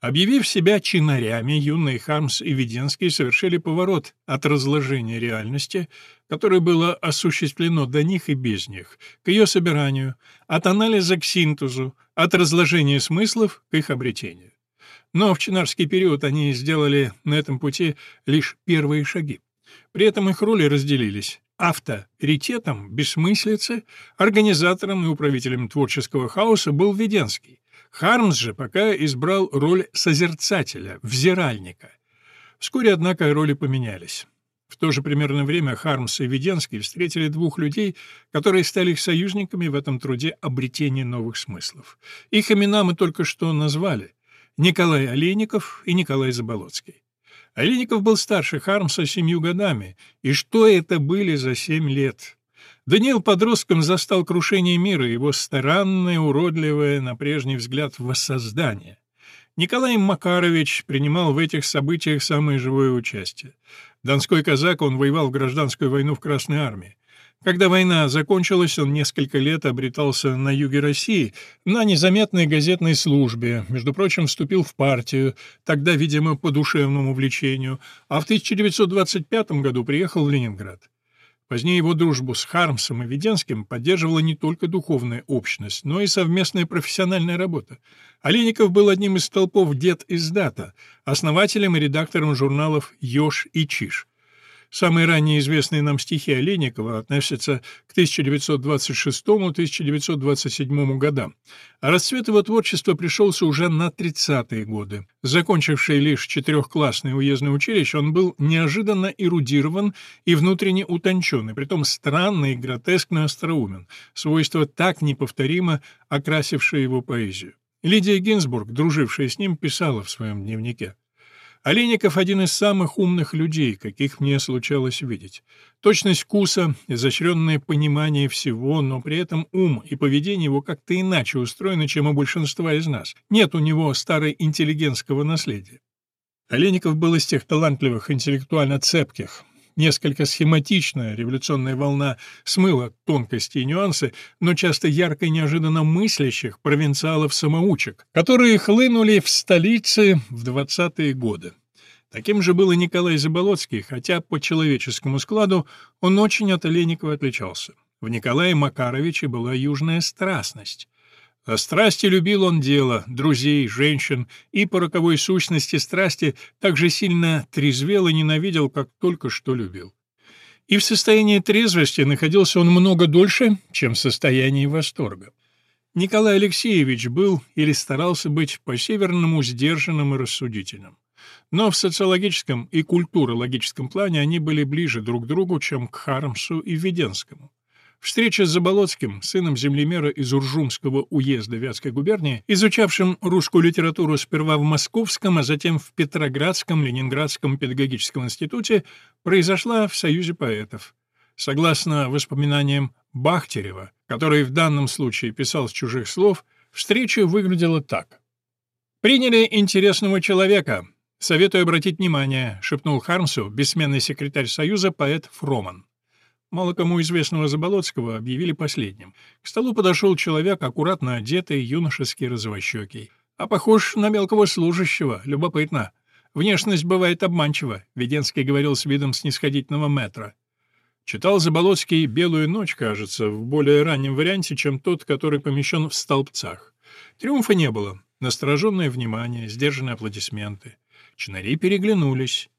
Объявив себя чинарями, юные Хармс и Веденский совершили поворот от разложения реальности, которое было осуществлено до них и без них, к ее собиранию, от анализа к синтезу, от разложения смыслов к их обретению. Но в чинарский период они сделали на этом пути лишь первые шаги. При этом их роли разделились. Авторитетом, бессмыслицы, организатором и управителем творческого хаоса был Веденский. Хармс же пока избрал роль созерцателя, взиральника. Вскоре, однако, роли поменялись. В то же примерно время Хармс и Веденский встретили двух людей, которые стали их союзниками в этом труде обретения новых смыслов. Их имена мы только что назвали — Николай Олейников и Николай Заболоцкий. Олейников был старше Хармса семью годами, и что это были за семь лет? Даниил подростком застал крушение мира, его старанное, уродливое, на прежний взгляд, воссоздание. Николай Макарович принимал в этих событиях самое живое участие. Донской казак, он воевал в гражданскую войну в Красной армии. Когда война закончилась, он несколько лет обретался на юге России на незаметной газетной службе, между прочим, вступил в партию, тогда, видимо, по душевному влечению, а в 1925 году приехал в Ленинград. Позднее его дружбу с Хармсом и Веденским поддерживала не только духовная общность, но и совместная профессиональная работа. Олейников был одним из столпов «Дед издата», основателем и редактором журналов «Ёж» и «Чиж». Самые ранее известные нам стихи Олейникова относятся к 1926-1927 годам, а расцвет его творчества пришелся уже на 30-е годы. Закончивший лишь четырехклассное уездное училище, он был неожиданно эрудирован и внутренне утончен, и притом странно и гротескно остроумен, свойство так неповторимо окрасившее его поэзию. Лидия Гинзбург, дружившая с ним, писала в своем дневнике. Олейников — один из самых умных людей, каких мне случалось видеть. Точность вкуса, изощренное понимание всего, но при этом ум и поведение его как-то иначе устроены, чем у большинства из нас. Нет у него старой интеллигентского наследия. Олейников был из тех талантливых, интеллектуально цепких, Несколько схематичная революционная волна смыла тонкости и нюансы, но часто ярко и неожиданно мыслящих провинциалов-самоучек, которые хлынули в столице в 20-е годы. Таким же был и Николай Заболоцкий, хотя по человеческому складу он очень от Олейникова отличался. В Николае Макаровиче была южная страстность. О страсти любил он дело, друзей, женщин, и по роковой сущности страсти так же сильно трезвел и ненавидел, как только что любил. И в состоянии трезвости находился он много дольше, чем в состоянии восторга. Николай Алексеевич был или старался быть по-северному сдержанным и рассудительным. Но в социологическом и культурологическом плане они были ближе друг к другу, чем к Хармсу и Веденскому. Встреча с Заболоцким, сыном землемера из Уржумского уезда Вятской губернии, изучавшим русскую литературу сперва в Московском, а затем в Петроградском, Ленинградском педагогическом институте, произошла в Союзе поэтов. Согласно воспоминаниям Бахтерева, который в данном случае писал с чужих слов, встреча выглядела так. «Приняли интересного человека. Советую обратить внимание», — шепнул Хармсу бессменный секретарь Союза поэт Фроман. Мало кому известного Заболоцкого объявили последним. К столу подошел человек, аккуратно одетый, юношеский розовощекий. А похож на мелкого служащего, любопытно. Внешность бывает обманчива, Веденский говорил с видом снисходительного метра. Читал Заболоцкий «Белую ночь», кажется, в более раннем варианте, чем тот, который помещен в столбцах. Триумфа не было. Настороженное внимание, сдержанные аплодисменты. Чинари переглянулись.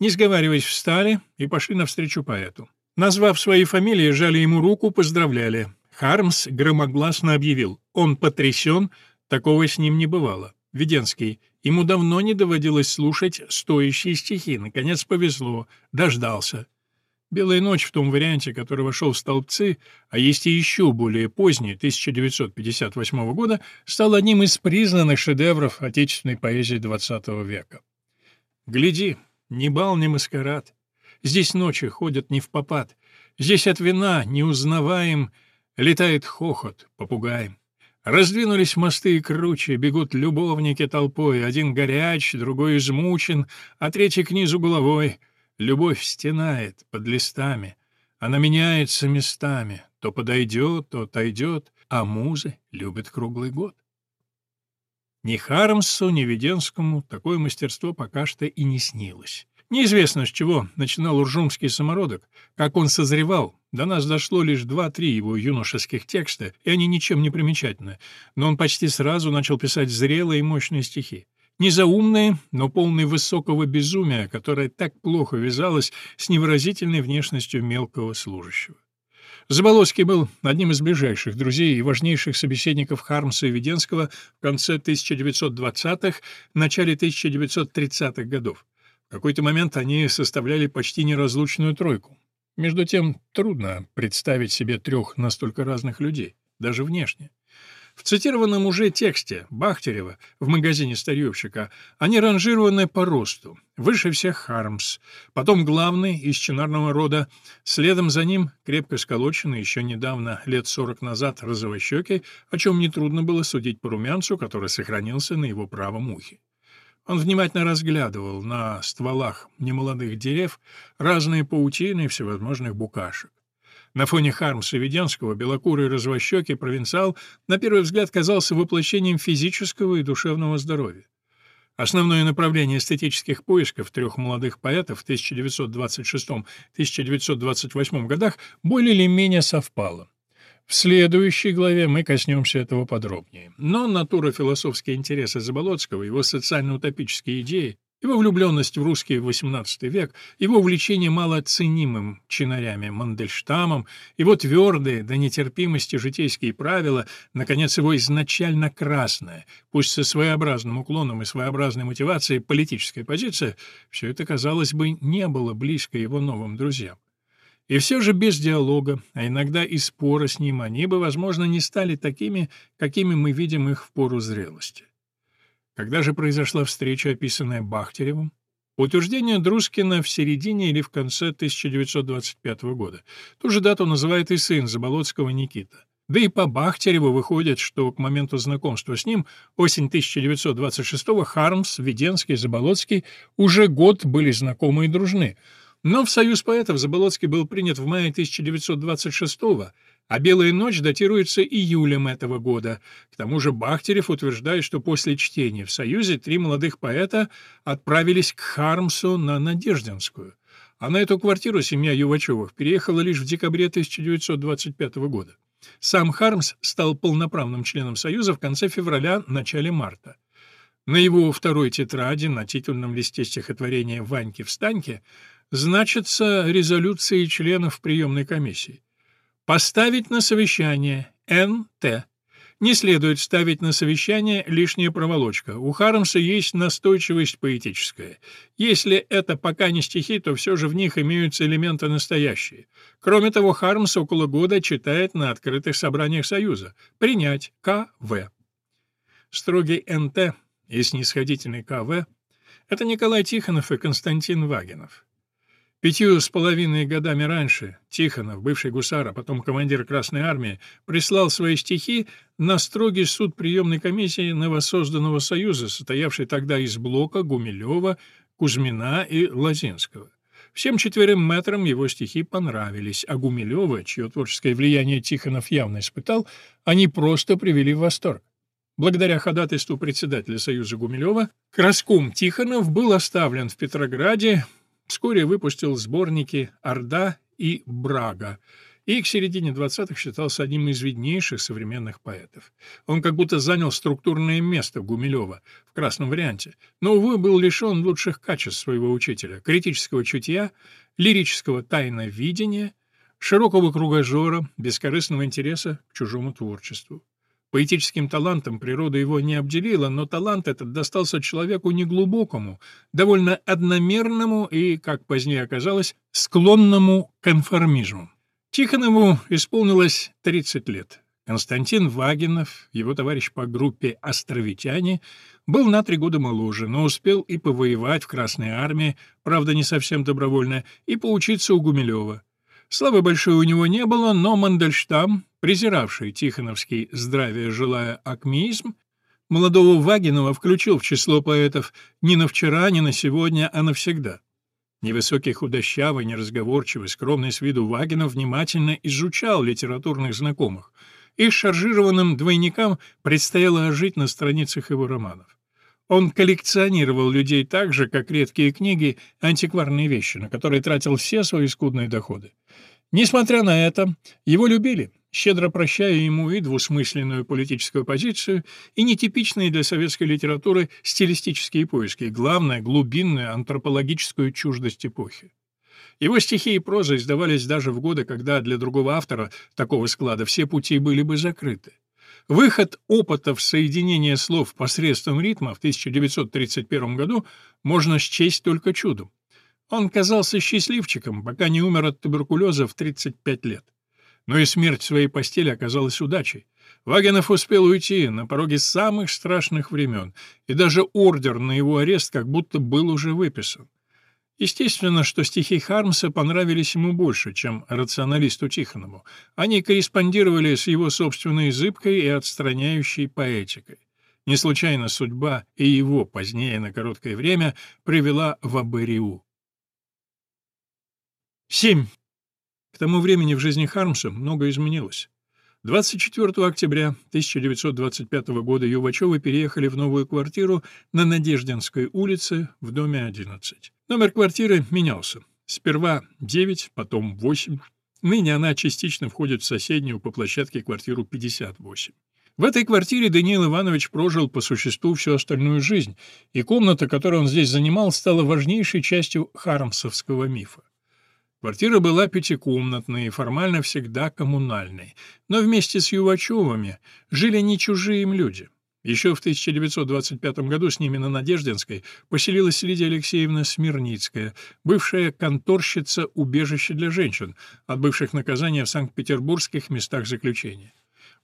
Не сговариваясь, встали и пошли навстречу поэту. Назвав свои фамилии, жали ему руку, поздравляли. Хармс громогласно объявил. Он потрясен, такого с ним не бывало. Веденский. Ему давно не доводилось слушать стоящие стихи. Наконец повезло. Дождался. «Белая ночь» в том варианте, который вошел в столбцы, а есть и еще более поздний, 1958 года, стал одним из признанных шедевров отечественной поэзии XX века. «Гляди, ни бал, ни маскарад. Здесь ночи ходят не в попад. Здесь от вина неузнаваем летает хохот попугаем. Раздвинулись мосты и круче, бегут любовники толпой, один горяч, другой измучен, а третий к низу головой — Любовь стенает под листами, она меняется местами, то подойдет, то отойдет, а музы любят круглый год. Ни Хармсу, ни Веденскому такое мастерство пока что и не снилось. Неизвестно, с чего начинал уржумский самородок, как он созревал. До нас дошло лишь два-три его юношеских текста, и они ничем не примечательны, но он почти сразу начал писать зрелые и мощные стихи. Незаумное, но полное высокого безумия, которое так плохо вязалось с невыразительной внешностью мелкого служащего. Заболоцкий был одним из ближайших друзей и важнейших собеседников Хармса и Веденского в конце 1920-х, начале 1930-х годов. В какой-то момент они составляли почти неразлучную тройку. Между тем, трудно представить себе трех настолько разных людей, даже внешне. В цитированном уже тексте Бахтерева в магазине старьевщика они ранжированы по росту. Выше всех Хармс, потом главный из чинарного рода, следом за ним крепко сколоченный еще недавно, лет сорок назад, розовощекий, о чем нетрудно было судить по румянцу, который сохранился на его правом ухе. Он внимательно разглядывал на стволах немолодых дерев разные паутины всевозможных букашек. На фоне Хармса Веденского белокурый развощекий провинциал на первый взгляд казался воплощением физического и душевного здоровья. Основное направление эстетических поисков трех молодых поэтов в 1926-1928 годах более или менее совпало. В следующей главе мы коснемся этого подробнее. Но натура философские интересы Заболоцкого, его социально-утопические идеи его влюбленность в русский XVIII век, его увлечение малооценимым чинарями Мандельштамом, его твердые до нетерпимости житейские правила, наконец, его изначально красная, пусть со своеобразным уклоном и своеобразной мотивацией политическая позиция, все это, казалось бы, не было близко его новым друзьям. И все же без диалога, а иногда и спора с ним, они бы, возможно, не стали такими, какими мы видим их в пору зрелости. Когда же произошла встреча, описанная Бахтеревым? Утверждение Друскина в середине или в конце 1925 года. Ту же дату называет и сын Заболоцкого Никита. Да и по Бахтереву выходит, что к моменту знакомства с ним, осень 1926-го, Хармс, Веденский, Заболоцкий уже год были знакомы и дружны. Но в Союз поэтов Заболоцкий был принят в мае 1926-го, а «Белая ночь» датируется июлем этого года. К тому же Бахтерев утверждает, что после чтения в Союзе три молодых поэта отправились к Хармсу на Надеждинскую. А на эту квартиру семья Ювачевых переехала лишь в декабре 1925 года. Сам Хармс стал полноправным членом Союза в конце февраля-начале марта. На его второй тетради, на титульном листе стихотворения «Ваньки-встаньки» значатся резолюции членов приемной комиссии. Поставить на совещание НТ. Не следует ставить на совещание лишняя проволочка. У Хармса есть настойчивость поэтическая. Если это пока не стихи, то все же в них имеются элементы настоящие. Кроме того, Хармс около года читает на открытых собраниях Союза. Принять КВ. Строгий НТ и снисходительный КВ — это Николай Тихонов и Константин Вагинов. Пятью с половиной годами раньше Тихонов, бывший гусар, а потом командир Красной Армии, прислал свои стихи на строгий суд приемной комиссии новосозданного Союза, состоявшей тогда из Блока, Гумилева, Кузьмина и Лозинского. Всем четверым метрам его стихи понравились, а Гумилева, чье творческое влияние Тихонов явно испытал, они просто привели в восторг. Благодаря ходатайству председателя Союза Гумилева, Краскум Тихонов был оставлен в Петрограде, вскоре выпустил сборники «Орда» и «Брага», и к середине 20-х считался одним из виднейших современных поэтов. Он как будто занял структурное место Гумилева в красном варианте, но, увы, был лишен лучших качеств своего учителя — критического чутья, лирического тайновидения, широкого кругожора, бескорыстного интереса к чужому творчеству. Поэтическим талантом природа его не обделила, но талант этот достался человеку неглубокому, довольно одномерному и, как позднее оказалось, склонному к конформизму. Тихонову исполнилось 30 лет. Константин Вагинов, его товарищ по группе «Островитяне», был на три года моложе, но успел и повоевать в Красной армии, правда, не совсем добровольно, и поучиться у Гумилева. Славы большой у него не было, но Мандельштам, презиравший Тихоновский «здравия желая акмеизм», молодого Вагинова включил в число поэтов не на вчера, не на сегодня, а навсегда. Невысокий, худощавый, неразговорчивый, скромный с виду Вагинов внимательно изучал литературных знакомых, и шаржированным двойникам предстояло ожить на страницах его романов. Он коллекционировал людей так же, как редкие книги, антикварные вещи, на которые тратил все свои скудные доходы. Несмотря на это, его любили — щедро прощая ему и двусмысленную политическую позицию, и нетипичные для советской литературы стилистические поиски, главное — глубинную антропологическую чуждость эпохи. Его стихи и проза издавались даже в годы, когда для другого автора такого склада все пути были бы закрыты. Выход опытов соединения слов посредством ритма в 1931 году можно счесть только чудом. Он казался счастливчиком, пока не умер от туберкулеза в 35 лет. Но и смерть в своей постели оказалась удачей. Вагенов успел уйти на пороге самых страшных времен, и даже ордер на его арест как будто был уже выписан. Естественно, что стихи Хармса понравились ему больше, чем рационалисту Тихонову. Они корреспондировали с его собственной зыбкой и отстраняющей поэтикой. Не случайно судьба и его позднее на короткое время привела в Абериу. 7. К тому времени в жизни Хармса многое изменилось. 24 октября 1925 года Ювачевы переехали в новую квартиру на Надеждинской улице в доме 11. Номер квартиры менялся. Сперва 9, потом 8. Ныне она частично входит в соседнюю по площадке квартиру 58. В этой квартире Даниил Иванович прожил по существу всю остальную жизнь, и комната, которую он здесь занимал, стала важнейшей частью хармсовского мифа. Квартира была пятикомнатной и формально всегда коммунальной, но вместе с Ювачевыми жили не чужие им люди. Еще в 1925 году с ними на Надеждинской поселилась Лидия Алексеевна Смирницкая, бывшая конторщица убежища для женщин, отбывших наказание в Санкт-Петербургских местах заключения.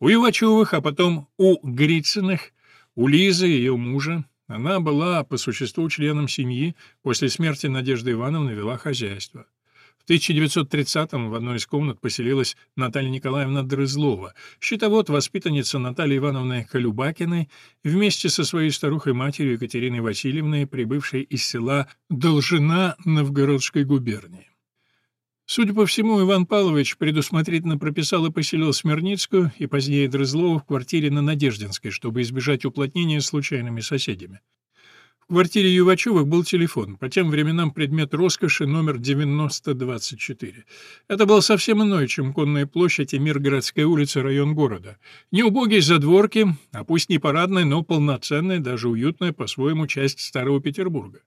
У Ювачевых, а потом у Грицыных, у Лизы, ее мужа, она была по существу членом семьи, после смерти Надежды Ивановны вела хозяйство. В 1930-м в одной из комнат поселилась Наталья Николаевна Дрызлова, счетовод, воспитанница Натальи Ивановны Колюбакиной, вместе со своей старухой-матерью Екатериной Васильевной, прибывшей из села Должина Новгородской губернии. Судя по всему, Иван Павлович предусмотрительно прописал и поселил Смирницкую и позднее Дрызлову в квартире на Надеждинской, чтобы избежать уплотнения с случайными соседями. Квартире Ювачевых был телефон, по тем временам предмет роскоши номер 9024. Это был совсем иной, чем Конная площадь и Миргородская улица, район города. Не убогие задворки, а пусть не парадная, но полноценная, даже уютная по-своему часть Старого Петербурга.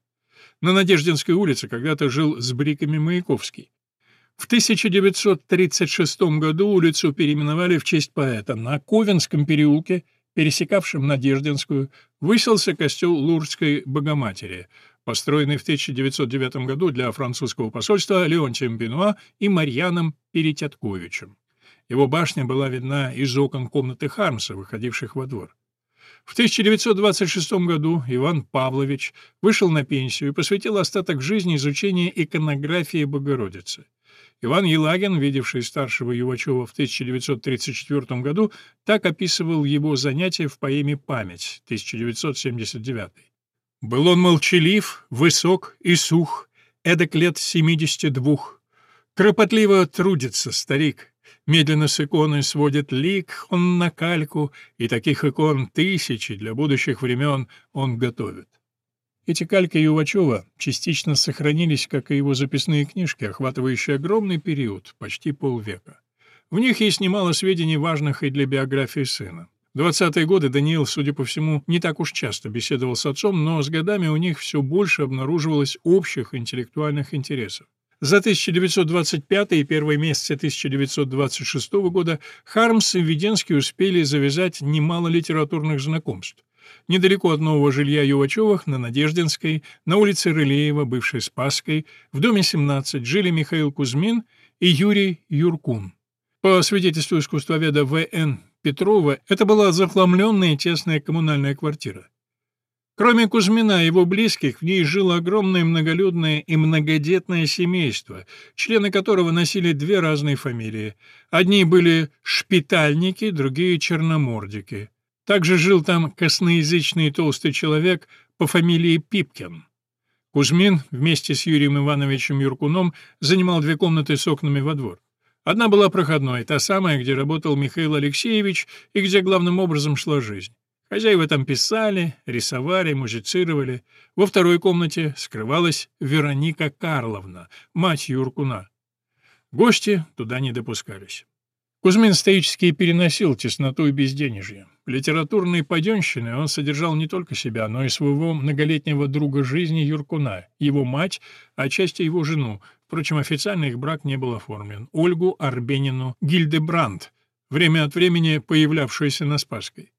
На Надеждинской улице когда-то жил с бриками Маяковский. В 1936 году улицу переименовали в честь поэта. На Ковенском переулке пересекавшем Надеждинскую, выселся костел Лурдской Богоматери, построенный в 1909 году для французского посольства Леонтием Бенуа и Марьяном Перетятковичем. Его башня была видна из окон комнаты Хармса, выходивших во двор. В 1926 году Иван Павлович вышел на пенсию и посвятил остаток жизни изучению иконографии Богородицы. Иван Елагин, видевший старшего Ювачева в 1934 году, так описывал его занятия в поэме «Память» 1979. «Был он молчалив, высок и сух, эдак лет семидесяти двух. Кропотливо трудится старик, Медленно с иконы сводит лик он на кальку, и таких икон тысячи для будущих времен он готовит. Эти кальки Ювачева частично сохранились, как и его записные книжки, охватывающие огромный период, почти полвека. В них есть немало сведений, важных и для биографии сына. В 20-е годы Даниил, судя по всему, не так уж часто беседовал с отцом, но с годами у них все больше обнаруживалось общих интеллектуальных интересов. За 1925 и первые месяцы 1926 года Хармс и Введенский успели завязать немало литературных знакомств. Недалеко от нового жилья Ювачевых, на Надеждинской, на улице Рылеева, бывшей Спасской, в доме 17 жили Михаил Кузьмин и Юрий Юркун. По свидетельству искусствоведа В.Н. Петрова, это была захламленная тесная коммунальная квартира. Кроме Кузьмина и его близких, в ней жило огромное многолюдное и многодетное семейство, члены которого носили две разные фамилии. Одни были шпитальники, другие — черномордики. Также жил там косноязычный толстый человек по фамилии Пипкин. Кузьмин вместе с Юрием Ивановичем Юркуном занимал две комнаты с окнами во двор. Одна была проходной, та самая, где работал Михаил Алексеевич и где главным образом шла жизнь. Хозяева там писали, рисовали, музицировали. Во второй комнате скрывалась Вероника Карловна, мать Юркуна. Гости туда не допускались. Кузьмин стоически переносил тесноту и безденежье. Литературной паденщины он содержал не только себя, но и своего многолетнего друга жизни Юркуна, его мать, отчасти его жену. Впрочем, официально их брак не был оформлен. Ольгу Арбенину Гильдебранд, время от времени появлявшуюся на Спасской.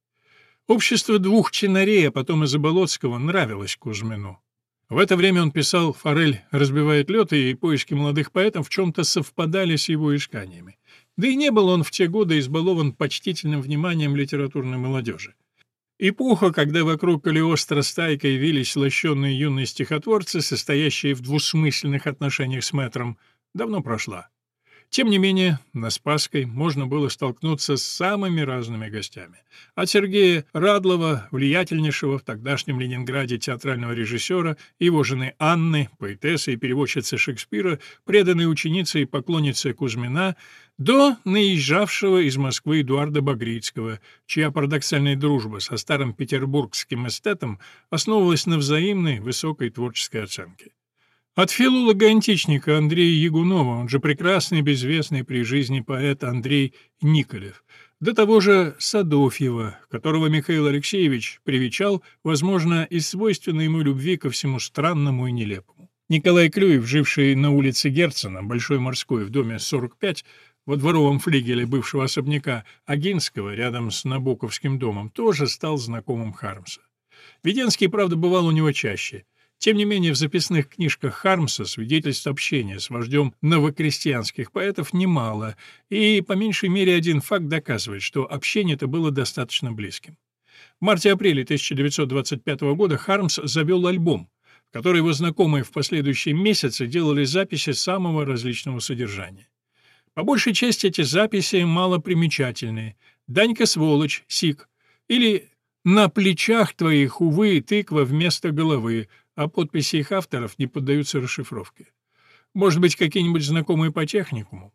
Общество двух чинарей, а потом и Заболоцкого, нравилось Кузьмину. В это время он писал «Форель разбивает лед», и поиски молодых поэтов в чем-то совпадали с его исканиями. Да и не был он в те годы избалован почтительным вниманием литературной молодежи. Эпоха, когда вокруг Калиостро стайкой явились лощенные юные стихотворцы, состоящие в двусмысленных отношениях с мэтром, давно прошла. Тем не менее, на Спасской можно было столкнуться с самыми разными гостями. От Сергея Радлова, влиятельнейшего в тогдашнем Ленинграде театрального режиссера, его жены Анны, поэтессы и переводчицы Шекспира, преданной ученицы и поклонницы Кузьмина, до наезжавшего из Москвы Эдуарда Багрицкого, чья парадоксальная дружба со старым петербургским эстетом основывалась на взаимной высокой творческой оценке. От филолога-античника Андрея Ягунова, он же прекрасный безвестный при жизни поэт Андрей Николев, до того же Садофьева, которого Михаил Алексеевич привечал, возможно, из свойственной ему любви ко всему странному и нелепому. Николай Клюев, живший на улице Герцена, Большой морской, в доме 45, во дворовом флигеле бывшего особняка Агинского, рядом с Набоковским домом, тоже стал знакомым Хармса. Веденский, правда, бывал у него чаще — тем не менее, в записных книжках Хармса свидетельств общения с вождем новокрестьянских поэтов немало, и по меньшей мере один факт доказывает, что общение это было достаточно близким. В марте-апреле 1925 года Хармс завел альбом, в который его знакомые в последующие месяцы делали записи самого различного содержания. По большей части эти записи малопримечательные. «Данька сволочь, сик» или «На плечах твоих, увы, тыква вместо головы», а подписи их авторов не поддаются расшифровке. Может быть, какие-нибудь знакомые по техникуму.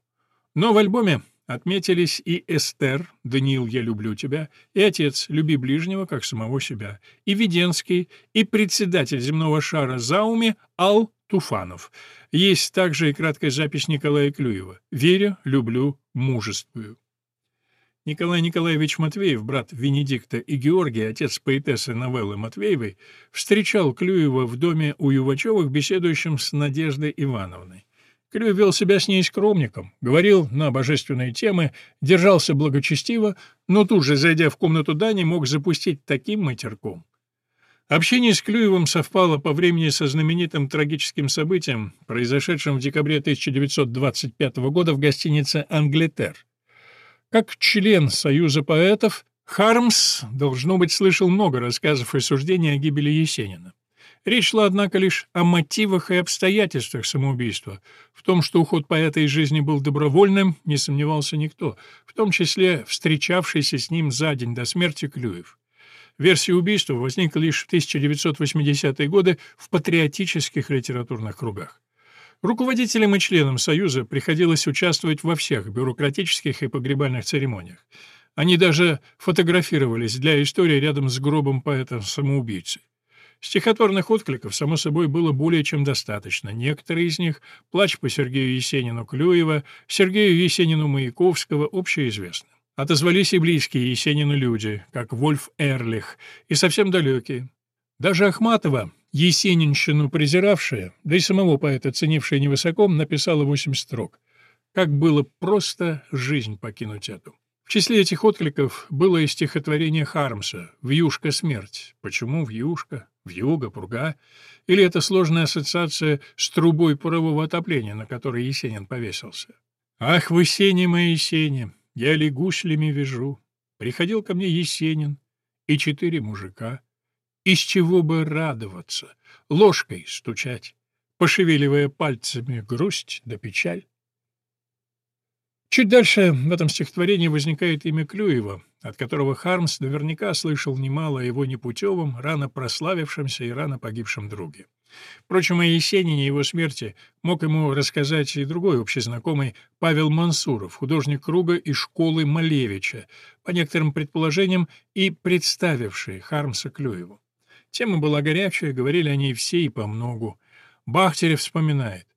Но в альбоме отметились и Эстер, Даниил, я люблю тебя, и отец, люби ближнего, как самого себя, и Веденский, и председатель земного шара Зауми Ал Туфанов. Есть также и краткая запись Николая Клюева «Верю, люблю, мужествую». Николай Николаевич Матвеев, брат Венедикта и Георгия, отец поэтессы новеллы Матвеевой, встречал Клюева в доме у Ювачевых, беседующим с Надеждой Ивановной. Клюев вел себя с ней скромником, говорил на божественные темы, держался благочестиво, но тут же, зайдя в комнату Дани, мог запустить таким матерком. Общение с Клюевым совпало по времени со знаменитым трагическим событием, произошедшим в декабре 1925 года в гостинице «Англетер». Как член Союза поэтов, Хармс, должно быть, слышал много рассказов и суждений о гибели Есенина. Речь шла, однако, лишь о мотивах и обстоятельствах самоубийства. В том, что уход поэта из жизни был добровольным, не сомневался никто, в том числе встречавшийся с ним за день до смерти Клюев. Версия убийства возникла лишь в 1980-е годы в патриотических литературных кругах. Руководителям и членам Союза приходилось участвовать во всех бюрократических и погребальных церемониях. Они даже фотографировались для истории рядом с гробом поэта-самоубийцы. Стихотворных откликов, само собой, было более чем достаточно. Некоторые из них — «Плач по Сергею Есенину Клюева», «Сергею Есенину Маяковского» — общеизвестны. Отозвались и близкие Есенину люди, как Вольф Эрлих, и совсем далекие. Даже Ахматова, Есенинщину презиравшая, да и самого поэта, ценившая невысоко, написала восемь строк. Как было просто жизнь покинуть эту. В числе этих откликов было и стихотворение Хармса «Вьюшка смерть». Почему вьюшка? Вьюга, пурга? Или это сложная ассоциация с трубой парового отопления, на которой Есенин повесился? «Ах, вы сене мои сене, я ли гуслями вяжу?» Приходил ко мне Есенин и четыре мужика. Из чего бы радоваться, ложкой стучать, пошевеливая пальцами грусть да печаль? Чуть дальше в этом стихотворении возникает имя Клюева, от которого Хармс наверняка слышал немало о его непутевом, рано прославившемся и рано погибшем друге. Впрочем, о Есенине и его смерти мог ему рассказать и другой общезнакомый Павел Мансуров, художник круга и школы Малевича, по некоторым предположениям и представивший Хармса Клюеву. Тема была горячая, говорили о ней все и по многу. Бахтерев вспоминает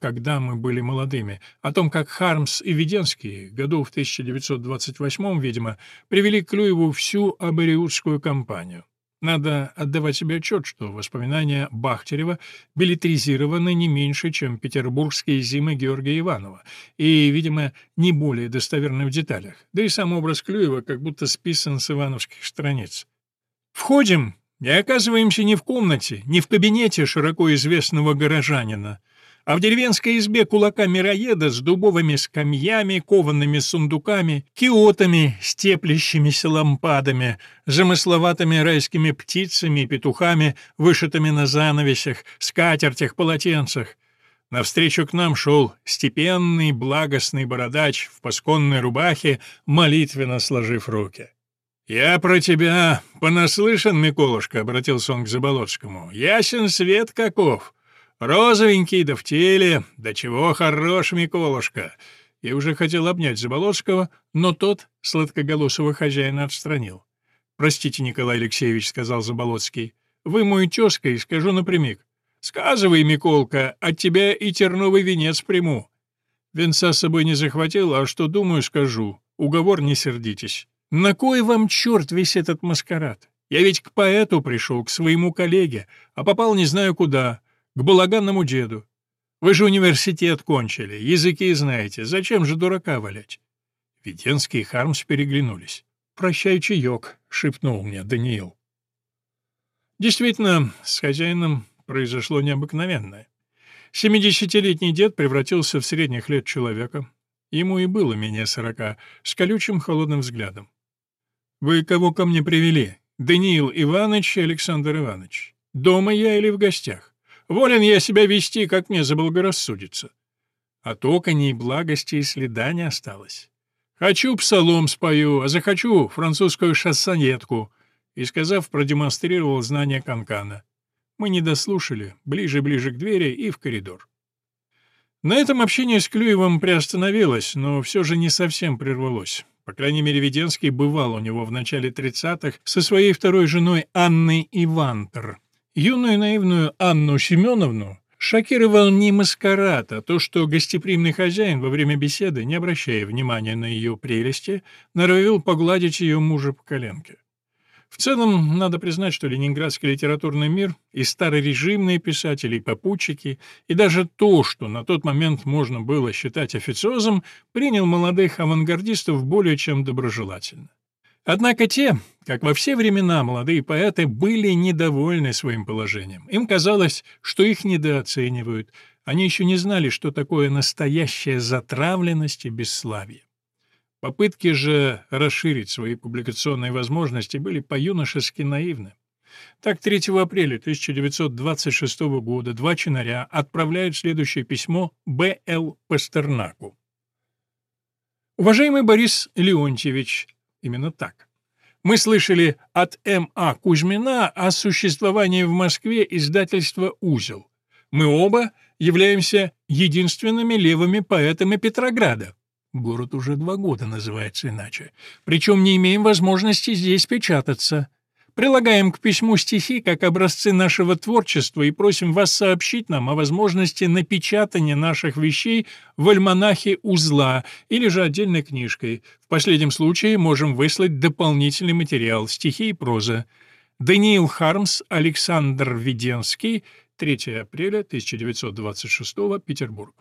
когда мы были молодыми, о том, как Хармс и Веденский, году в 1928 видимо, привели Клюеву всю абориутскую кампанию. Надо отдавать себе отчет, что воспоминания Бахтерева билетризированы не меньше, чем петербургские зимы Георгия Иванова, и, видимо, не более достоверны в деталях. Да и сам образ Клюева как будто списан с ивановских страниц. Входим и оказываемся не в комнате, не в кабинете широко известного горожанина, а в деревенской избе кулака-мироеда с дубовыми скамьями, коваными сундуками, киотами, степлящимися лампадами, замысловатыми райскими птицами и петухами, вышитыми на занавесях, скатертях, полотенцах. Навстречу к нам шел степенный, благостный бородач в пасконной рубахе, молитвенно сложив руки. «Я про тебя понаслышан, Миколушка», — обратился он к Заболоцкому. «Ясен свет каков. Розовенький, да в теле, да чего хорош, Миколушка!» Я уже хотел обнять Заболоцкого, но тот сладкоголосого хозяина отстранил. «Простите, Николай Алексеевич», — сказал Заболоцкий, — «вы мой тезка, и скажу напрямик. Сказывай, Миколка, от тебя и терновый венец приму». Венца с собой не захватил, а что думаю, скажу. Уговор не сердитесь. На кой вам черт весь этот маскарад? Я ведь к поэту пришел, к своему коллеге, а попал не знаю куда к балаганному деду. Вы же университет кончили, языки знаете, зачем же дурака валять?» Веденский и Хармс переглянулись. «Прощай, чаек», — шепнул мне Даниил. Действительно, с хозяином произошло необыкновенное. Семидесятилетний дед превратился в средних лет человека. Ему и было менее сорока, с колючим холодным взглядом. «Вы кого ко мне привели? Даниил Иванович и Александр Иванович. Дома я или в гостях?» Волен я себя вести, как мне заблагорассудится. От оконей благости и следа не осталось. Хочу псалом спою, а захочу французскую шассонетку. И, сказав, продемонстрировал знание канкана. Мы не дослушали, ближе-ближе к двери и в коридор. На этом общение с Клюевым приостановилось, но все же не совсем прервалось. По крайней мере, Веденский бывал у него в начале 30-х со своей второй женой Анной Ивантер. Юную наивную Анну Семеновну шокировал не маскарад, а то, что гостеприимный хозяин во время беседы, не обращая внимания на ее прелести, норовил погладить ее мужа по коленке. В целом, надо признать, что ленинградский литературный мир и старорежимные писатели, и попутчики, и даже то, что на тот момент можно было считать официозом, принял молодых авангардистов более чем доброжелательно. Однако те, как во все времена молодые поэты, были недовольны своим положением. Им казалось, что их недооценивают. Они еще не знали, что такое настоящая затравленность и бесславие. Попытки же расширить свои публикационные возможности были по-юношески наивны. Так, 3 апреля 1926 года два чинаря отправляют следующее письмо Б.Л. Пастернаку. «Уважаемый Борис Леонтьевич, Именно так. Мы слышали от М.А. Кузьмина о существовании в Москве издательства «Узел». Мы оба являемся единственными левыми поэтами Петрограда. Город уже два года называется иначе. Причем не имеем возможности здесь печататься. Прилагаем к письму стихи как образцы нашего творчества и просим вас сообщить нам о возможности напечатания наших вещей в альманахе «Узла» или же отдельной книжкой. В последнем случае можем выслать дополнительный материал «Стихи и проза». Даниил Хармс, Александр Веденский, 3 апреля 1926 Петербург.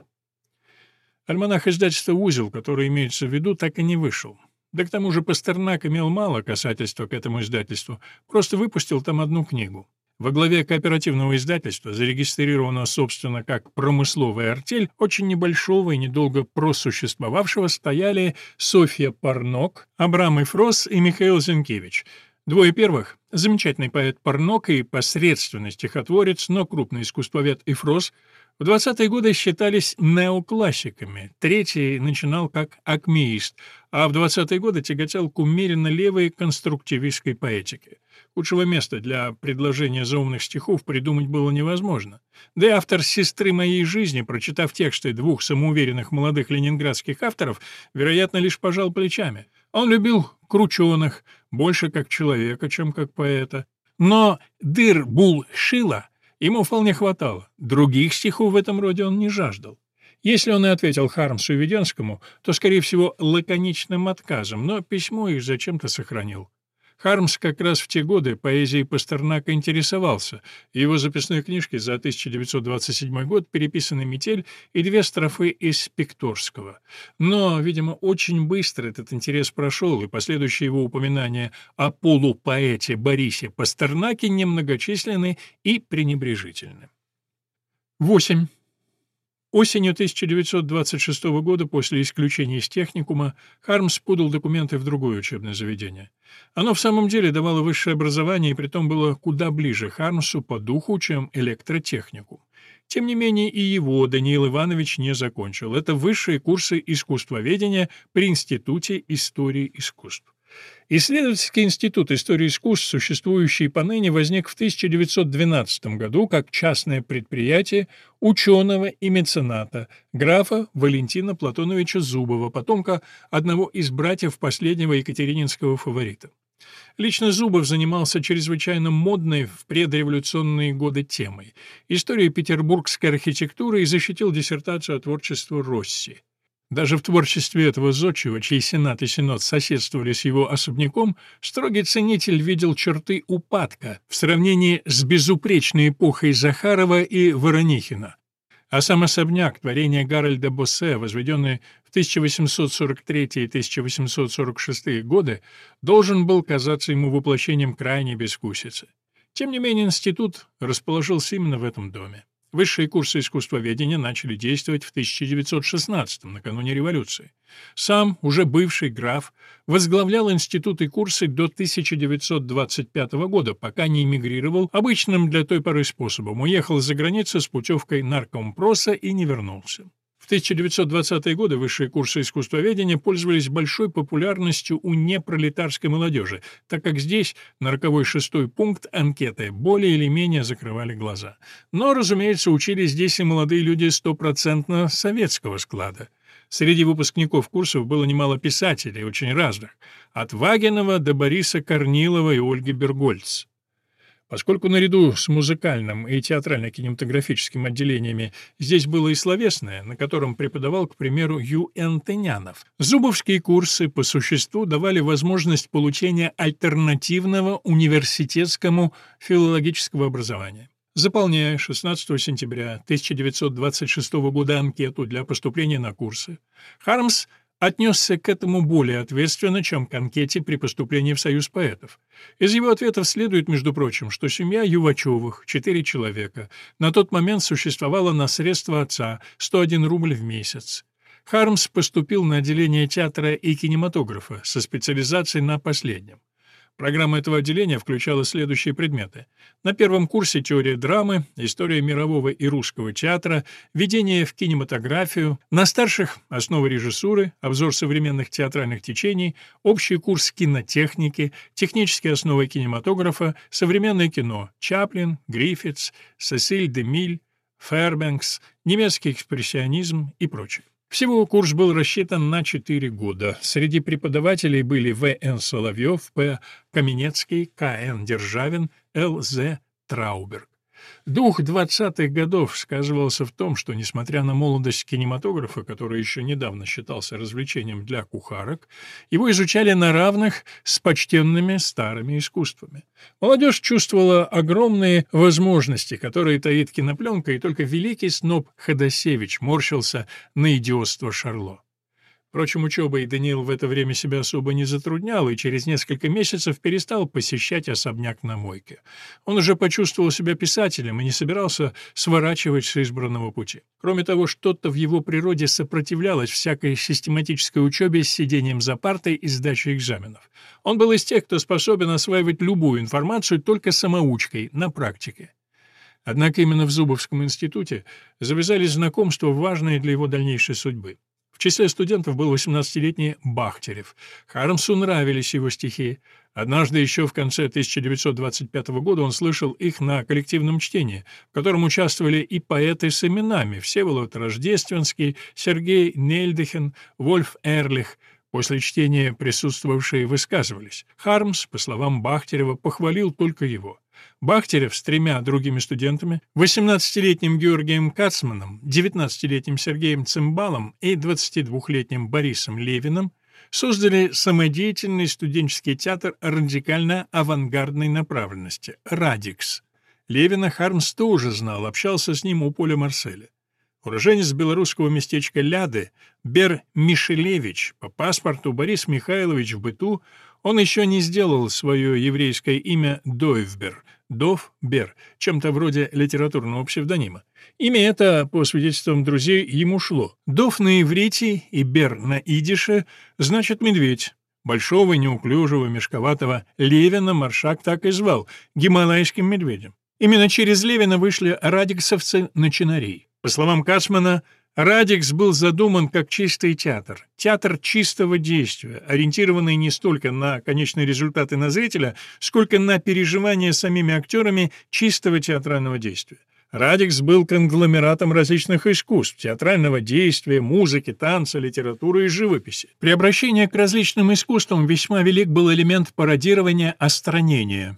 Альманах издательства «Узел», который имеется в виду, так и не вышел. Да к тому же Пастернак имел мало касательства к этому издательству, просто выпустил там одну книгу. Во главе кооперативного издательства, зарегистрированного, собственно, как «Промысловая артель», очень небольшого и недолго просуществовавшего, стояли Софья Парнок, Абрам Ифрос и Михаил Зинкевич. Двое первых — замечательный поэт Парнок и посредственный стихотворец, но крупный искусствовед Ифрос — в 20-е годы считались неоклассиками, третий начинал как акмеист, а в 20-е годы тяготел к умеренно левой конструктивистской поэтике. Худшего места для предложения заумных стихов придумать было невозможно. Да и автор «Сестры моей жизни», прочитав тексты двух самоуверенных молодых ленинградских авторов, вероятно, лишь пожал плечами. Он любил крученых, больше как человека, чем как поэта. Но Дыр-Бул-Шила — Ему вполне хватало. Других стихов в этом роде он не жаждал. Если он и ответил Хармсу и Веденскому, то, скорее всего, лаконичным отказом, но письмо их зачем-то сохранил. Хармс как раз в те годы поэзией Пастернака интересовался. Его записной книжке за 1927 год переписаны «Метель» и две строфы из Пикторского. Но, видимо, очень быстро этот интерес прошел, и последующие его упоминания о полупоэте Борисе Пастернаке немногочисленны и пренебрежительны. 8. Осенью 1926 года, после исключения из техникума, Хармс подал документы в другое учебное заведение. Оно в самом деле давало высшее образование и притом было куда ближе Хармсу по духу, чем электротехнику. Тем не менее, и его Даниил Иванович не закончил. Это высшие курсы искусствоведения при Институте истории искусств. Исследовательский институт истории искусств, существующий поныне, возник в 1912 году как частное предприятие ученого и мецената, графа Валентина Платоновича Зубова, потомка одного из братьев последнего екатерининского фаворита. Лично Зубов занимался чрезвычайно модной в предреволюционные годы темой — историей петербургской архитектуры и защитил диссертацию о творчестве Росси. Даже в творчестве этого зодчего, чей сенат и синод соседствовали с его особняком, строгий ценитель видел черты упадка в сравнении с безупречной эпохой Захарова и Воронихина. А сам особняк, творение Гарольда Боссе, возведенный в 1843 и 1846 годы, должен был казаться ему воплощением крайней бескусицы. Тем не менее, институт расположился именно в этом доме. Высшие курсы искусствоведения начали действовать в 1916-м, накануне революции. Сам, уже бывший граф, возглавлял институты и курсы до 1925 года, пока не эмигрировал обычным для той поры способом, уехал за границу с путевкой наркомпроса и не вернулся. В 1920-е годы высшие курсы искусствоведения пользовались большой популярностью у непролетарской молодежи, так как здесь, на роковой шестой пункт анкеты, более или менее закрывали глаза. Но, разумеется, учились здесь и молодые люди стопроцентно советского склада. Среди выпускников курсов было немало писателей, очень разных, от Вагинова до Бориса Корнилова и Ольги Бергольц. Поскольку наряду с музыкальным и театрально-кинематографическим отделениями здесь было и словесное, на котором преподавал, к примеру, Ю. Энтенянов, зубовские курсы по существу давали возможность получения альтернативного университетскому филологического образования. Заполняя 16 сентября 1926 года анкету для поступления на курсы, Хармс отнесся к этому более ответственно, чем к анкете при поступлении в Союз поэтов. Из его ответов следует, между прочим, что семья Ювачевых, четыре человека, на тот момент существовала на средства отца 101 рубль в месяц. Хармс поступил на отделение театра и кинематографа со специализацией на последнем. Программа этого отделения включала следующие предметы. На первом курсе теория драмы, история мирового и русского театра, введение в кинематографию, на старших — основы режиссуры, обзор современных театральных течений, общий курс кинотехники, технические основы кинематографа, современное кино, Чаплин, Гриффитс, Сесиль де Миль, Фербенкс, немецкий экспрессионизм и прочее. Всего курс был рассчитан на 4 года. Среди преподавателей были В.Н. Соловьев, П. Каменецкий, К.Н. Державин, Л.З. Трауберг. Дух двадцатых годов сказывался в том, что, несмотря на молодость кинематографа, который еще недавно считался развлечением для кухарок, его изучали на равных с почтенными старыми искусствами. Молодежь чувствовала огромные возможности, которые таит кинопленка, и только великий сноб Ходосевич морщился на идиотство Шарло. Впрочем, учебой Даниил в это время себя особо не затруднял и через несколько месяцев перестал посещать особняк на мойке. Он уже почувствовал себя писателем и не собирался сворачивать с избранного пути. Кроме того, что-то в его природе сопротивлялось всякой систематической учебе с сидением за партой и сдачей экзаменов. Он был из тех, кто способен осваивать любую информацию только самоучкой, на практике. Однако именно в Зубовском институте завязались знакомства, важные для его дальнейшей судьбы. В числе студентов был 18-летний Бахтерев. Хармсу нравились его стихи. Однажды еще в конце 1925 года он слышал их на коллективном чтении, в котором участвовали и поэты с именами Всеволод Рождественский, Сергей Нельдехен, Вольф Эрлих. После чтения присутствовавшие высказывались. Хармс, по словам Бахтерева, похвалил только его. Бахтерев с тремя другими студентами, 18-летним Георгием Кацманом, 19-летним Сергеем Цимбалом и 22-летним Борисом Левиным создали самодеятельный студенческий театр радикально-авангардной направленности «Радикс». Левина Хармс тоже знал, общался с ним у поля Марселя. Уроженец белорусского местечка Ляды, Бер Мишелевич, по паспорту Борис Михайлович в быту, он еще не сделал свое еврейское имя Дойвбер, Дов Бер, чем-то вроде литературного псевдонима. Имя это, по свидетельствам друзей, ему шло. Дов на иврите и Бер на идише значит «медведь». Большого, неуклюжего, мешковатого Левина Маршак так и звал — гималайским медведем. Именно через Левина вышли радиксовцы на чинарей. По словам Кацмана, Радикс был задуман как чистый театр, театр чистого действия, ориентированный не столько на конечные результаты на зрителя, сколько на переживания самими актерами чистого театрального действия. Радикс был конгломератом различных искусств — театрального действия, музыки, танца, литературы и живописи. При обращении к различным искусствам весьма велик был элемент пародирования остранения.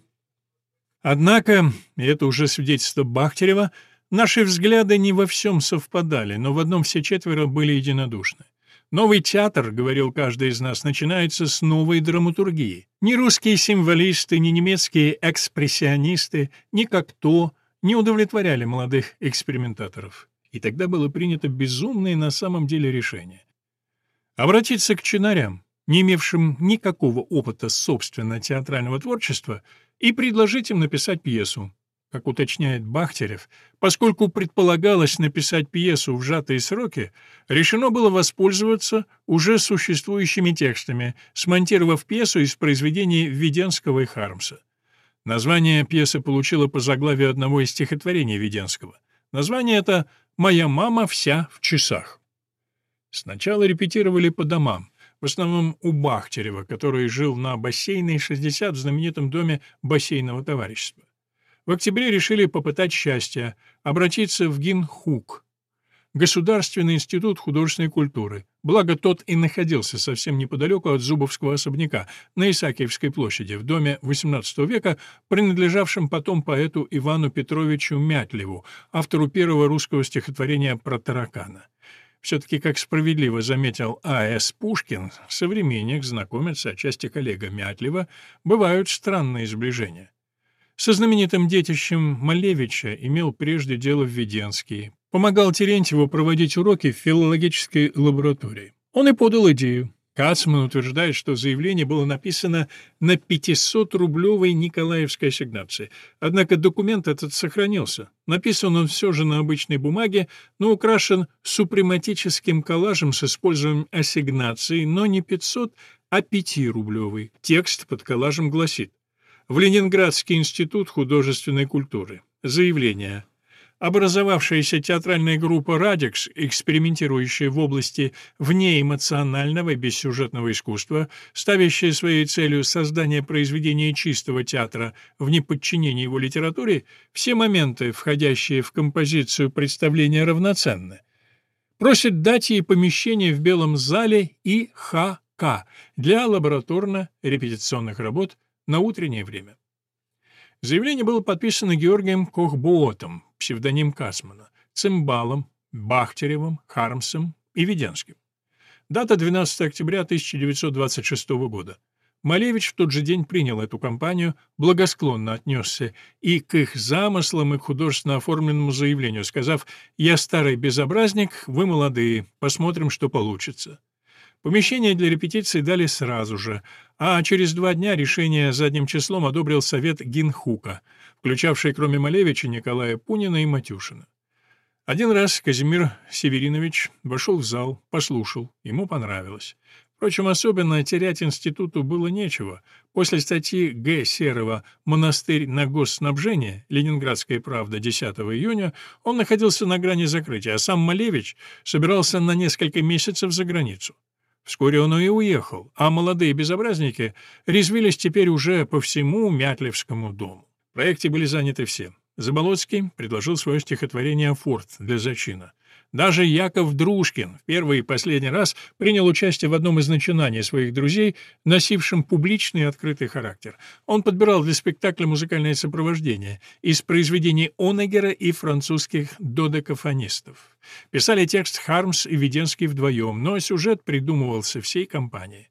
Однако, это уже свидетельство Бахтерева — Наши взгляды не во всем совпадали, но в одном все четверо были единодушны. Новый театр, говорил каждый из нас, начинается с новой драматургии. Ни русские символисты, ни немецкие экспрессионисты, ни как то не удовлетворяли молодых экспериментаторов. И тогда было принято безумное на самом деле решение. Обратиться к чинарям, не имевшим никакого опыта собственно театрального творчества, и предложить им написать пьесу, как уточняет Бахтерев, поскольку предполагалось написать пьесу в сжатые сроки, решено было воспользоваться уже существующими текстами, смонтировав пьесу из произведений Веденского и Хармса. Название пьесы получило по заглавию одного из стихотворений Веденского. Название это «Моя мама вся в часах». Сначала репетировали по домам, в основном у Бахтерева, который жил на бассейной 60 в знаменитом доме бассейного товарищества. В октябре решили попытать счастье, обратиться в Гинхук, Государственный институт художественной культуры. Благо, тот и находился совсем неподалеку от Зубовского особняка, на Исаакиевской площади, в доме XVIII века, принадлежавшем потом поэту Ивану Петровичу Мятлеву, автору первого русского стихотворения про таракана. Все-таки, как справедливо заметил А.С. Пушкин, современник, знакомец, отчасти коллега Мятлева, бывают странные сближения. Со знаменитым детищем Малевича имел прежде дело Введенский. Помогал Терентьеву проводить уроки в филологической лаборатории. Он и подал идею. Кацман утверждает, что заявление было написано на 500-рублевой Николаевской ассигнации. Однако документ этот сохранился. Написан он все же на обычной бумаге, но украшен супрематическим коллажем с использованием ассигнации, но не 500, а 5-рублевый. Текст под коллажем гласит в Ленинградский институт художественной культуры. Заявление. Образовавшаяся театральная группа «Радикс», экспериментирующая в области внеэмоционального и бессюжетного искусства, ставящая своей целью создание произведения чистого театра в неподчинении его литературе, все моменты, входящие в композицию представления, равноценны. Просит дать ей помещение в Белом зале и ХК для лабораторно-репетиционных работ на утреннее время. Заявление было подписано Георгием Кохботом, псевдоним Касмана, Цимбалом, Бахтеревым, Хармсом и Веденским. Дата 12 октября 1926 года. Малевич в тот же день принял эту компанию, благосклонно отнесся и к их замыслам, и к художественно оформленному заявлению, сказав «Я старый безобразник, вы молодые, посмотрим, что получится». Помещение для репетиции дали сразу же, а через два дня решение задним числом одобрил совет Гинхука, включавший кроме Малевича Николая Пунина и Матюшина. Один раз Казимир Северинович вошел в зал, послушал, ему понравилось. Впрочем, особенно терять институту было нечего. После статьи Г. Серова «Монастырь на госснабжение» «Ленинградская правда» 10 июня он находился на грани закрытия, а сам Малевич собирался на несколько месяцев за границу. Вскоре он и уехал, а молодые безобразники резвились теперь уже по всему Мятлевскому дому. В проекте были заняты все. Заболоцкий предложил свое стихотворение «Форт» для зачина. Даже Яков Дружкин в первый и последний раз принял участие в одном из начинаний своих друзей, носившем публичный и открытый характер. Он подбирал для спектакля музыкальное сопровождение из произведений Онегера и французских додекафонистов. Писали текст Хармс и Веденский вдвоем, но сюжет придумывался всей компанией.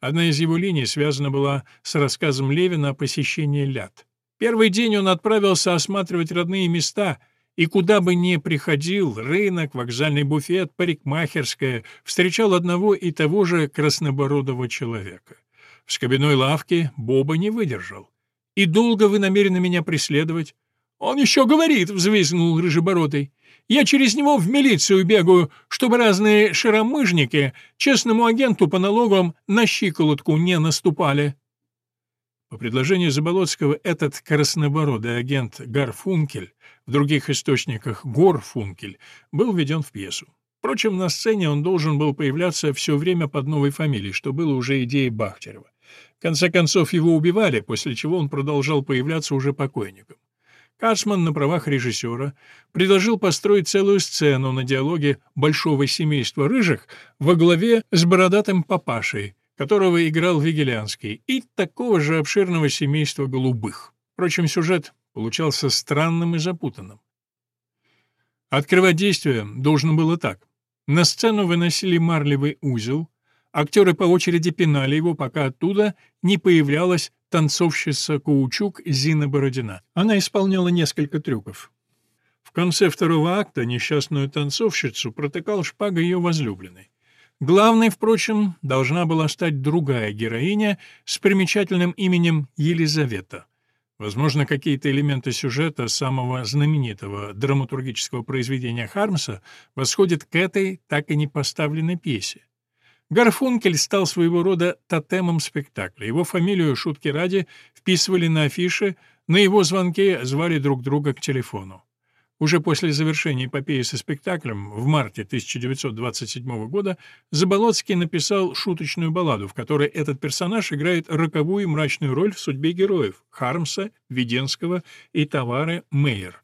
Одна из его линий связана была с рассказом Левина о посещении ляд. Первый день он отправился осматривать родные места — и куда бы ни приходил, рынок, вокзальный буфет, парикмахерская, встречал одного и того же краснобородого человека. В скобяной лавке Боба не выдержал. «И долго вы намерены меня преследовать?» «Он еще говорит», — взвизгнул Рыжебородый. «Я через него в милицию бегаю, чтобы разные шаромыжники честному агенту по налогам на щиколотку не наступали». По предложению Заболоцкого этот краснобородый агент Гарфункель, в других источниках Горфункель, был введен в пьесу. Впрочем, на сцене он должен был появляться все время под новой фамилией, что было уже идеей Бахтерева. В конце концов, его убивали, после чего он продолжал появляться уже покойником. Кацман на правах режиссера предложил построить целую сцену на диалоге большого семейства рыжих во главе с бородатым папашей, которого играл Вигелянский, и такого же обширного семейства голубых. Впрочем, сюжет получался странным и запутанным. Открывать действие должно было так. На сцену выносили марлевый узел, актеры по очереди пинали его, пока оттуда не появлялась танцовщица Каучук Зина Бородина. Она исполняла несколько трюков. В конце второго акта несчастную танцовщицу протыкал шпагой ее возлюбленный. Главной, впрочем, должна была стать другая героиня с примечательным именем Елизавета. Возможно, какие-то элементы сюжета самого знаменитого драматургического произведения Хармса восходят к этой так и не поставленной пьесе. Гарфункель стал своего рода тотемом спектакля. Его фамилию, шутки ради, вписывали на афиши, на его звонке звали друг друга к телефону. Уже после завершения эпопеи со спектаклем в марте 1927 года Заболоцкий написал шуточную балладу, в которой этот персонаж играет роковую и мрачную роль в судьбе героев Хармса, Веденского и Тавары Мейер.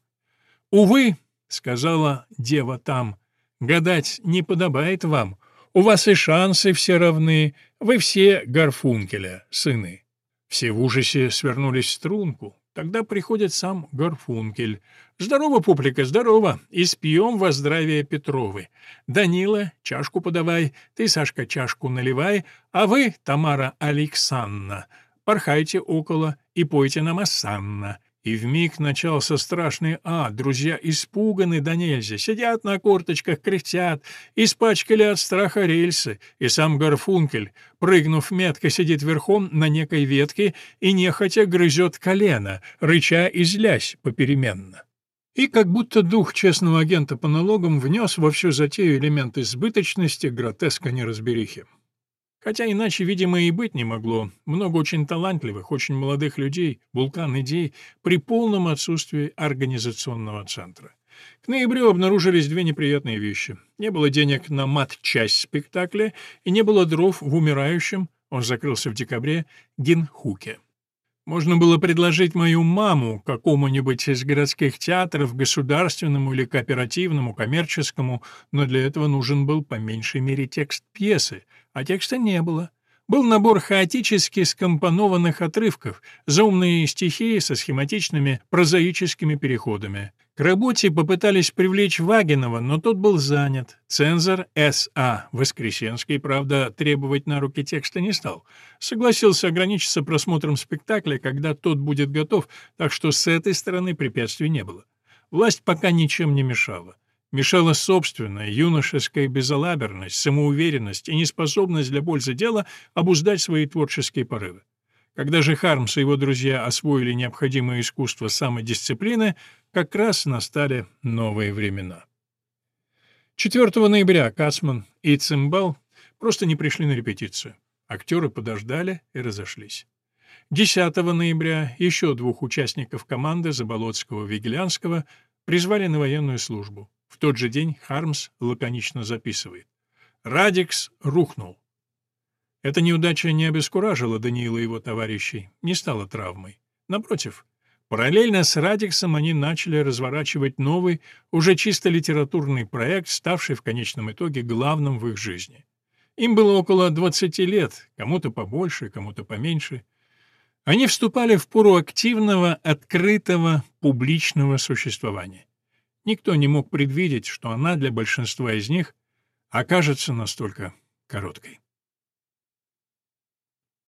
«Увы», — сказала дева там, — «гадать не подобает вам. У вас и шансы все равны, вы все Гарфункеля, сыны». Все в ужасе свернулись в струнку. Тогда приходит сам Гарфункель. «Здорово, публика, здорово! И спьем во здравие Петровы. Данила, чашку подавай, ты, Сашка, чашку наливай, а вы, Тамара Александровна, порхайте около и пойте нам осанна. И вмиг начался страшный ад. Друзья испуганы до нельзя, сидят на корточках, кряхтят, испачкали от страха рельсы, и сам Гарфункель, прыгнув метко, сидит верхом на некой ветке и нехотя грызет колено, рыча и злясь попеременно. И как будто дух честного агента по налогам внес во всю затею элементы сбыточности, гротеска неразберихи. Хотя иначе, видимо, и быть не могло. Много очень талантливых, очень молодых людей, вулкан идей, при полном отсутствии организационного центра. К ноябрю обнаружились две неприятные вещи. Не было денег на мат-часть спектакля, и не было дров в умирающем, он закрылся в декабре, Гинхуке. Можно было предложить мою маму какому-нибудь из городских театров, государственному или кооперативному, коммерческому, но для этого нужен был по меньшей мере текст пьесы, а текста не было. Был набор хаотически скомпонованных отрывков, заумные стихи со схематичными прозаическими переходами. К работе попытались привлечь Вагинова, но тот был занят. Цензор С.А. Воскресенский, правда, требовать на руки текста не стал. Согласился ограничиться просмотром спектакля, когда тот будет готов, так что с этой стороны препятствий не было. Власть пока ничем не мешала. Мешала собственная юношеская безалаберность, самоуверенность и неспособность для пользы дела обуздать свои творческие порывы. Когда же Хармс и его друзья освоили необходимое искусство самодисциплины, как раз настали новые времена. 4 ноября Кацман и Цимбал просто не пришли на репетицию. Актеры подождали и разошлись. 10 ноября еще двух участников команды Заболоцкого-Вигелянского призвали на военную службу. В тот же день Хармс лаконично записывает. «Радикс рухнул». Эта неудача не обескуражила Даниила и его товарищей, не стала травмой. Напротив, параллельно с Радиксом они начали разворачивать новый, уже чисто литературный проект, ставший в конечном итоге главным в их жизни. Им было около 20 лет, кому-то побольше, кому-то поменьше. Они вступали в пору активного, открытого, публичного существования. Никто не мог предвидеть, что она для большинства из них окажется настолько короткой.